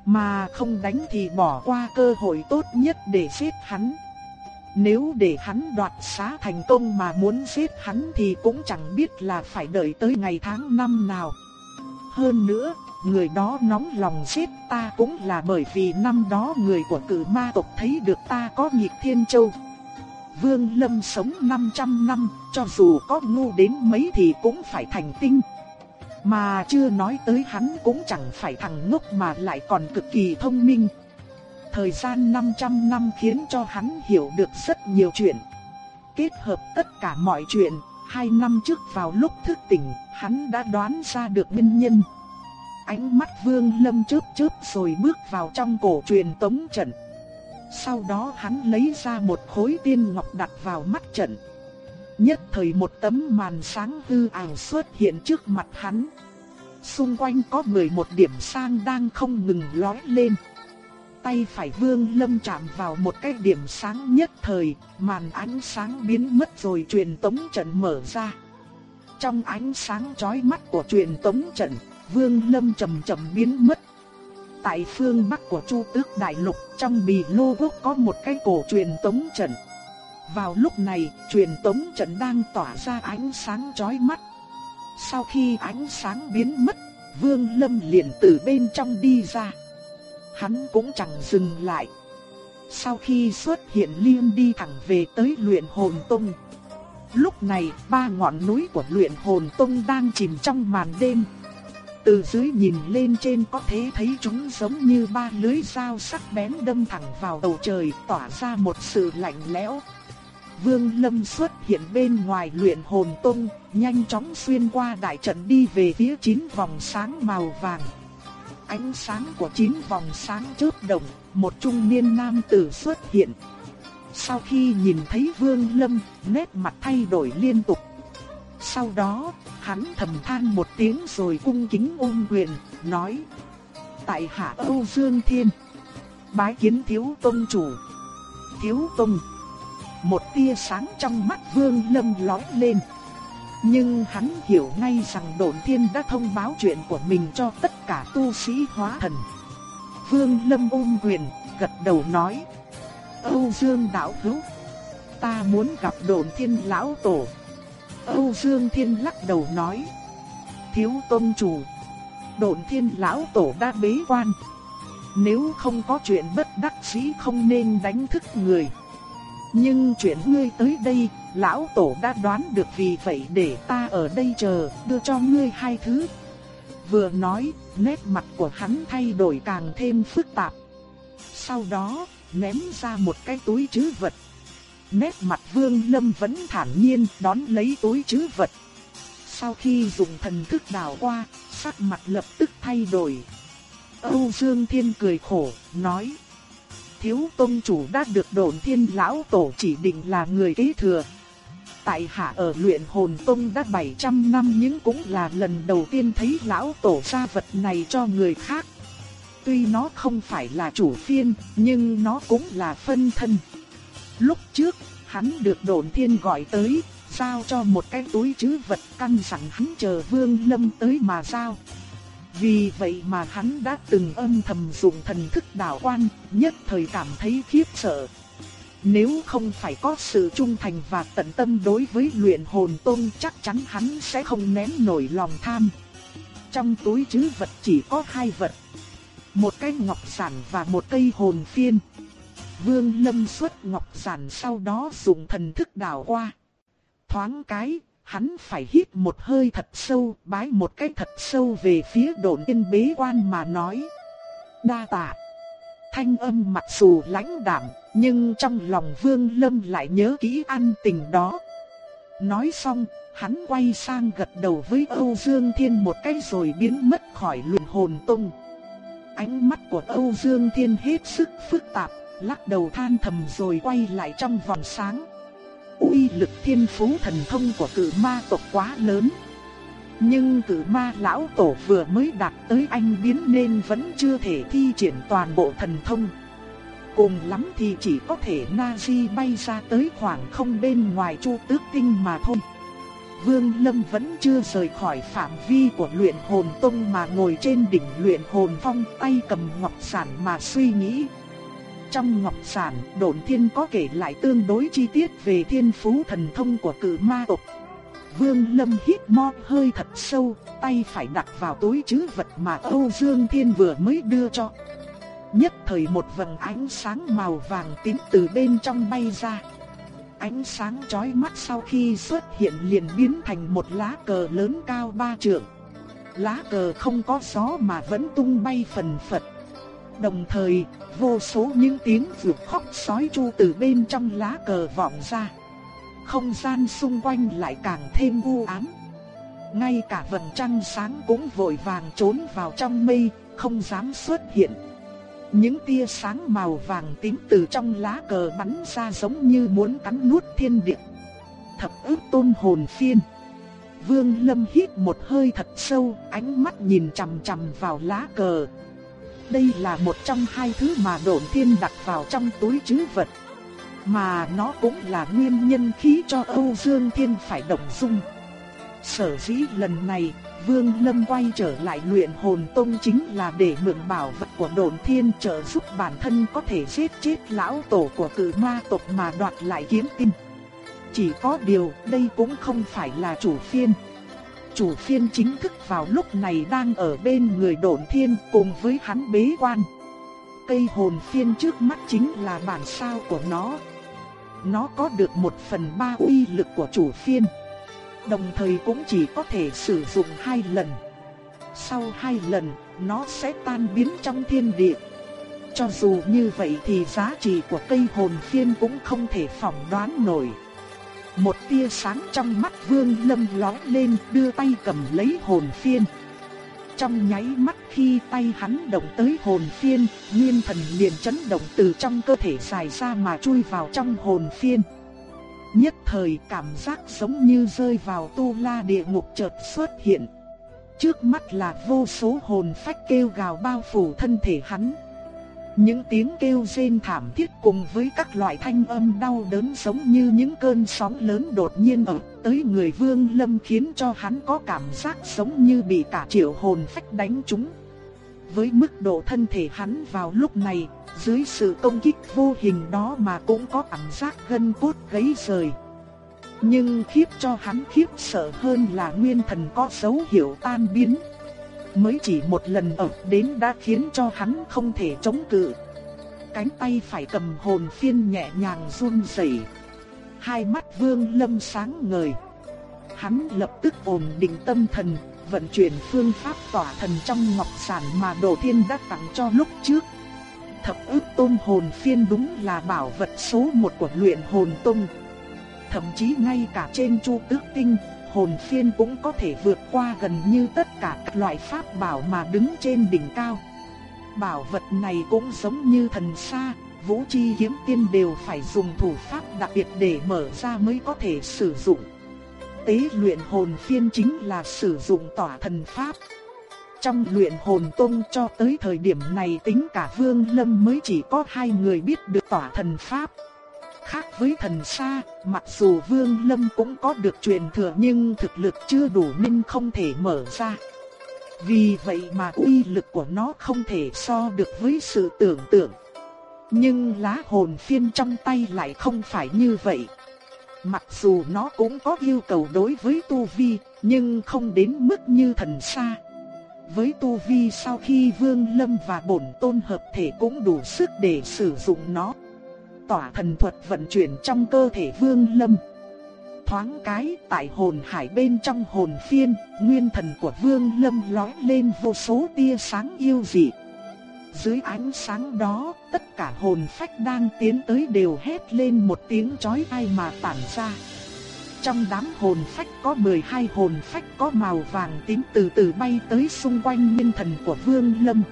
Mà không đánh thì bỏ qua cơ hội tốt nhất để giết hắn. Nếu để hắn đoạt xá thành công mà muốn giết hắn thì cũng chẳng biết là phải đợi tới ngày tháng năm nào. Hơn nữa, người đó nóng lòng giết ta cũng là bởi vì năm đó người của cử ma tộc thấy được ta có nhịp thiên châu. Vương Lâm sống 500 năm, cho dù có ngu đến mấy thì cũng phải thành tinh. Mà chưa nói tới hắn cũng chẳng phải thằng ngốc mà lại còn cực kỳ thông minh. Thời gian 500 năm khiến cho hắn hiểu được rất nhiều chuyện. Kết hợp tất cả mọi chuyện, hai năm trước vào lúc thức tỉnh, hắn đã đoán ra được nguyên nhân. Ánh mắt vương lâm chớp chớp rồi bước vào trong cổ truyền tống trận. Sau đó hắn lấy ra một khối tiên ngọc đặt vào mắt trận. Nhất thời một tấm màn sáng hư ảo xuất hiện trước mặt hắn. xung quanh có 11 điểm sang đang không ngừng lói lên. Tay phải Vương Lâm chạm vào một cái điểm sáng nhất thời, màn ánh sáng biến mất rồi truyền tống trận mở ra. Trong ánh sáng chói mắt của truyền tống trận, Vương Lâm chậm chậm biến mất. Tại phương bắc của Chu Tước Đại Lục, trong bì lô quốc có một cái cổ truyền tống trận. Vào lúc này, truyền tống trận đang tỏa ra ánh sáng chói mắt. Sau khi ánh sáng biến mất, Vương Lâm liền từ bên trong đi ra. Hắn cũng chẳng dừng lại. Sau khi xuất hiện liên đi thẳng về tới luyện hồn tông. Lúc này, ba ngọn núi của luyện hồn tông đang chìm trong màn đêm. Từ dưới nhìn lên trên có thể thấy chúng giống như ba lưới dao sắc bén đâm thẳng vào bầu trời, tỏa ra một sự lạnh lẽo. Vương Lâm xuất hiện bên ngoài luyện hồn tông, nhanh chóng xuyên qua đại trận đi về phía chín vòng sáng màu vàng. Ánh sáng của chín vòng sáng chớp động, một trung niên nam tử xuất hiện. Sau khi nhìn thấy Vương Lâm, nét mặt thay đổi liên tục. Sau đó, hắn thầm than một tiếng rồi cung kính ôm quyền, nói: "Tại hạ Âu Dương Thiên, bái kiến thiếu tông chủ." Thiếu tông một tia sáng trong mắt Vương Lâm lóe lên. Nhưng hắn hiểu ngay rằng Độn Thiên đã thông báo chuyện của mình cho tất cả tu sĩ hóa thần. Vương Lâm ôm quyền, gật đầu nói: "Âu Dương đạo hữu, ta muốn gặp Độn Thiên lão tổ." Âu Dương Thiên lắc đầu nói: "Thiếu tôn chủ, Độn Thiên lão tổ đã bế quan, nếu không có chuyện bất đắc dĩ không nên đánh thức người." Nhưng chuyện ngươi tới đây, lão tổ đã đoán được vì vậy để ta ở đây chờ, đưa cho ngươi hai thứ. Vừa nói, nét mặt của hắn thay đổi càng thêm phức tạp. Sau đó, ném ra một cái túi trữ vật. Nét mặt Vương Lâm vẫn thản nhiên đón lấy túi trữ vật. Sau khi dùng thần thức đào qua, sắc mặt lập tức thay đổi. Âu Dương Thiên cười khổ, nói thiếu tôn chủ đã được đồn thiên lão tổ chỉ định là người kế thừa. Tại hạ ở luyện hồn tông đã 700 năm nhưng cũng là lần đầu tiên thấy lão tổ ra vật này cho người khác. Tuy nó không phải là chủ phiên, nhưng nó cũng là phân thân. Lúc trước, hắn được đồn thiên gọi tới, giao cho một cái túi chứ vật căn sẵn hắn chờ vương lâm tới mà giao. Vì vậy mà hắn đã từng âm thầm dùng thần thức đảo quan, nhất thời cảm thấy khiếp sợ. Nếu không phải có sự trung thành và tận tâm đối với luyện hồn tôn chắc chắn hắn sẽ không nén nổi lòng tham. Trong túi chứ vật chỉ có hai vật. Một cái ngọc sản và một cây hồn phiên. Vương Lâm xuất ngọc giản sau đó dùng thần thức đảo qua. Thoáng cái, Hắn phải hít một hơi thật sâu, bái một cái thật sâu về phía đồn yên bế quan mà nói. Đa tạ. Thanh âm mặc dù lãnh đạm, nhưng trong lòng Vương Lâm lại nhớ kỹ ăn tình đó. Nói xong, hắn quay sang gật đầu với Âu Dương Thiên một cái rồi biến mất khỏi luyện hồn tung. Ánh mắt của Âu Dương Thiên hết sức phức tạp, lắc đầu than thầm rồi quay lại trong vòng sáng uy lực thiên phú thần thông của cử ma tộc quá lớn. Nhưng cử ma lão tổ vừa mới đạt tới anh biến nên vẫn chưa thể thi triển toàn bộ thần thông. Cùng lắm thì chỉ có thể Nazi bay ra tới khoảng không bên ngoài chu tước tinh mà thôi. Vương Lâm vẫn chưa rời khỏi phạm vi của luyện hồn tông mà ngồi trên đỉnh luyện hồn phong tay cầm ngọc sản mà suy nghĩ. Trong Ngọc Sản, đồn Thiên có kể lại tương đối chi tiết về thiên phú thần thông của cử ma tộc. Vương Lâm hít một hơi thật sâu, tay phải đặt vào túi trữ vật mà Âu Dương Thiên vừa mới đưa cho. Nhất thời một vầng ánh sáng màu vàng tím từ bên trong bay ra. Ánh sáng chói mắt sau khi xuất hiện liền biến thành một lá cờ lớn cao ba trượng. Lá cờ không có gió mà vẫn tung bay phần phật. Đồng thời, vô số những tiếng vượt khóc sói chu từ bên trong lá cờ vọng ra. Không gian xung quanh lại càng thêm u ám. Ngay cả vầng trăng sáng cũng vội vàng trốn vào trong mây, không dám xuất hiện. Những tia sáng màu vàng tím từ trong lá cờ bắn ra giống như muốn cắn nuốt thiên địa. Thập ức tôn hồn phiên. Vương Lâm hít một hơi thật sâu, ánh mắt nhìn chằm chằm vào lá cờ. Đây là một trong hai thứ mà Độn thiên đặt vào trong túi trữ vật. Mà nó cũng là nguyên nhân khí cho Âu Dương Thiên phải động dung. Sở dĩ lần này, Vương Lâm quay trở lại luyện hồn tông chính là để mượn bảo vật của đồn thiên trợ giúp bản thân có thể giết chết lão tổ của cử ma tộc mà đoạt lại kiếm tinh. Chỉ có điều đây cũng không phải là chủ phiên. Chủ phiên chính thức vào lúc này đang ở bên người đồn thiên cùng với hắn bế quan. Cây hồn phiên trước mắt chính là bản sao của nó. Nó có được một phần ba uy lực của chủ phiên. Đồng thời cũng chỉ có thể sử dụng hai lần. Sau hai lần, nó sẽ tan biến trong thiên địa. Cho dù như vậy thì giá trị của cây hồn phiên cũng không thể phỏng đoán nổi. Một tia sáng trong mắt Vương Lâm lóe lên, đưa tay cầm lấy hồn phiên. Trong nháy mắt khi tay hắn động tới hồn phiên, nguyên thần liền chấn động từ trong cơ thể dài ra mà chui vào trong hồn phiên. Nhất thời cảm giác giống như rơi vào tu la địa ngục chợt xuất hiện. Trước mắt là vô số hồn phách kêu gào bao phủ thân thể hắn. Những tiếng kêu rên thảm thiết cùng với các loại thanh âm đau đớn giống như những cơn sóng lớn đột nhiên ập tới người Vương Lâm khiến cho hắn có cảm giác giống như bị cả triệu hồn phách đánh trúng. Với mức độ thân thể hắn vào lúc này, dưới sự công kích vô hình đó mà cũng có cảm giác gân cốt gãy rời. Nhưng khiếp cho hắn khiếp sợ hơn là nguyên thần có dấu hiệu tan biến. Mới chỉ một lần ập đến đã khiến cho hắn không thể chống cự. Cánh tay phải cầm hồn phiên nhẹ nhàng run rẩy. Hai mắt vương lâm sáng ngời. Hắn lập tức ổn định tâm thần, vận chuyển phương pháp tỏa thần trong ngọc sản mà Đồ Thiên đã tặng cho lúc trước. Thập ức tôn hồn phiên đúng là bảo vật số một của luyện hồn tông. Thậm chí ngay cả trên chu tước tinh, hồn phiên cũng có thể vượt qua gần như tất cả các loại pháp bảo mà đứng trên đỉnh cao. Bảo vật này cũng giống như thần sa, vũ chi kiếm tiên đều phải dùng thủ pháp đặc biệt để mở ra mới có thể sử dụng. Tế luyện hồn phiên chính là sử dụng tỏa thần pháp. Trong luyện hồn tông cho tới thời điểm này tính cả Vương Lâm mới chỉ có hai người biết được tỏa thần pháp. Khác với thần sa, mặc dù Vương Lâm cũng có được truyền thừa nhưng thực lực chưa đủ nên không thể mở ra. Vì vậy mà uy lực của nó không thể so được với sự tưởng tượng. Nhưng lá hồn phiên trong tay lại không phải như vậy. Mặc dù nó cũng có yêu cầu đối với tu vi, nhưng không đến mức như thần sa. Với tu vi sau khi Vương Lâm và Bổn Tôn hợp thể cũng đủ sức để sử dụng nó. Tỏa thần thuật vận chuyển trong cơ thể Vương Lâm. Thoáng cái tại hồn hải bên trong hồn phiên, nguyên thần của Vương Lâm lóe lên vô số tia sáng yêu dị. Dưới ánh sáng đó, tất cả hồn phách đang tiến tới đều hét lên một tiếng chói tai mà tản ra. Trong đám hồn phách có 12 hồn phách có màu vàng tím từ từ bay tới xung quanh nguyên thần của Vương Lâm.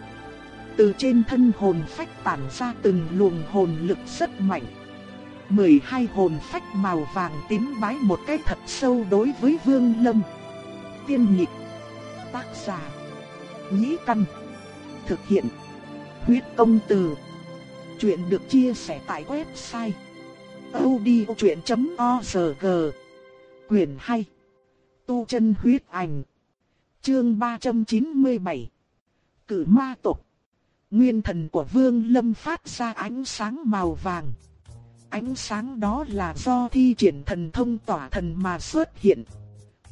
Từ trên thân hồn phách tản ra từng luồng hồn lực rất mạnh. 12 hồn phách màu vàng tím bái một cái thật sâu đối với Vương Lâm. Tiên nhịch. tác giả, nhĩ căn, thực hiện, huyết công từ. Chuyện được chia sẻ tại website odchuyện.org Quyền hay. Tu chân huyết ảnh Chương 397 Cử ma tộc Nguyên thần của Vương Lâm phát ra ánh sáng màu vàng. Ánh sáng đó là do thi triển thần thông tỏa thần mà xuất hiện.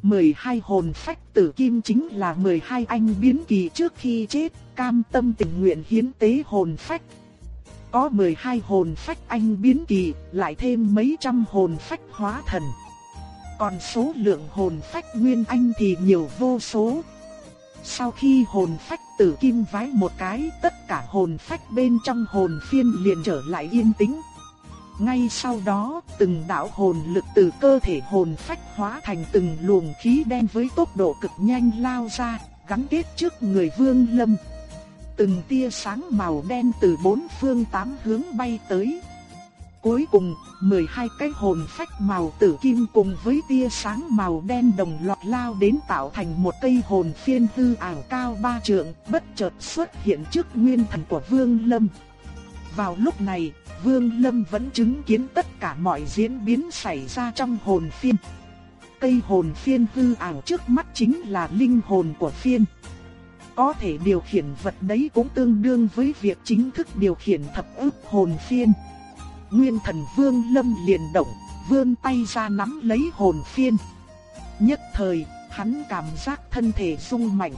12 hồn phách tử kim chính là 12 anh biến kỳ trước khi chết, cam tâm tình nguyện hiến tế hồn phách. Có 12 hồn phách anh biến kỳ, lại thêm mấy trăm hồn phách hóa thần. Còn số lượng hồn phách nguyên anh thì nhiều vô số. Sau khi hồn phách tử kim vái một cái, tất cả hồn phách bên trong hồn phiên liền trở lại yên tĩnh. Ngay sau đó, từng đạo hồn lực từ cơ thể hồn phách hóa thành từng luồng khí đen với tốc độ cực nhanh lao ra, gắn kết trước người Vương Lâm. Từng tia sáng màu đen từ bốn phương tám hướng bay tới. Cuối cùng, 12 cái hồn phách màu tử kim cùng với tia sáng màu đen đồng loạt lao đến tạo thành một cây hồn phiên hư ảo cao ba trượng, bất chợt xuất hiện trước nguyên thần của Vương Lâm. Vào lúc này, Vương Lâm vẫn chứng kiến tất cả mọi diễn biến xảy ra trong hồn phiên. Cây hồn phiên hư ảo trước mắt chính là linh hồn của phiên. Có thể điều khiển vật đấy cũng tương đương với việc chính thức điều khiển thập ức hồn phiên. Nguyên thần vương lâm liền động, vươn tay ra nắm lấy hồn phiên. Nhất thời, hắn cảm giác thân thể rung mạnh.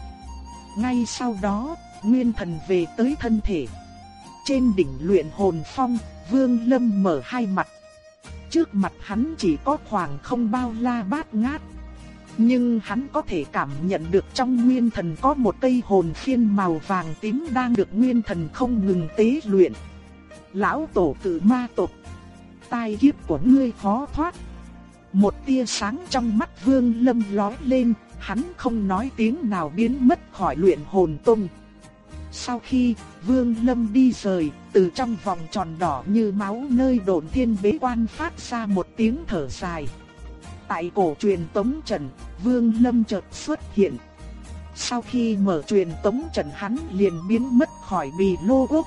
Ngay sau đó, nguyên thần về tới thân thể. Trên đỉnh luyện hồn phong, vương lâm mở hai mặt. Trước mặt hắn chỉ có khoảng không bao la bát ngát. Nhưng hắn có thể cảm nhận được trong nguyên thần có một cây hồn phiên màu vàng tím đang được nguyên thần không ngừng tế luyện lão tổ tử ma tộc. Tai kiếp của ngươi khó thoát. Một tia sáng trong mắt vương lâm lói lên, hắn không nói tiếng nào biến mất khỏi luyện hồn tông. Sau khi vương lâm đi rời, từ trong vòng tròn đỏ như máu nơi đồn thiên bế quan phát ra một tiếng thở dài. Tại cổ truyền tống trần, vương lâm chợt xuất hiện. Sau khi mở truyền tống trần hắn liền biến mất khỏi bì lô quốc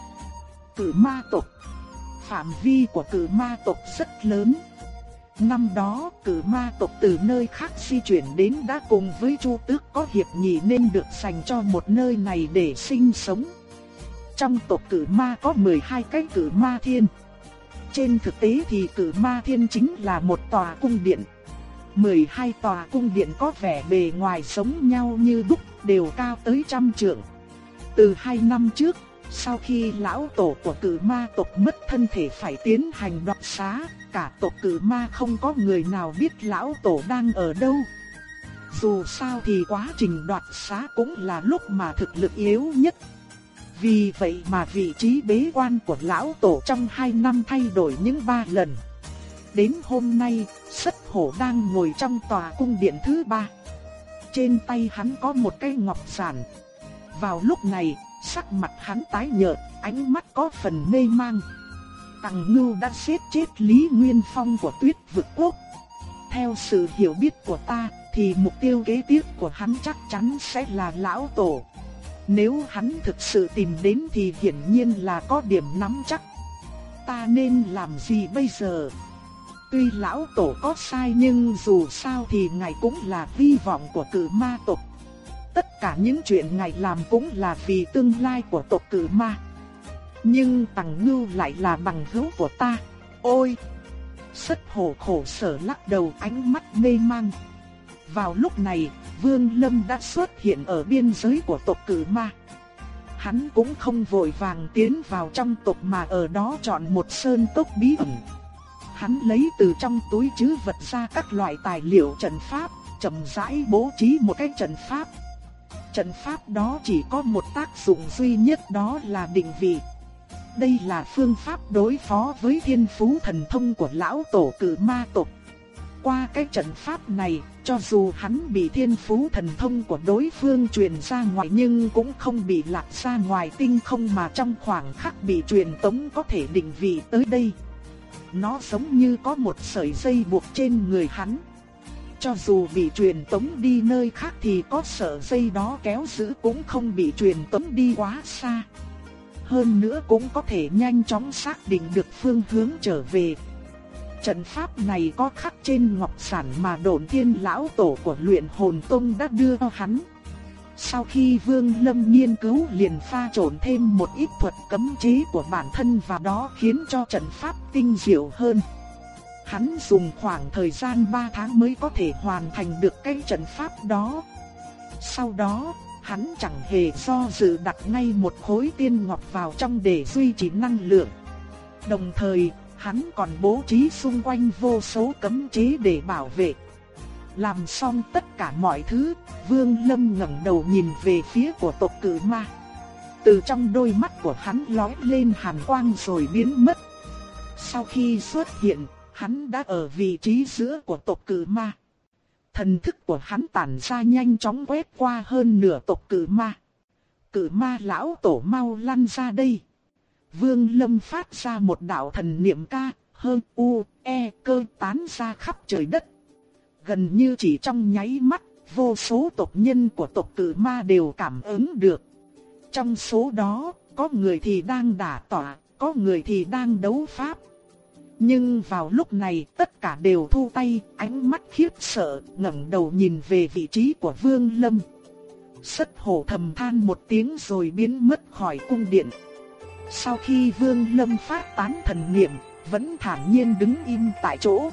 Cử ma tộc phạm vi của cử ma tộc rất lớn. Năm đó, cử ma tộc từ nơi khác di chuyển đến đã cùng với Chu Tước có hiệp nghị nên được dành cho một nơi này để sinh sống. Trong tộc cử ma có 12 cái cử ma thiên. Trên thực tế thì cử ma thiên chính là một tòa cung điện. 12 tòa cung điện có vẻ bề ngoài giống nhau như đúc, đều cao tới trăm trượng. Từ hai năm trước, sau khi lão tổ của cử ma tộc mất thân thể phải tiến hành đoạt xá, cả tộc cử ma không có người nào biết lão tổ đang ở đâu. Dù sao thì quá trình đoạt xá cũng là lúc mà thực lực yếu nhất. Vì vậy mà vị trí bế quan của lão tổ trong hai năm thay đổi những ba lần. Đến hôm nay, sất hổ đang ngồi trong tòa cung điện thứ ba. Trên tay hắn có một cây ngọc sản. Vào lúc này, Sắc mặt hắn tái nhợt, ánh mắt có phần mê mang. Tằng Ngưu đã giết chết Lý Nguyên Phong của Tuyết Vực Quốc. Theo sự hiểu biết của ta, thì mục tiêu kế tiếp của hắn chắc chắn sẽ là lão tổ. Nếu hắn thực sự tìm đến thì hiển nhiên là có điểm nắm chắc. Ta nên làm gì bây giờ? Tuy lão tổ có sai nhưng dù sao thì ngài cũng là hy vọng của cử ma tộc. Tất cả những chuyện ngài làm cũng là vì tương lai của tộc cử ma. Nhưng Tằng Ngưu lại là bằng hữu của ta. Ôi! Sất hổ khổ sở lắc đầu ánh mắt mê mang. Vào lúc này, Vương Lâm đã xuất hiện ở biên giới của tộc cử ma. Hắn cũng không vội vàng tiến vào trong tộc mà ở đó chọn một sơn tốc bí ẩn. Hắn lấy từ trong túi chứ vật ra các loại tài liệu trận pháp, chậm rãi bố trí một cái trận pháp. Trận pháp đó chỉ có một tác dụng duy nhất đó là định vị. Đây là phương pháp đối phó với thiên phú thần thông của lão tổ cử ma tộc. Qua cái trận pháp này, cho dù hắn bị thiên phú thần thông của đối phương truyền ra ngoài nhưng cũng không bị lạc ra ngoài tinh không mà trong khoảng khắc bị truyền tống có thể định vị tới đây. Nó giống như có một sợi dây buộc trên người hắn. Cho dù bị truyền tống đi nơi khác thì có sợ dây đó kéo giữ cũng không bị truyền tống đi quá xa. Hơn nữa cũng có thể nhanh chóng xác định được phương hướng trở về. Trận pháp này có khắc trên ngọc sản mà đồn thiên lão tổ của luyện hồn tông đã đưa cho hắn. Sau khi Vương Lâm nghiên cứu liền pha trộn thêm một ít thuật cấm chế của bản thân và đó khiến cho trận pháp tinh diệu hơn. Hắn dùng khoảng thời gian 3 tháng mới có thể hoàn thành được cái trận pháp đó. Sau đó, hắn chẳng hề do dự đặt ngay một khối tiên ngọc vào trong để duy trì năng lượng. Đồng thời, hắn còn bố trí xung quanh vô số cấm chế để bảo vệ. Làm xong tất cả mọi thứ, Vương Lâm ngẩng đầu nhìn về phía của tộc cử ma. Từ trong đôi mắt của hắn lóe lên hàn quang rồi biến mất. Sau khi xuất hiện, hắn đã ở vị trí giữa của tộc cử ma. Thần thức của hắn tản ra nhanh chóng quét qua hơn nửa tộc cử ma. Cử ma lão tổ mau lăn ra đây. Vương Lâm phát ra một đạo thần niệm ca, hơn u, e cơ tán ra khắp trời đất. Gần như chỉ trong nháy mắt, vô số tộc nhân của tộc cử ma đều cảm ứng được. Trong số đó, có người thì đang đả tỏa, có người thì đang đấu pháp. Nhưng vào lúc này tất cả đều thu tay, ánh mắt khiếp sợ, ngẩng đầu nhìn về vị trí của Vương Lâm. Sất hổ thầm than một tiếng rồi biến mất khỏi cung điện. Sau khi Vương Lâm phát tán thần niệm, vẫn thản nhiên đứng im tại chỗ.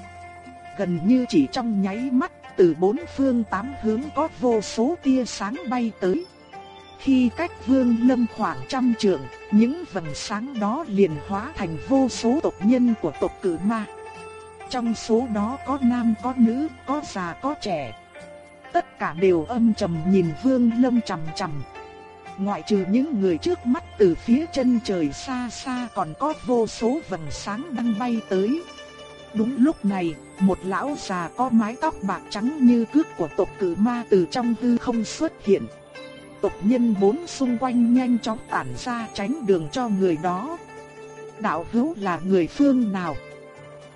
Gần như chỉ trong nháy mắt, từ bốn phương tám hướng có vô số tia sáng bay tới. Khi cách Vương Lâm khoảng trăm trượng, những vầng sáng đó liền hóa thành vô số tộc nhân của tộc Cử Ma. Trong số đó có nam có nữ, có già có trẻ. Tất cả đều âm trầm nhìn Vương Lâm trầm trầm Ngoại trừ những người trước mắt từ phía chân trời xa xa còn có vô số vầng sáng đang bay tới. Đúng lúc này, một lão già có mái tóc bạc trắng như cước của tộc cử ma từ trong hư không xuất hiện. Tộc nhân bốn xung quanh nhanh chóng tản ra tránh đường cho người đó. Đạo hữu là người phương nào?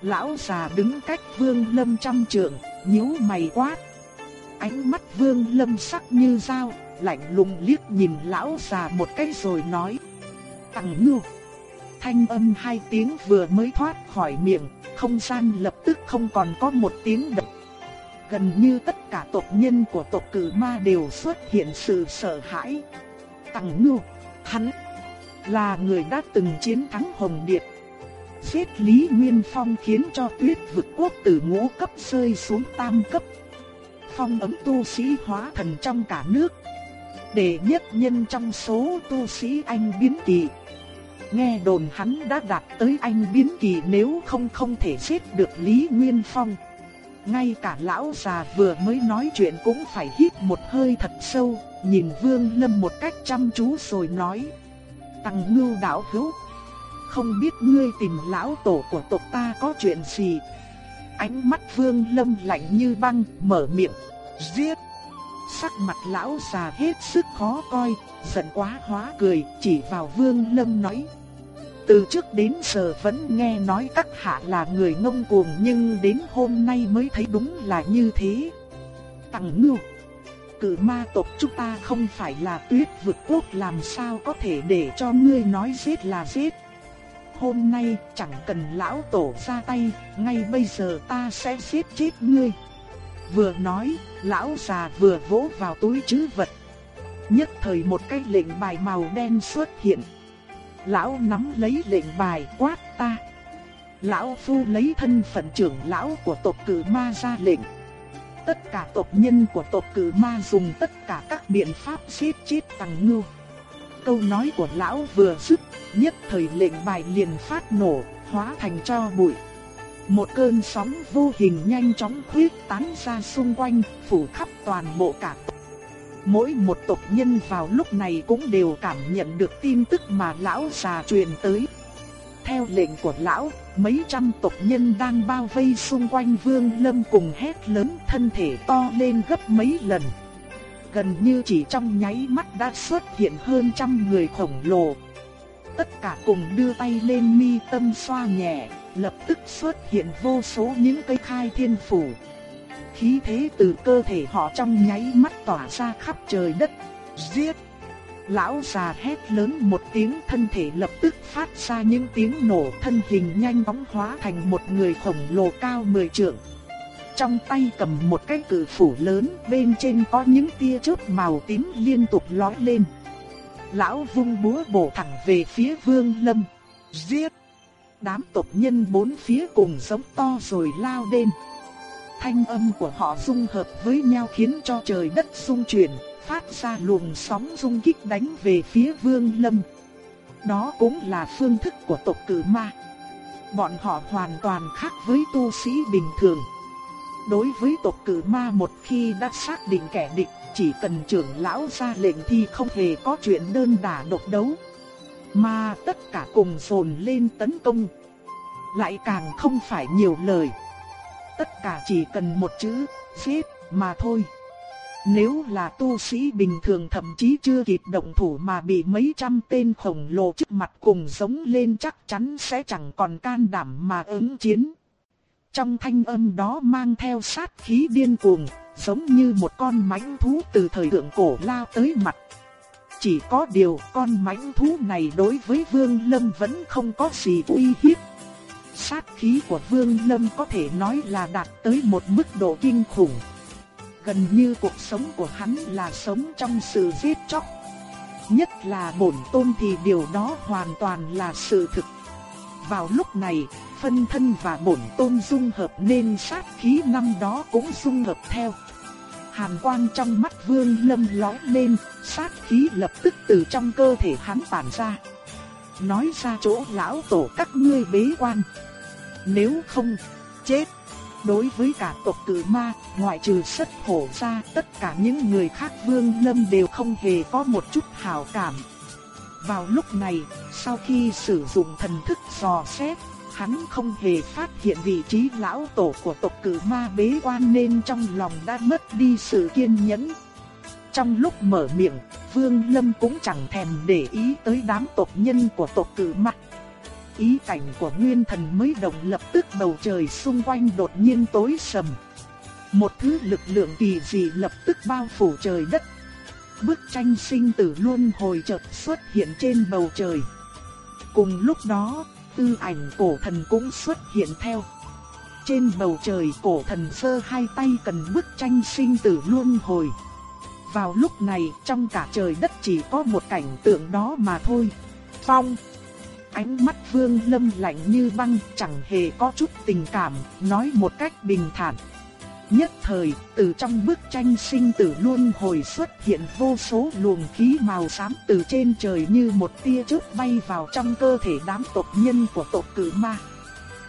Lão già đứng cách vương lâm trăm trượng, nhíu mày quát. Ánh mắt vương lâm sắc như dao, lạnh lùng liếc nhìn lão già một cái rồi nói. "Tằng ngưu. Thanh âm hai tiếng vừa mới thoát khỏi miệng, không gian lập tức không còn có một tiếng động. Gần như tất cả tộc nhân của tộc cử ma đều xuất hiện sự sợ hãi. Tằng ngưu, hắn là người đã từng chiến thắng Hồng Điệp. Giết Lý Nguyên Phong khiến cho tuyết vực quốc từ ngũ cấp rơi xuống tam cấp. Phong ấm tu sĩ hóa thần trong cả nước. Đệ nhất nhân trong số tu sĩ anh biến kỳ. Nghe đồn hắn đã đạt tới anh biến kỳ nếu không không thể giết được Lý Nguyên Phong. Ngay cả lão già vừa mới nói chuyện cũng phải hít một hơi thật sâu, nhìn Vương Lâm một cách chăm chú rồi nói. Tăng ngưu đạo hữu, không biết ngươi tìm lão tổ của tộc ta có chuyện gì? Ánh mắt Vương Lâm lạnh như băng, mở miệng, giết. Sắc mặt lão già hết sức khó coi, giận quá hóa cười, chỉ vào Vương Lâm nói. Từ trước đến giờ vẫn nghe nói các hạ là người ngông cuồng nhưng đến hôm nay mới thấy đúng là như thế. Tằng ngưu, cử ma tộc chúng ta không phải là tuyết vực quốc làm sao có thể để cho ngươi nói giết là giết. Hôm nay chẳng cần lão tổ ra tay, ngay bây giờ ta sẽ giết chết ngươi. Vừa nói, lão già vừa vỗ vào túi trữ vật. Nhất thời một cái lệnh bài màu đen xuất hiện. Lão nắm lấy lệnh bài quát ta. Lão phu lấy thân phận trưởng lão của tộc cử ma ra lệnh. Tất cả tộc nhân của tộc cử ma dùng tất cả các biện pháp giết chết tăng ngưu. Câu nói của lão vừa dứt, nhất thời lệnh bài liền phát nổ, hóa thành cho bụi. Một cơn sóng vô hình nhanh chóng khuyết tán ra xung quanh, phủ khắp toàn bộ cả Mỗi một tộc nhân vào lúc này cũng đều cảm nhận được tin tức mà lão già truyền tới. Theo lệnh của lão, mấy trăm tộc nhân đang bao vây xung quanh Vương Lâm cùng hét lớn thân thể to lên gấp mấy lần. Gần như chỉ trong nháy mắt đã xuất hiện hơn trăm người khổng lồ. Tất cả cùng đưa tay lên mi tâm xoa nhẹ, lập tức xuất hiện vô số những cây khai thiên phủ khí thế từ cơ thể họ trong nháy mắt tỏa ra khắp trời đất. Giết! Lão già hét lớn một tiếng thân thể lập tức phát ra những tiếng nổ thân hình nhanh chóng hóa thành một người khổng lồ cao 10 trượng. Trong tay cầm một cái cử phủ lớn, bên trên có những tia chớp màu tím liên tục lói lên. Lão vung búa bổ thẳng về phía vương lâm. Giết! Đám tộc nhân bốn phía cùng sống to rồi lao lên thanh âm của họ dung hợp với nhau khiến cho trời đất rung chuyển, phát ra luồng sóng rung kích đánh về phía Vương Lâm. Đó cũng là phương thức của tộc cử ma. Bọn họ hoàn toàn khác với tu sĩ bình thường. Đối với tộc cử ma một khi đã xác định kẻ địch, chỉ cần trưởng lão ra lệnh thì không hề có chuyện đơn đả độc đấu. Mà tất cả cùng dồn lên tấn công. Lại càng không phải nhiều lời tất cả chỉ cần một chữ, giết, mà thôi. Nếu là tu sĩ bình thường thậm chí chưa kịp động thủ mà bị mấy trăm tên khổng lồ trước mặt cùng giống lên chắc chắn sẽ chẳng còn can đảm mà ứng chiến. Trong thanh âm đó mang theo sát khí điên cuồng, giống như một con mãnh thú từ thời thượng cổ lao tới mặt. Chỉ có điều con mãnh thú này đối với Vương Lâm vẫn không có gì uy hiếp. Sát khí của Vương Lâm có thể nói là đạt tới một mức độ kinh khủng. Gần như cuộc sống của hắn là sống trong sự giết chóc. Nhất là bổn tôn thì điều đó hoàn toàn là sự thực. Vào lúc này, phân thân và bổn tôn dung hợp nên sát khí năm đó cũng dung hợp theo. Hàn quang trong mắt vương lâm lóe lên, sát khí lập tức từ trong cơ thể hắn tản ra. Nói ra chỗ lão tổ các ngươi bế quan. Nếu không, chết. Đối với cả tộc cử ma, ngoại trừ sất hổ ra, tất cả những người khác vương lâm đều không hề có một chút hảo cảm. Vào lúc này, sau khi sử dụng thần thức dò xét, hắn không hề phát hiện vị trí lão tổ của tộc cử ma bế quan nên trong lòng đã mất đi sự kiên nhẫn. Trong lúc mở miệng, Vương Lâm cũng chẳng thèm để ý tới đám tộc nhân của tộc cử ma. Ý cảnh của nguyên thần mới động lập tức bầu trời xung quanh đột nhiên tối sầm. Một thứ lực lượng kỳ dị lập tức bao phủ trời đất. Bức tranh sinh tử luân hồi chợt xuất hiện trên bầu trời. Cùng lúc đó, tư ảnh cổ thần cũng xuất hiện theo. Trên bầu trời cổ thần sơ hai tay cần bức tranh sinh tử luân hồi. Vào lúc này trong cả trời đất chỉ có một cảnh tượng đó mà thôi. Phong Ánh mắt vương lâm lạnh như băng chẳng hề có chút tình cảm, nói một cách bình thản. Nhất thời, từ trong bức tranh sinh tử luôn hồi xuất hiện vô số luồng khí màu xám từ trên trời như một tia chớp bay vào trong cơ thể đám tộc nhân của tộc cử ma.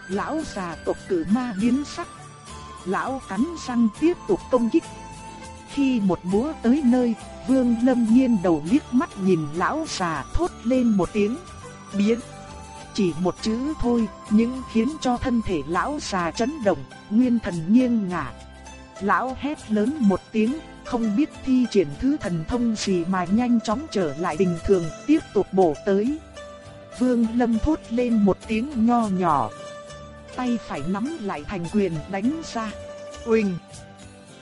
Lão già tộc cử ma biến sắc. Lão cắn răng tiếp tục công kích. Khi một búa tới nơi, vương lâm nhiên đầu liếc mắt nhìn lão già thốt lên một tiếng. Biến! Chỉ một chữ thôi, nhưng khiến cho thân thể lão già chấn động, nguyên thần nghiêng ngả, Lão hét lớn một tiếng, không biết thi triển thứ thần thông gì mà nhanh chóng trở lại bình thường, tiếp tục bổ tới. Vương Lâm thốt lên một tiếng nho nhỏ. Tay phải nắm lại thành quyền đánh ra. Uỳnh!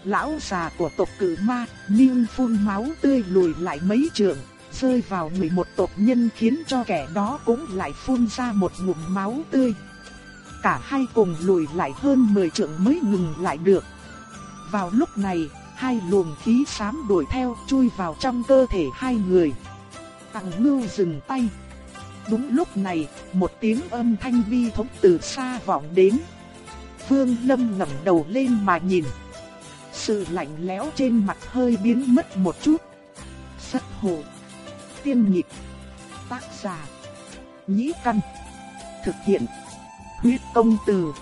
Lão già của tộc cử ma, miệng phun máu tươi lùi lại mấy trường, rơi vào người một tộc nhân khiến cho kẻ đó cũng lại phun ra một ngụm máu tươi. Cả hai cùng lùi lại hơn 10 trượng mới ngừng lại được. Vào lúc này, hai luồng khí xám đuổi theo chui vào trong cơ thể hai người. Tằng ngưu dừng tay. Đúng lúc này, một tiếng âm thanh bi thống từ xa vọng đến. Phương Lâm ngẩng đầu lên mà nhìn. Sự lạnh lẽo trên mặt hơi biến mất một chút. Sắc hồ. Tiên nhịp. Tác giả. Nhĩ căn. Thực hiện. Huyết công từ.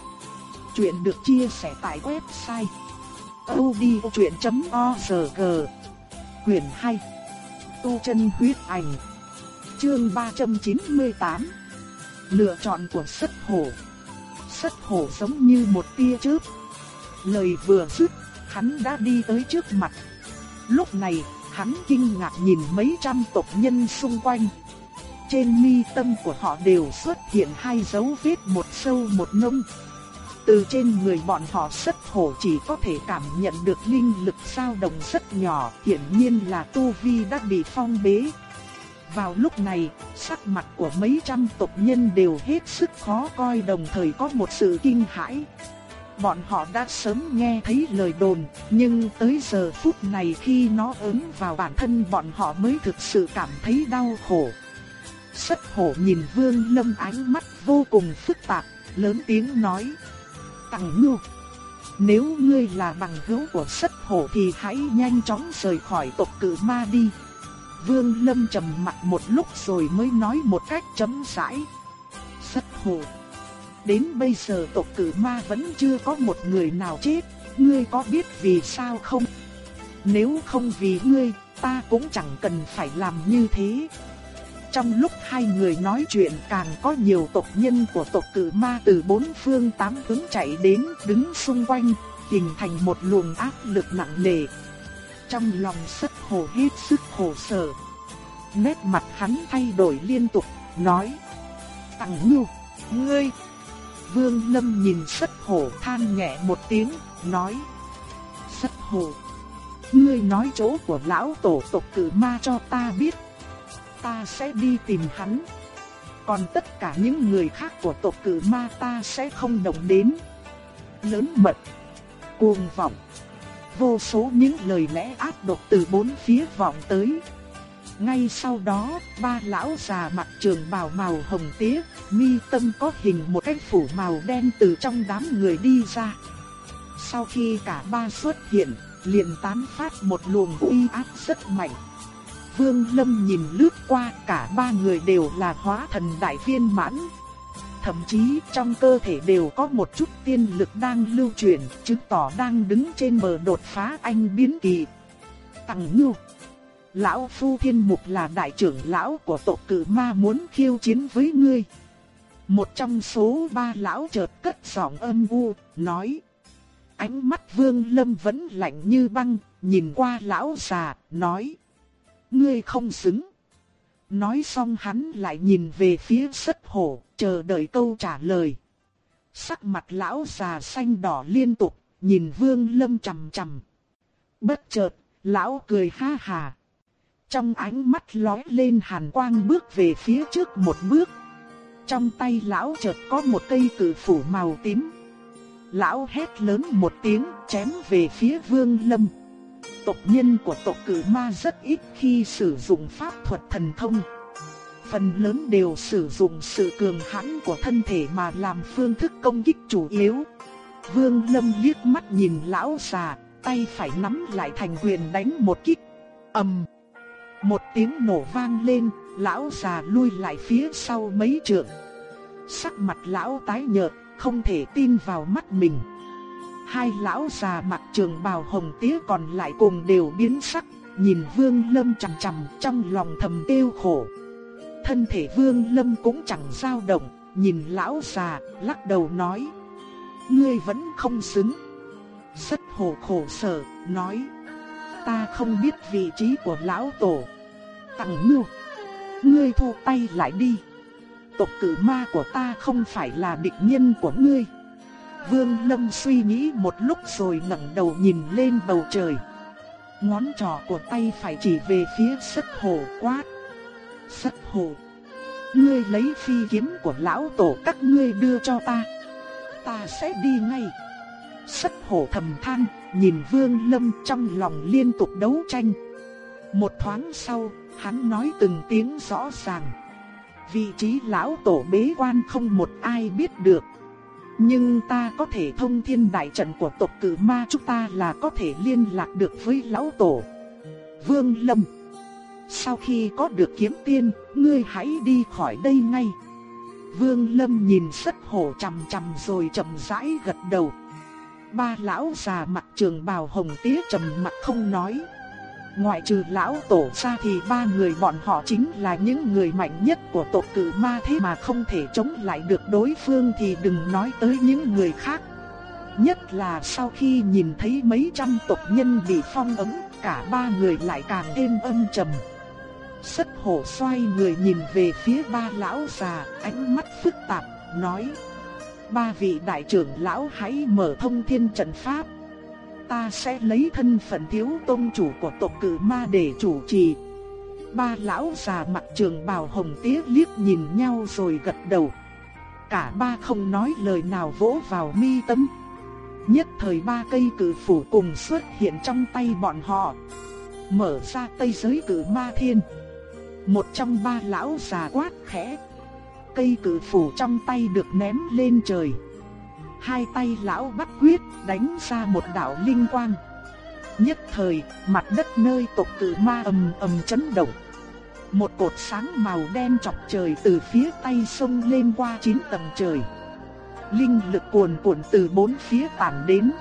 Chuyện được chia sẻ tại website audiochuyện.org Quyền 2 Tu chân huyết ảnh Chương 398 Lựa chọn của sất hổ Sất hổ giống như một tia chớp Lời vừa dứt, hắn đã đi tới trước mặt Lúc này, hắn kinh ngạc nhìn mấy trăm tộc nhân xung quanh Trên mi tâm của họ đều xuất hiện hai dấu vết một sâu một nông từ trên người bọn họ rất hổ chỉ có thể cảm nhận được linh lực dao động rất nhỏ, hiển nhiên là tu vi đã bị phong bế. Vào lúc này, sắc mặt của mấy trăm tộc nhân đều hết sức khó coi đồng thời có một sự kinh hãi. Bọn họ đã sớm nghe thấy lời đồn, nhưng tới giờ phút này khi nó ứng vào bản thân bọn họ mới thực sự cảm thấy đau khổ. Sất hổ nhìn vương lâm ánh mắt vô cùng phức tạp, lớn tiếng nói. tặng Ngưu. Nếu ngươi là bằng hữu của sất hổ thì hãy nhanh chóng rời khỏi tộc cử ma đi. Vương Lâm trầm mặt một lúc rồi mới nói một cách chấm rãi. Sất hổ. Đến bây giờ tộc cử ma vẫn chưa có một người nào chết, ngươi có biết vì sao không? Nếu không vì ngươi, ta cũng chẳng cần phải làm như thế. Trong lúc hai người nói chuyện càng có nhiều tộc nhân của tộc cử ma từ bốn phương tám hướng chạy đến đứng xung quanh, hình thành một luồng áp lực nặng nề. Trong lòng rất hồ hết sức khổ sở. Nét mặt hắn thay đổi liên tục, nói. Tặng ngưu, ngươi. Vương Lâm nhìn sất hổ than nhẹ một tiếng, nói. Sất hổ, ngươi nói chỗ của lão tổ tộc cử ma cho ta biết. Ta sẽ đi tìm hắn. Còn tất cả những người khác của tộc cử ma ta sẽ không động đến. Lớn mật, cuồng vọng. Vô số những lời lẽ ác độc từ bốn phía vọng tới. Ngay sau đó, ba lão già mặc trường bào màu hồng tía, mi tâm có hình một cái phủ màu đen từ trong đám người đi ra. Sau khi cả ba xuất hiện, liền tán phát một luồng uy áp rất mạnh. Vương Lâm nhìn lướt qua cả ba người đều là hóa thần đại viên mãn. Thậm chí trong cơ thể đều có một chút tiên lực đang lưu chuyển, chứng tỏ đang đứng trên bờ đột phá anh biến kỳ. tặng ngưu Lão Phu Thiên Mục là đại trưởng lão của tộc cử ma muốn khiêu chiến với ngươi. Một trong số ba lão chợt cất giọng âm u, nói. Ánh mắt Vương Lâm vẫn lạnh như băng, nhìn qua lão già, nói. Ngươi không xứng. Nói xong hắn lại nhìn về phía sất hổ, chờ đợi câu trả lời. Sắc mặt lão già xanh đỏ liên tục, nhìn Vương Lâm chằm chằm. Bất chợt, lão cười ha hà. Trong ánh mắt lóe lên hàn quang bước về phía trước một bước. Trong tay lão chợt có một cây cử phủ màu tím. Lão hét lớn một tiếng chém về phía vương lâm. Tộc nhân của tộc cử ma rất ít khi sử dụng pháp thuật thần thông. Phần lớn đều sử dụng sự cường hãn của thân thể mà làm phương thức công kích chủ yếu. Vương Lâm liếc mắt nhìn lão già, tay phải nắm lại thành quyền đánh một kích. ầm, một tiếng nổ vang lên, lão già lui lại phía sau mấy trượng. Sắc mặt lão tái nhợt, không thể tin vào mắt mình. Hai lão già mặt trường bào hồng tía còn lại cùng đều biến sắc, nhìn Vương Lâm chằm chằm trong lòng thầm tiêu khổ. Thân thể Vương Lâm cũng chẳng dao động, nhìn lão già, lắc đầu nói: "Ngươi vẫn không xứng." Rất hồ khổ sở, nói: "Ta không biết vị trí của lão tổ." Tặng Ngưu, ngươi thu tay lại đi tộc cử ma của ta không phải là địch nhân của ngươi. Vương Lâm suy nghĩ một lúc rồi ngẩng đầu nhìn lên bầu trời. Ngón trỏ của tay phải chỉ về phía sất hồ quát. Sất hồ, ngươi lấy phi kiếm của lão tổ các ngươi đưa cho ta. Ta sẽ đi ngay. Sất hồ thầm than, nhìn Vương Lâm trong lòng liên tục đấu tranh. Một thoáng sau, hắn nói từng tiếng rõ ràng vị trí lão tổ bế quan không một ai biết được. Nhưng ta có thể thông thiên đại trận của tộc cử ma chúng ta là có thể liên lạc được với lão tổ. Vương Lâm Sau khi có được kiếm tiên, ngươi hãy đi khỏi đây ngay. Vương Lâm nhìn sất hổ chằm chằm rồi chậm rãi gật đầu. Ba lão già mặt trường bào hồng tía trầm mặt không nói. Ngoại trừ lão tổ ra thì ba người bọn họ chính là những người mạnh nhất của tộc cử ma thế mà không thể chống lại được đối phương thì đừng nói tới những người khác. Nhất là sau khi nhìn thấy mấy trăm tộc nhân bị phong ấn, cả ba người lại càng thêm âm trầm. Sất hổ xoay người nhìn về phía ba lão già, ánh mắt phức tạp, nói Ba vị đại trưởng lão hãy mở thông thiên trận pháp ta sẽ lấy thân phận thiếu tôn chủ của tộc cử ma để chủ trì. Ba lão già mặt trường bào hồng tía liếc nhìn nhau rồi gật đầu. Cả ba không nói lời nào vỗ vào mi tâm. Nhất thời ba cây cử phủ cùng xuất hiện trong tay bọn họ. Mở ra tây giới cử ma thiên. Một trong ba lão già quát khẽ. Cây cử phủ trong tay được ném lên trời hai tay lão bắt quyết đánh ra một đạo linh quang. Nhất thời, mặt đất nơi tộc tử ma ầm ầm chấn động. Một cột sáng màu đen chọc trời từ phía tay sông lên qua chín tầng trời. Linh lực cuồn cuộn từ bốn phía tản đến.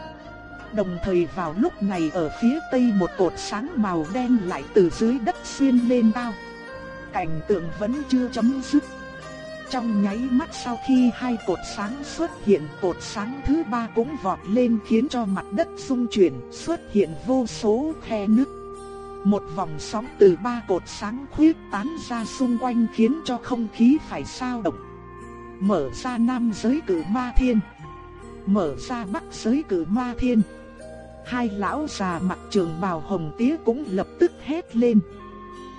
Đồng thời vào lúc này ở phía tây một cột sáng màu đen lại từ dưới đất xuyên lên cao. Cảnh tượng vẫn chưa chấm dứt. Trong nháy mắt sau khi hai cột sáng xuất hiện, cột sáng thứ ba cũng vọt lên khiến cho mặt đất rung chuyển, xuất hiện vô số khe nứt. Một vòng sóng từ ba cột sáng khuyết tán ra xung quanh khiến cho không khí phải sao động. Mở ra nam giới cử ma thiên. Mở ra bắc giới cử ma thiên. Hai lão già mặc trường bào hồng tía cũng lập tức hét lên.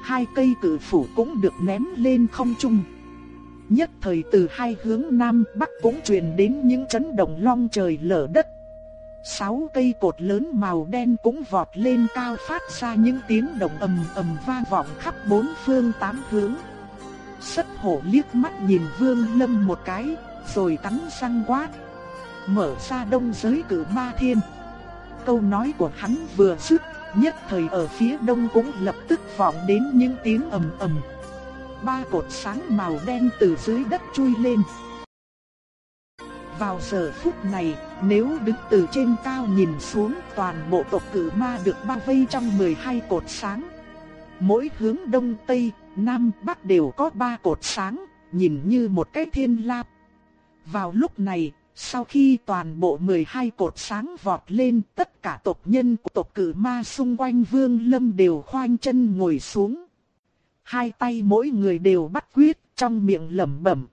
Hai cây cử phủ cũng được ném lên không trung. Nhất thời từ hai hướng nam bắc cũng truyền đến những chấn động long trời lở đất. Sáu cây cột lớn màu đen cũng vọt lên cao phát ra những tiếng động ầm ầm vang vọng khắp bốn phương tám hướng. Sất hổ liếc mắt nhìn Vương Lâm một cái, rồi cắn răng quát. Mở ra đông giới cử ma thiên. Câu nói của hắn vừa dứt, nhất thời ở phía đông cũng lập tức vọng đến những tiếng ầm ầm. Ba cột sáng màu đen từ dưới đất chui lên. Vào giờ phút này, nếu đứng từ trên cao nhìn xuống toàn bộ tộc cử ma được bao vây trong 12 cột sáng. Mỗi hướng đông tây, nam bắc đều có ba cột sáng, nhìn như một cái thiên lạp. Vào lúc này, sau khi toàn bộ 12 cột sáng vọt lên, tất cả tộc nhân của tộc cử ma xung quanh Vương Lâm đều khoanh chân ngồi xuống. Hai tay mỗi người đều bắt quyết, trong miệng lẩm bẩm.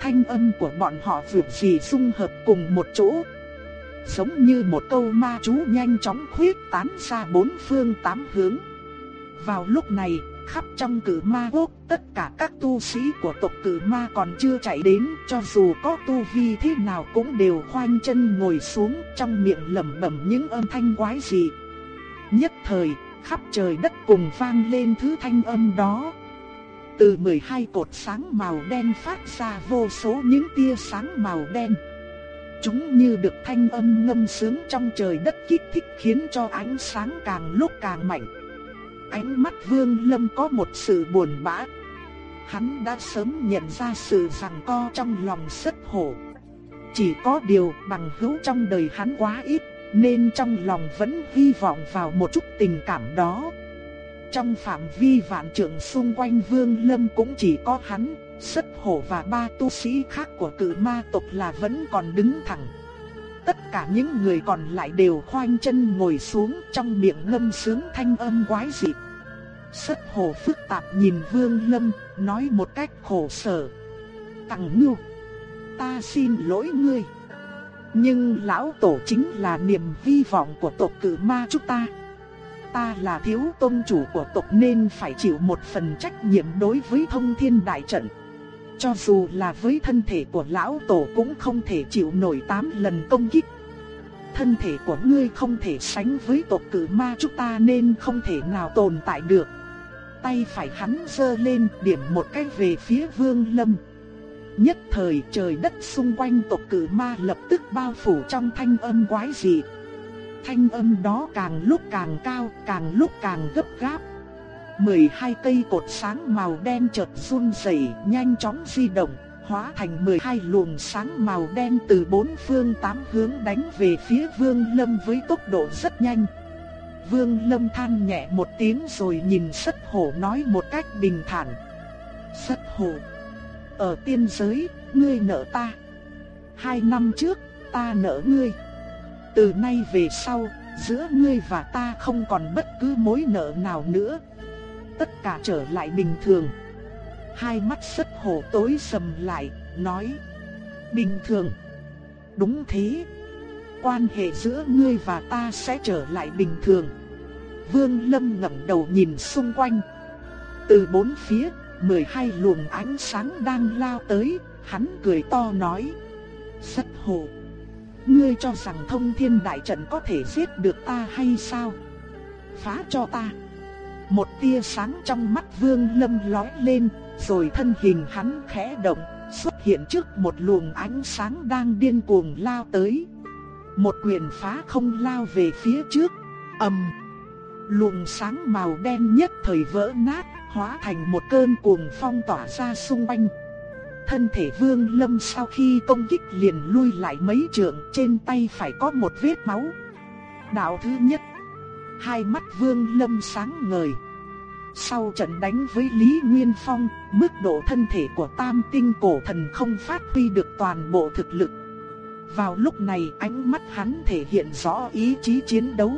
Thanh âm của bọn họ vượt gì xung hợp cùng một chỗ. Giống như một câu ma chú nhanh chóng khuyết tán ra bốn phương tám hướng. Vào lúc này, khắp trong cử ma quốc, tất cả các tu sĩ của tộc cử ma còn chưa chạy đến, cho dù có tu vi thế nào cũng đều khoanh chân ngồi xuống, trong miệng lẩm bẩm những âm thanh quái dị. Nhất thời, khắp trời đất cùng vang lên thứ thanh âm đó. Từ 12 cột sáng màu đen phát ra vô số những tia sáng màu đen. Chúng như được thanh âm ngâm sướng trong trời đất kích thích khiến cho ánh sáng càng lúc càng mạnh. Ánh mắt Vương Lâm có một sự buồn bã. Hắn đã sớm nhận ra sự rằng co trong lòng sất hổ. Chỉ có điều bằng hữu trong đời hắn quá ít, nên trong lòng vẫn hy vọng vào một chút tình cảm đó. Trong phạm vi vạn trượng xung quanh Vương Lâm cũng chỉ có hắn, Sất Hổ và ba tu sĩ khác của cử ma tộc là vẫn còn đứng thẳng. Tất cả những người còn lại đều khoanh chân ngồi xuống trong miệng ngâm sướng thanh âm quái dị. Sất Hổ phức tạp nhìn Vương Lâm, nói một cách khổ sở. Tặng ngưu, ta xin lỗi ngươi. Nhưng lão tổ chính là niềm hy vọng của tộc cử ma chúng ta ta là thiếu tôn chủ của tộc nên phải chịu một phần trách nhiệm đối với thông thiên đại trận. Cho dù là với thân thể của lão tổ cũng không thể chịu nổi 8 lần công kích. Thân thể của ngươi không thể sánh với tộc cử ma chúng ta nên không thể nào tồn tại được. Tay phải hắn giơ lên điểm một cái về phía vương lâm. Nhất thời trời đất xung quanh tộc cử ma lập tức bao phủ trong thanh âm quái dị thanh âm đó càng lúc càng cao, càng lúc càng gấp gáp. 12 cây cột sáng màu đen chợt run rẩy, nhanh chóng di động, hóa thành 12 luồng sáng màu đen từ bốn phương tám hướng đánh về phía Vương Lâm với tốc độ rất nhanh. Vương Lâm than nhẹ một tiếng rồi nhìn Sắt Hổ nói một cách bình thản. Sắt Hổ, ở tiên giới, ngươi nợ ta. Hai năm trước, ta nợ ngươi. Từ nay về sau, giữa ngươi và ta không còn bất cứ mối nợ nào nữa. Tất cả trở lại bình thường. Hai mắt sất hổ tối sầm lại, nói. Bình thường. Đúng thế. Quan hệ giữa ngươi và ta sẽ trở lại bình thường. Vương Lâm ngẩng đầu nhìn xung quanh. Từ bốn phía, 12 luồng ánh sáng đang lao tới, hắn cười to nói. sắt hồ, Ngươi cho rằng thông thiên đại trận có thể giết được ta hay sao? Phá cho ta. Một tia sáng trong mắt vương lâm lói lên, rồi thân hình hắn khẽ động, xuất hiện trước một luồng ánh sáng đang điên cuồng lao tới. Một quyền phá không lao về phía trước, ầm. Luồng sáng màu đen nhất thời vỡ nát, hóa thành một cơn cuồng phong tỏa ra xung quanh. Thân thể Vương Lâm sau khi công kích liền lui lại mấy trượng, trên tay phải có một vết máu. Đạo thứ nhất, hai mắt Vương Lâm sáng ngời. Sau trận đánh với Lý Nguyên Phong, mức độ thân thể của Tam Tinh Cổ Thần không phát huy được toàn bộ thực lực. Vào lúc này ánh mắt hắn thể hiện rõ ý chí chiến đấu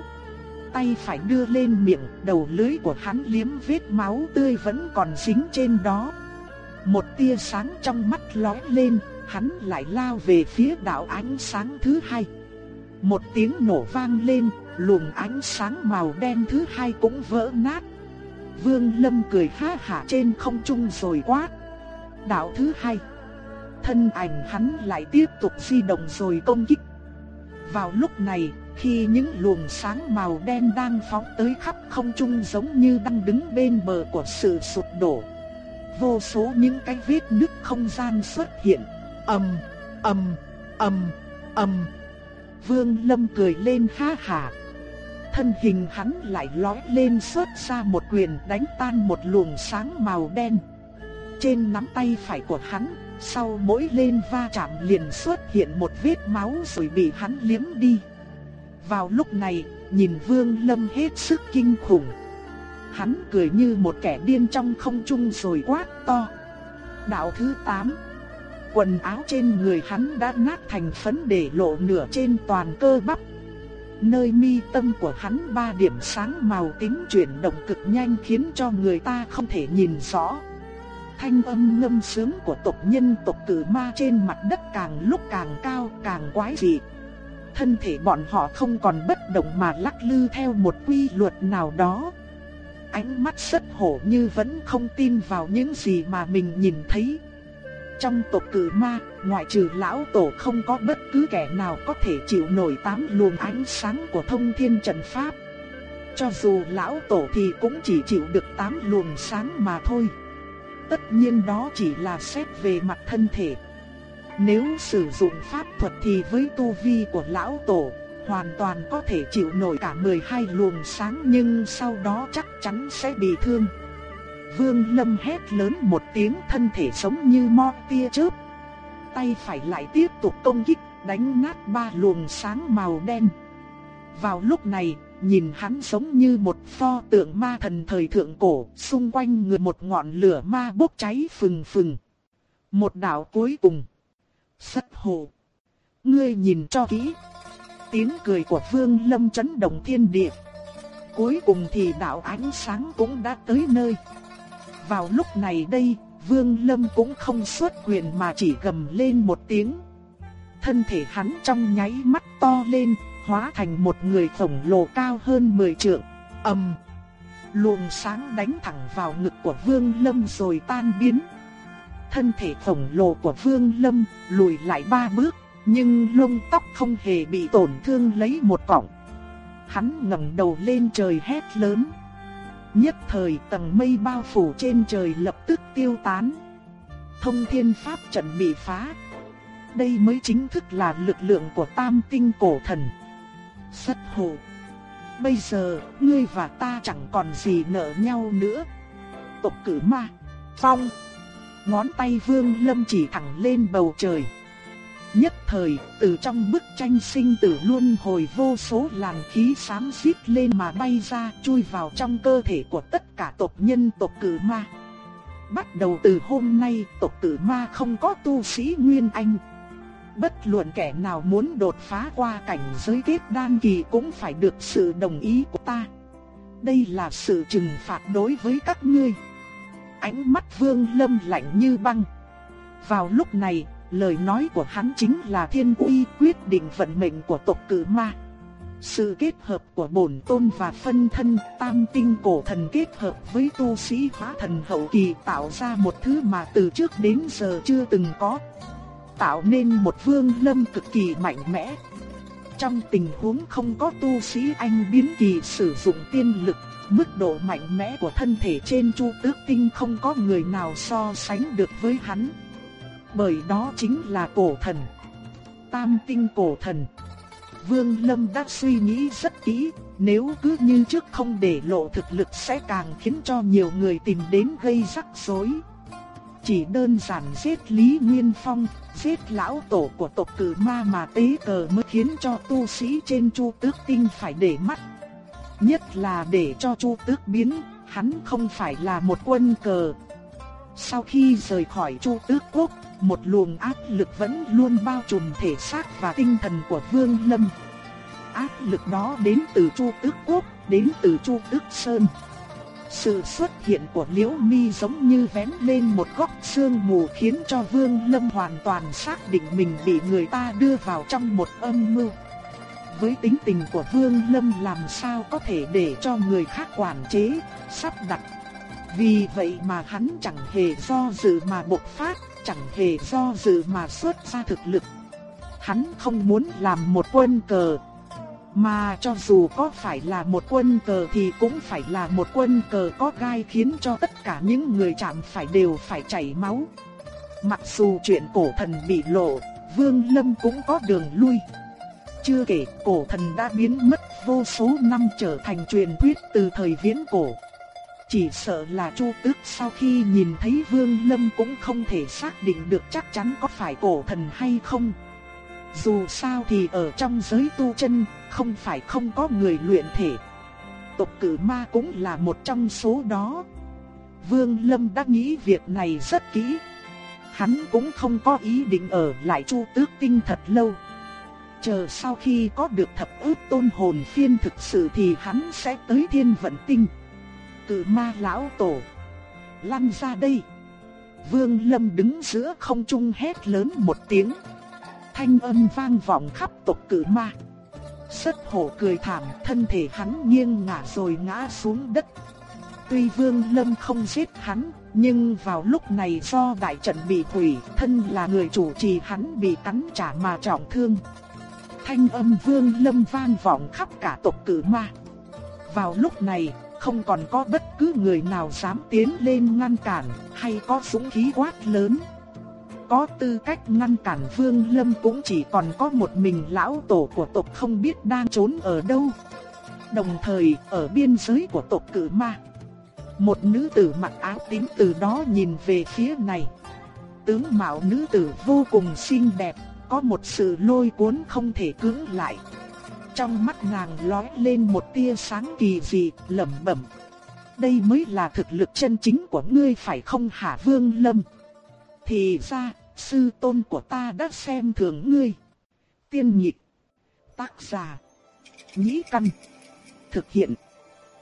tay phải đưa lên miệng, đầu lưỡi của hắn liếm vết máu tươi vẫn còn dính trên đó. Một tia sáng trong mắt lóe lên, hắn lại lao về phía đạo ánh sáng thứ hai. Một tiếng nổ vang lên, luồng ánh sáng màu đen thứ hai cũng vỡ nát. Vương Lâm cười ha hả trên không trung rồi quát. Đạo thứ hai. Thân ảnh hắn lại tiếp tục di động rồi công kích. Vào lúc này, khi những luồng sáng màu đen đang phóng tới khắp không trung giống như đang đứng bên bờ của sự sụp đổ. Vô số những cái vết nứt không gian xuất hiện, ầm, ầm, ầm, ầm. Vương Lâm cười lên ha hả. Thân hình hắn lại lói lên xuất ra một quyền đánh tan một luồng sáng màu đen. Trên nắm tay phải của hắn, sau mỗi lên va chạm liền xuất hiện một vết máu rồi bị hắn liếm đi. Vào lúc này, nhìn Vương Lâm hết sức kinh khủng. Hắn cười như một kẻ điên trong không trung rồi quát to. Đạo thứ 8 Quần áo trên người hắn đã nát thành phấn để lộ nửa trên toàn cơ bắp. Nơi mi tâm của hắn ba điểm sáng màu tím chuyển động cực nhanh khiến cho người ta không thể nhìn rõ. Thanh âm ngâm sướng của tộc nhân tộc cử ma trên mặt đất càng lúc càng cao càng quái dị. Thân thể bọn họ không còn bất động mà lắc lư theo một quy luật nào đó. Ánh mắt rất hổ như vẫn không tin vào những gì mà mình nhìn thấy. Trong tộc cử ma, ngoại trừ lão tổ không có bất cứ kẻ nào có thể chịu nổi tám luồng ánh sáng của thông thiên trận pháp. Cho dù lão tổ thì cũng chỉ chịu được tám luồng sáng mà thôi. Tất nhiên đó chỉ là xét về mặt thân thể. Nếu sử dụng pháp thuật thì với tu vi của lão tổ, hoàn toàn có thể chịu nổi cả 12 luồng sáng nhưng sau đó chắc chắn sẽ bị thương. Vương Lâm hét lớn một tiếng thân thể sống như mo tia chớp. Tay phải lại tiếp tục công kích, đánh nát ba luồng sáng màu đen. Vào lúc này, nhìn hắn giống như một pho tượng ma thần thời thượng cổ, xung quanh người một ngọn lửa ma bốc cháy phừng phừng. Một đạo cuối cùng. Sất hồ. Ngươi nhìn cho kỹ. Tiếng cười của Vương Lâm chấn động thiên địa. Cuối cùng thì đạo ánh sáng cũng đã tới nơi. Vào lúc này đây, Vương Lâm cũng không xuất quyền mà chỉ gầm lên một tiếng. Thân thể hắn trong nháy mắt to lên, hóa thành một người khổng lồ cao hơn 10 trượng. Ầm. Luồng sáng đánh thẳng vào ngực của Vương Lâm rồi tan biến. Thân thể khổng lồ của Vương Lâm lùi lại ba bước, nhưng lông tóc không hề bị tổn thương lấy một cọng. Hắn ngẩng đầu lên trời hét lớn. Nhất thời tầng mây bao phủ trên trời lập tức tiêu tán. Thông thiên pháp trận bị phá. Đây mới chính thức là lực lượng của tam tinh cổ thần. Xuất hồ. Bây giờ, ngươi và ta chẳng còn gì nợ nhau nữa. Tộc cử ma. Phong. Ngón tay vương lâm chỉ thẳng lên bầu trời. Nhất thời, từ trong bức tranh sinh tử luôn hồi vô số làn khí xám xít lên mà bay ra chui vào trong cơ thể của tất cả tộc nhân tộc cử ma. Bắt đầu từ hôm nay, tộc tử ma không có tu sĩ Nguyên Anh. Bất luận kẻ nào muốn đột phá qua cảnh giới kết đan kỳ cũng phải được sự đồng ý của ta. Đây là sự trừng phạt đối với các ngươi. Ánh mắt vương lâm lạnh như băng. Vào lúc này, lời nói của hắn chính là thiên uy quyết định vận mệnh của tộc cử ma. Sự kết hợp của bổn tôn và phân thân tam tinh cổ thần kết hợp với tu sĩ hóa thần hậu kỳ tạo ra một thứ mà từ trước đến giờ chưa từng có. Tạo nên một vương lâm cực kỳ mạnh mẽ. Trong tình huống không có tu sĩ anh biến kỳ sử dụng tiên lực, mức độ mạnh mẽ của thân thể trên chu tước tinh không có người nào so sánh được với hắn bởi đó chính là cổ thần. Tam tinh cổ thần. Vương Lâm đã suy nghĩ rất kỹ, nếu cứ như trước không để lộ thực lực sẽ càng khiến cho nhiều người tìm đến gây rắc rối. Chỉ đơn giản giết Lý Nguyên Phong, giết lão tổ của tộc cử ma mà tế cờ mới khiến cho tu sĩ trên Chu Tước Tinh phải để mắt. Nhất là để cho Chu Tước biến, hắn không phải là một quân cờ. Sau khi rời khỏi Chu Tước Quốc, một luồng áp lực vẫn luôn bao trùm thể xác và tinh thần của Vương Lâm. áp lực đó đến từ Chu Tước Quốc, đến từ Chu Tước Sơn. Sự xuất hiện của Liễu Mi giống như vén lên một góc sương mù khiến cho Vương Lâm hoàn toàn xác định mình bị người ta đưa vào trong một âm mưu. Với tính tình của Vương Lâm làm sao có thể để cho người khác quản chế, sắp đặt. Vì vậy mà hắn chẳng hề do dự mà bộc phát, chẳng hề do dự mà xuất ra thực lực. Hắn không muốn làm một quân cờ, mà cho dù có phải là một quân cờ thì cũng phải là một quân cờ có gai khiến cho tất cả những người chạm phải đều phải chảy máu. Mặc dù chuyện cổ thần bị lộ, Vương Lâm cũng có đường lui. Chưa kể cổ thần đã biến mất vô số năm trở thành truyền thuyết từ thời viễn cổ. Chỉ sợ là Chu Tước sau khi nhìn thấy Vương Lâm cũng không thể xác định được chắc chắn có phải cổ thần hay không. Dù sao thì ở trong giới tu chân, không phải không có người luyện thể. Tộc cử ma cũng là một trong số đó. Vương Lâm đã nghĩ việc này rất kỹ. Hắn cũng không có ý định ở lại Chu Tước Tinh thật lâu. Chờ sau khi có được thập ước tôn hồn phiên thực sự thì hắn sẽ tới thiên vận tinh. Cử ma lão tổ. Lăn ra đây. Vương Lâm đứng giữa không trung hét lớn một tiếng thanh âm vang vọng khắp tộc cử ma. Sất hổ cười thảm, thân thể hắn nghiêng ngả rồi ngã xuống đất. Tuy Vương Lâm không giết hắn, nhưng vào lúc này do đại trận bị hủy, thân là người chủ trì hắn bị cắn trả mà trọng thương. Thanh âm Vương Lâm vang vọng khắp cả tộc cử ma. Vào lúc này, không còn có bất cứ người nào dám tiến lên ngăn cản, hay có súng khí quát lớn có tư cách ngăn cản Vương Lâm cũng chỉ còn có một mình lão tổ của tộc không biết đang trốn ở đâu. Đồng thời, ở biên giới của tộc cử ma, một nữ tử mặc áo tím từ đó nhìn về phía này. Tướng mạo nữ tử vô cùng xinh đẹp, có một sự lôi cuốn không thể cưỡng lại. Trong mắt nàng lóe lên một tia sáng kỳ dị, lẩm bẩm. Đây mới là thực lực chân chính của ngươi phải không hả Vương Lâm? Thì ra, sư tôn của ta đã xem thường ngươi. Tiên nhịp. Tác giả. Nhĩ căn. Thực hiện.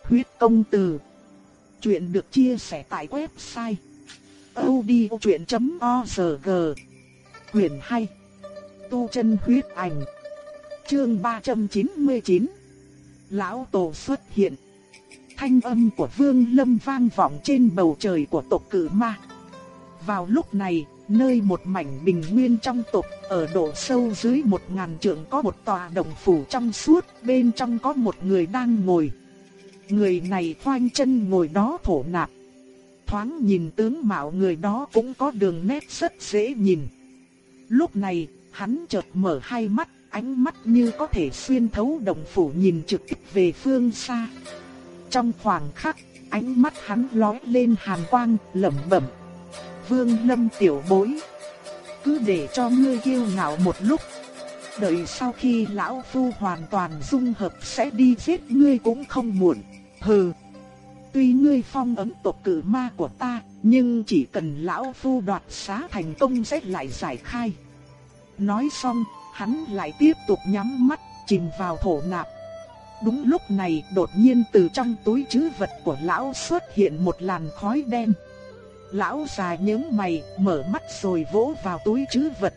Huyết công từ. Chuyện được chia sẻ tại website. odchuyện.org Quyền hay. Tu chân huyết ảnh. Chương 399. Lão Tổ xuất hiện. Thanh âm của Vương Lâm vang vọng trên bầu trời của tộc cử ma. Vào lúc này, nơi một mảnh bình nguyên trong tộc, ở độ sâu dưới một ngàn trượng có một tòa đồng phủ trong suốt, bên trong có một người đang ngồi. Người này khoanh chân ngồi đó thổ nạp. Thoáng nhìn tướng mạo người đó cũng có đường nét rất dễ nhìn. Lúc này, hắn chợt mở hai mắt, ánh mắt như có thể xuyên thấu đồng phủ nhìn trực tiếp về phương xa. Trong khoảng khắc, ánh mắt hắn lóe lên hàn quang, lẩm bẩm. Vương Lâm tiểu bối. Cứ để cho ngươi kiêu ngạo một lúc. Đợi sau khi lão phu hoàn toàn dung hợp sẽ đi giết ngươi cũng không muộn. Hừ. Tuy ngươi phong ấn tộc cử ma của ta, nhưng chỉ cần lão phu đoạt xá thành công sẽ lại giải khai. Nói xong, hắn lại tiếp tục nhắm mắt, chìm vào thổ nạp. Đúng lúc này, đột nhiên từ trong túi chứ vật của lão xuất hiện một làn khói đen. Lão già nhướng mày, mở mắt rồi vỗ vào túi trữ vật.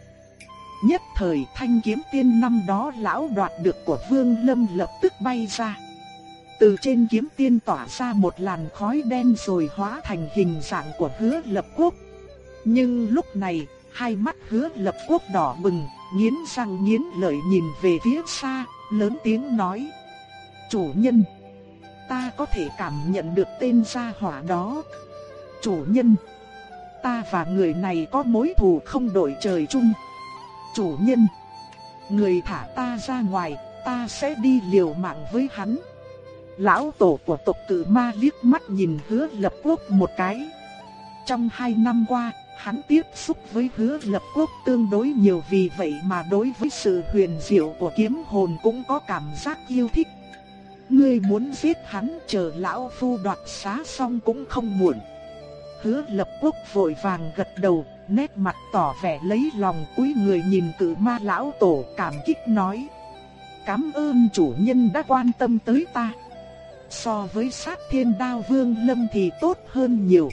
Nhất thời thanh kiếm tiên năm đó lão đoạt được của Vương Lâm lập tức bay ra. Từ trên kiếm tiên tỏa ra một làn khói đen rồi hóa thành hình dạng của hứa lập quốc. Nhưng lúc này, hai mắt hứa lập quốc đỏ bừng, nghiến răng nghiến lợi nhìn về phía xa, lớn tiếng nói. Chủ nhân, ta có thể cảm nhận được tên gia hỏa đó. Chủ nhân, ta và người này có mối thù không đổi trời chung. Chủ nhân, người thả ta ra ngoài, ta sẽ đi liều mạng với hắn. Lão tổ của tộc cử ma liếc mắt nhìn hứa lập quốc một cái. Trong hai năm qua, hắn tiếp xúc với hứa lập quốc tương đối nhiều vì vậy mà đối với sự huyền diệu của kiếm hồn cũng có cảm giác yêu thích. Ngươi muốn giết hắn chờ lão phu đoạt xá xong cũng không muộn. Hứa lập quốc vội vàng gật đầu, nét mặt tỏ vẻ lấy lòng cúi người nhìn cử ma lão tổ cảm kích nói. cám ơn chủ nhân đã quan tâm tới ta. So với sát thiên đao vương lâm thì tốt hơn nhiều.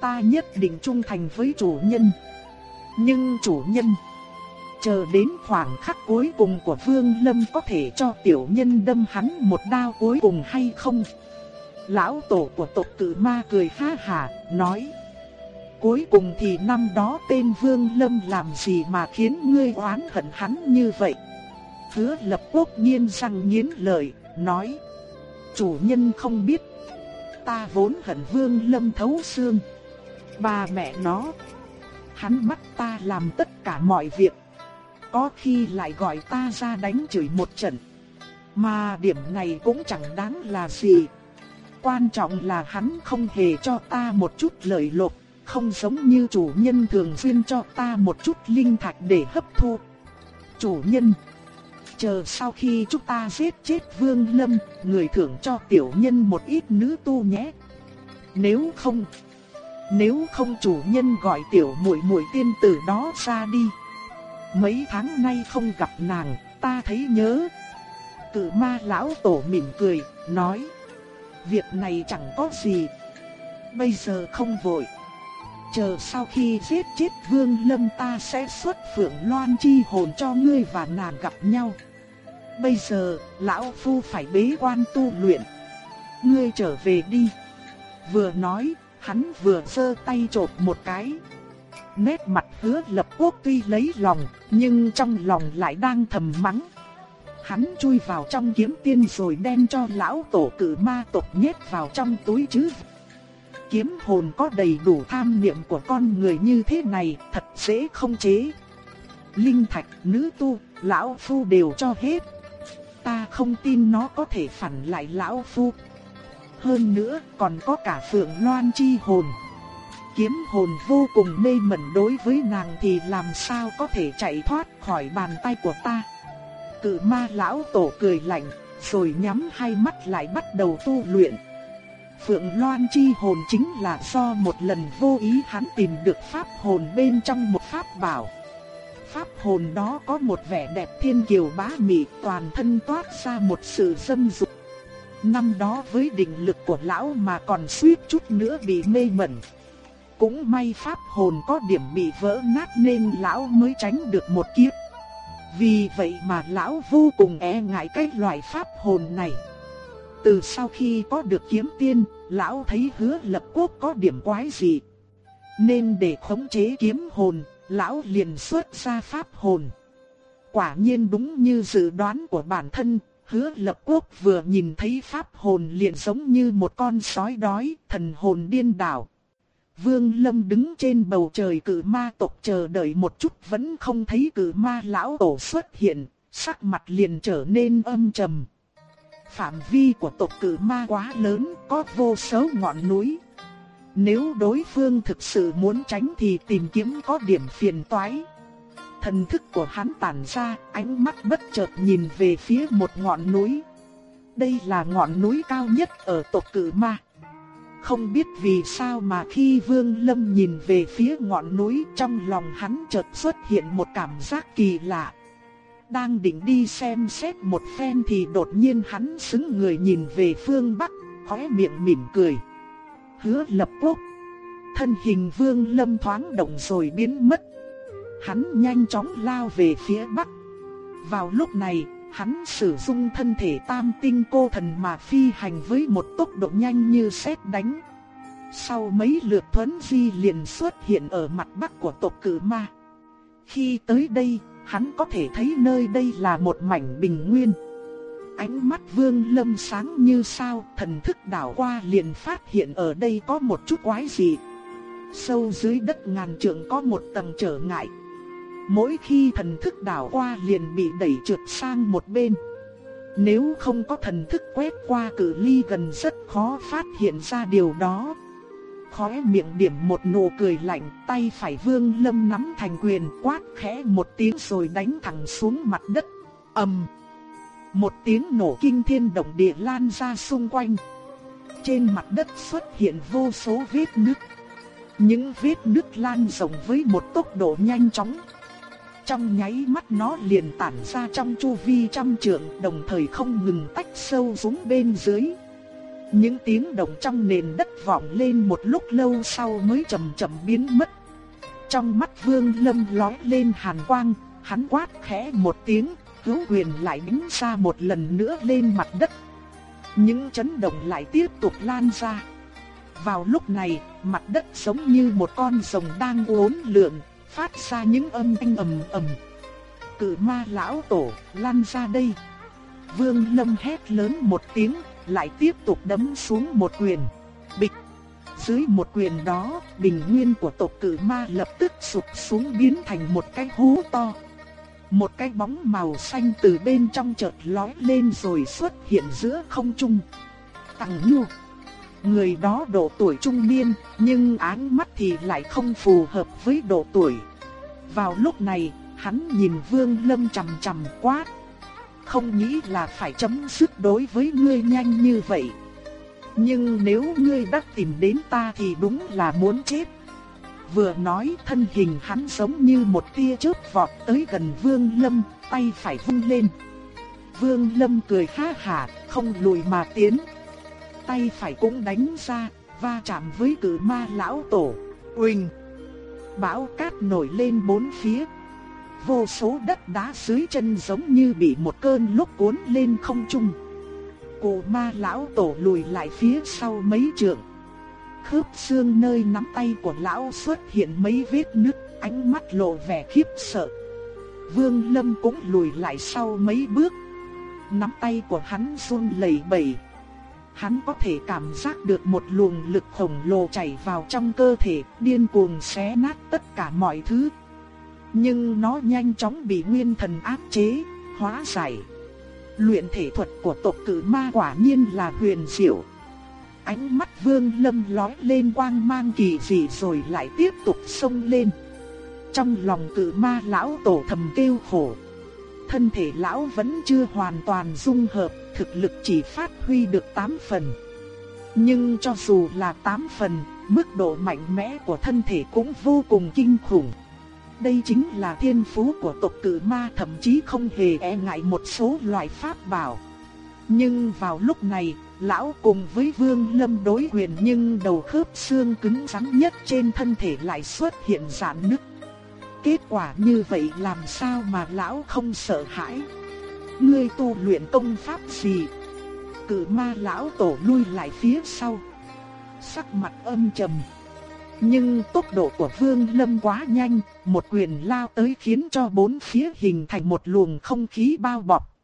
Ta nhất định trung thành với chủ nhân. Nhưng chủ nhân, chờ đến khoảng khắc cuối cùng của vương lâm có thể cho tiểu nhân đâm hắn một đao cuối cùng hay không? Lão tổ của tộc cử ma cười ha hà, nói. Cuối cùng thì năm đó tên Vương Lâm làm gì mà khiến ngươi oán hận hắn như vậy? Hứa lập quốc nhiên răng nghiến lời nói. Chủ nhân không biết. Ta vốn hận Vương Lâm thấu xương. Bà mẹ nó. Hắn bắt ta làm tất cả mọi việc. Có khi lại gọi ta ra đánh chửi một trận. Mà điểm này cũng chẳng đáng là gì. Quan trọng là hắn không hề cho ta một chút lợi lộc, không giống như chủ nhân thường xuyên cho ta một chút linh thạch để hấp thu. Chủ nhân, chờ sau khi chúng ta giết chết Vương Lâm, người thưởng cho tiểu nhân một ít nữ tu nhé. Nếu không, nếu không chủ nhân gọi tiểu muội muội tiên tử đó ra đi. Mấy tháng nay không gặp nàng, ta thấy nhớ. Cự ma lão tổ mỉm cười, nói việc này chẳng có gì. Bây giờ không vội. Chờ sau khi giết chết Vương Lâm ta sẽ xuất phượng loan chi hồn cho ngươi và nàng gặp nhau. Bây giờ, lão phu phải bế quan tu luyện. Ngươi trở về đi. Vừa nói, hắn vừa giơ tay chộp một cái. Nét mặt hứa lập quốc tuy lấy lòng, nhưng trong lòng lại đang thầm mắng. Hắn chui vào trong kiếm tiên rồi đem cho lão tổ cử ma tộc nhét vào trong túi chứ. Kiếm hồn có đầy đủ tham niệm của con người như thế này, thật dễ không chế. Linh thạch, nữ tu, lão phu đều cho hết. Ta không tin nó có thể phản lại lão phu. Hơn nữa, còn có cả phượng loan chi hồn. Kiếm hồn vô cùng mê mẩn đối với nàng thì làm sao có thể chạy thoát khỏi bàn tay của ta cự ma lão tổ cười lạnh, rồi nhắm hai mắt lại bắt đầu tu luyện. Phượng Loan chi hồn chính là do một lần vô ý hắn tìm được pháp hồn bên trong một pháp bảo. Pháp hồn đó có một vẻ đẹp thiên kiều bá mị, toàn thân toát ra một sự dâm dục. Năm đó với định lực của lão mà còn suýt chút nữa bị mê mẩn. Cũng may pháp hồn có điểm bị vỡ nát nên lão mới tránh được một kiếp. Vì vậy mà lão vô cùng e ngại cái loại pháp hồn này. Từ sau khi có được kiếm tiên, lão thấy hứa lập quốc có điểm quái gì. Nên để khống chế kiếm hồn, lão liền xuất ra pháp hồn. Quả nhiên đúng như dự đoán của bản thân, hứa lập quốc vừa nhìn thấy pháp hồn liền giống như một con sói đói, thần hồn điên đảo. Vương Lâm đứng trên bầu trời cử ma tộc chờ đợi một chút vẫn không thấy cử ma lão tổ xuất hiện, sắc mặt liền trở nên âm trầm. Phạm vi của tộc cử ma quá lớn, có vô số ngọn núi. Nếu đối phương thực sự muốn tránh thì tìm kiếm có điểm phiền toái. Thần thức của hắn tản ra, ánh mắt bất chợt nhìn về phía một ngọn núi. Đây là ngọn núi cao nhất ở tộc cử ma. Không biết vì sao mà khi Vương Lâm nhìn về phía ngọn núi trong lòng hắn chợt xuất hiện một cảm giác kỳ lạ. Đang định đi xem xét một phen thì đột nhiên hắn xứng người nhìn về phương Bắc, khóe miệng mỉm cười. Hứa lập quốc. Thân hình Vương Lâm thoáng động rồi biến mất. Hắn nhanh chóng lao về phía Bắc. Vào lúc này, Hắn sử dụng thân thể tam tinh cô thần mà phi hành với một tốc độ nhanh như sét đánh. Sau mấy lượt thuấn di liền xuất hiện ở mặt bắc của tộc cử ma. Khi tới đây, hắn có thể thấy nơi đây là một mảnh bình nguyên. Ánh mắt vương lâm sáng như sao, thần thức đảo qua liền phát hiện ở đây có một chút quái gì. Sâu dưới đất ngàn trượng có một tầng trở ngại. Mỗi khi thần thức đảo qua liền bị đẩy trượt sang một bên. Nếu không có thần thức quét qua cự ly gần rất khó phát hiện ra điều đó. Khóe miệng điểm một nụ cười lạnh, tay phải vương lâm nắm thành quyền quát khẽ một tiếng rồi đánh thẳng xuống mặt đất. ầm, Một tiếng nổ kinh thiên động địa lan ra xung quanh. Trên mặt đất xuất hiện vô số vết nứt. Những vết nứt lan rộng với một tốc độ nhanh chóng trong nháy mắt nó liền tản ra trong chu vi trăm trượng, đồng thời không ngừng tách sâu xuống bên dưới. Những tiếng động trong nền đất vọng lên một lúc lâu sau mới chậm chậm biến mất. Trong mắt Vương Lâm lóe lên hàn quang, hắn quát khẽ một tiếng, hữu quyền lại đánh ra một lần nữa lên mặt đất. Những chấn động lại tiếp tục lan ra. Vào lúc này, mặt đất giống như một con rồng đang uốn lượn, phát ra những âm thanh ầm ầm. Cự ma lão tổ, lăn ra đây. Vương Lâm hét lớn một tiếng, lại tiếp tục đấm xuống một quyền. Bịch. Dưới một quyền đó, bình nguyên của tộc cự ma lập tức sụp xuống biến thành một cái hố to. Một cái bóng màu xanh từ bên trong chợt lóe lên rồi xuất hiện giữa không trung. Tằng Nhu. Người đó độ tuổi trung niên, nhưng áng mắt thì lại không phù hợp với độ tuổi. Vào lúc này, hắn nhìn Vương Lâm chằm chằm quát. Không nghĩ là phải chấm dứt đối với ngươi nhanh như vậy. Nhưng nếu ngươi đã tìm đến ta thì đúng là muốn chết. Vừa nói thân hình hắn giống như một tia chớp vọt tới gần Vương Lâm, tay phải vung lên. Vương Lâm cười ha hả, không lùi mà tiến. Tay phải cũng đánh ra, va chạm với cử ma lão tổ. Uỳnh! Bão cát nổi lên bốn phía. Vô số đất đá dưới chân giống như bị một cơn lốc cuốn lên không trung. Cụ ma lão tổ lùi lại phía sau mấy trượng. Khớp xương nơi nắm tay của lão xuất hiện mấy vết nứt, ánh mắt lộ vẻ khiếp sợ. Vương Lâm cũng lùi lại sau mấy bước. Nắm tay của hắn run lẩy bẩy. Hắn có thể cảm giác được một luồng lực khổng lồ chảy vào trong cơ thể, điên cuồng xé nát tất cả mọi thứ. Nhưng nó nhanh chóng bị nguyên thần áp chế, hóa giải. Luyện thể thuật của tộc cử ma quả nhiên là huyền diệu. Ánh mắt vương lâm lói lên quang mang kỳ dị rồi lại tiếp tục xông lên. Trong lòng cử ma lão tổ thầm kêu khổ. Thân thể lão vẫn chưa hoàn toàn dung hợp, thực lực chỉ phát huy được 8 phần. Nhưng cho dù là 8 phần, mức độ mạnh mẽ của thân thể cũng vô cùng kinh khủng. Đây chính là thiên phú của tộc cử ma thậm chí không hề e ngại một số loại pháp bảo. Nhưng vào lúc này, lão cùng với vương lâm đối quyền nhưng đầu khớp xương cứng rắn nhất trên thân thể lại xuất hiện giãn nứt. Kết quả như vậy làm sao mà lão không sợ hãi? Ngươi tu luyện công pháp gì? cự ma lão tổ lui lại phía sau. Sắc mặt âm trầm. Nhưng tốc độ của Vương Lâm quá nhanh, một quyền lao tới khiến cho bốn phía hình thành một luồng không khí bao bọc.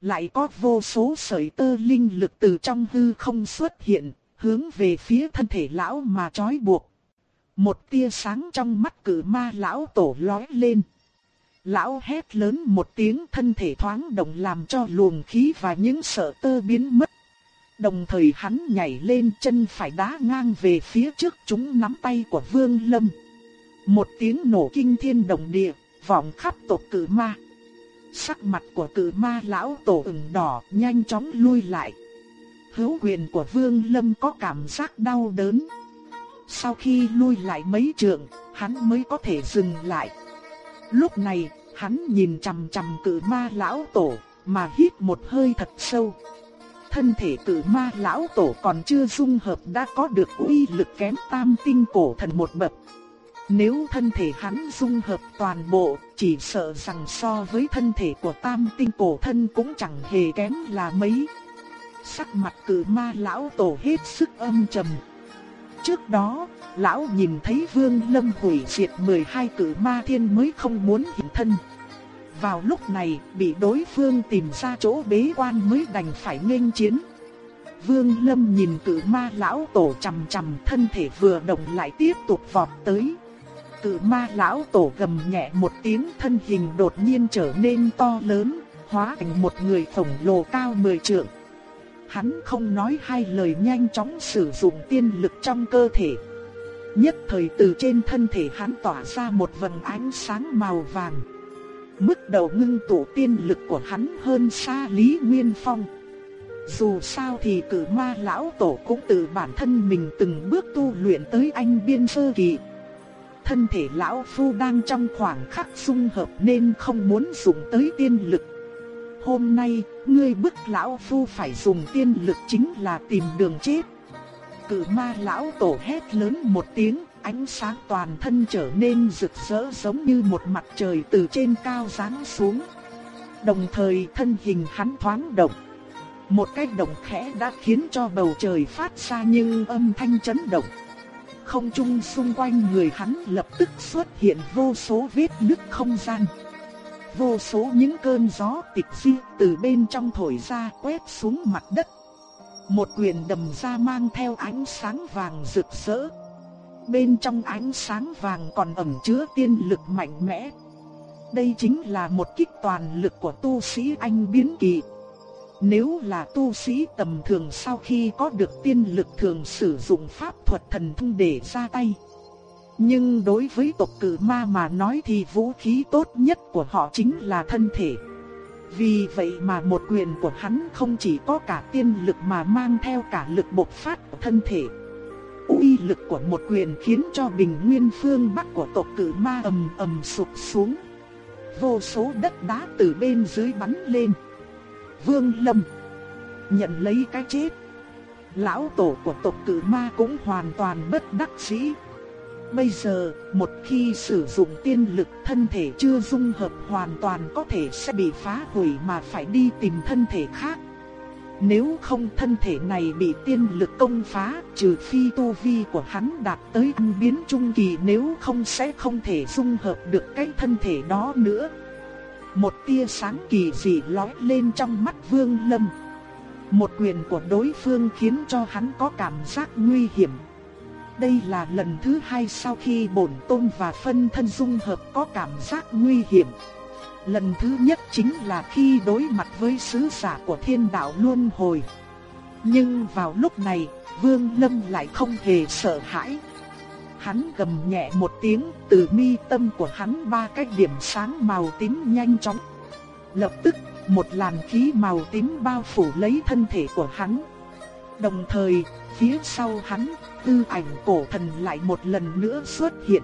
Lại có vô số sợi tơ linh lực từ trong hư không xuất hiện, hướng về phía thân thể lão mà trói buộc. Một tia sáng trong mắt cử ma lão tổ lóe lên. Lão hét lớn một tiếng thân thể thoáng động làm cho luồng khí và những sợ tơ biến mất. Đồng thời hắn nhảy lên chân phải đá ngang về phía trước chúng nắm tay của Vương Lâm. Một tiếng nổ kinh thiên động địa, vọng khắp tộc cử ma. Sắc mặt của cử ma lão tổ ửng đỏ, nhanh chóng lui lại. Hữu quyền của Vương Lâm có cảm giác đau đớn. Sau khi lui lại mấy trượng, hắn mới có thể dừng lại. Lúc này, hắn nhìn chằm chằm cử ma lão tổ, mà hít một hơi thật sâu. Thân thể cử ma lão tổ còn chưa dung hợp đã có được uy lực kém tam tinh cổ thần một bậc. Nếu thân thể hắn dung hợp toàn bộ, chỉ sợ rằng so với thân thể của tam tinh cổ thân cũng chẳng hề kém là mấy. Sắc mặt cử ma lão tổ hết sức âm trầm. Trước đó, lão nhìn thấy vương lâm hủy diệt 12 cử ma thiên mới không muốn hiện thân. Vào lúc này, bị đối phương tìm ra chỗ bế quan mới đành phải nghênh chiến. Vương Lâm nhìn cử ma lão tổ chầm chầm thân thể vừa động lại tiếp tục vọt tới. Cử ma lão tổ gầm nhẹ một tiếng thân hình đột nhiên trở nên to lớn, hóa thành một người khổng lồ cao 10 trượng. Hắn không nói hai lời nhanh chóng sử dụng tiên lực trong cơ thể. Nhất thời từ trên thân thể hắn tỏa ra một vầng ánh sáng màu vàng. Mức đầu ngưng tụ tiên lực của hắn hơn xa Lý Nguyên Phong. Dù sao thì cử ma lão tổ cũng từ bản thân mình từng bước tu luyện tới anh biên sơ kỳ. thân thể lão phu đang trong khoảng khắc dung hợp nên không muốn dùng tới tiên lực. Hôm nay, ngươi bức lão phu phải dùng tiên lực chính là tìm đường chết. Cự ma lão tổ hét lớn một tiếng, ánh sáng toàn thân trở nên rực rỡ giống như một mặt trời từ trên cao giáng xuống. Đồng thời thân hình hắn thoáng động. Một cái động khẽ đã khiến cho bầu trời phát ra những âm thanh chấn động. Không trung xung quanh người hắn lập tức xuất hiện vô số vết nứt không gian. Vô số những cơn gió tịch di từ bên trong thổi ra quét xuống mặt đất. Một quyền đầm ra mang theo ánh sáng vàng rực rỡ. Bên trong ánh sáng vàng còn ẩn chứa tiên lực mạnh mẽ. Đây chính là một kích toàn lực của tu sĩ anh biến kỳ. Nếu là tu sĩ tầm thường sau khi có được tiên lực thường sử dụng pháp thuật thần thông để ra tay. Nhưng đối với tộc cử ma mà nói thì vũ khí tốt nhất của họ chính là thân thể. Vì vậy mà một quyền của hắn không chỉ có cả tiên lực mà mang theo cả lực bộc phát của thân thể. uy lực của một quyền khiến cho bình nguyên phương bắc của tộc cử ma ầm ầm sụp xuống. Vô số đất đá từ bên dưới bắn lên. Vương Lâm nhận lấy cái chết. Lão tổ của tộc cử ma cũng hoàn toàn bất đắc dĩ. Bây giờ, một khi sử dụng tiên lực thân thể chưa dung hợp hoàn toàn có thể sẽ bị phá hủy mà phải đi tìm thân thể khác. Nếu không thân thể này bị tiên lực công phá, trừ phi tu vi của hắn đạt tới âm biến trung kỳ nếu không sẽ không thể dung hợp được cái thân thể đó nữa. Một tia sáng kỳ dị lóe lên trong mắt Vương Lâm. Một quyền của đối phương khiến cho hắn có cảm giác nguy hiểm. Đây là lần thứ hai sau khi bổn tôn và phân thân dung hợp có cảm giác nguy hiểm. Lần thứ nhất chính là khi đối mặt với sứ giả của thiên đạo luân hồi. Nhưng vào lúc này, Vương Lâm lại không hề sợ hãi. Hắn gầm nhẹ một tiếng, từ mi tâm của hắn ba cái điểm sáng màu tím nhanh chóng. Lập tức, một làn khí màu tím bao phủ lấy thân thể của hắn. Đồng thời, phía sau hắn, tư ảnh cổ thần lại một lần nữa xuất hiện.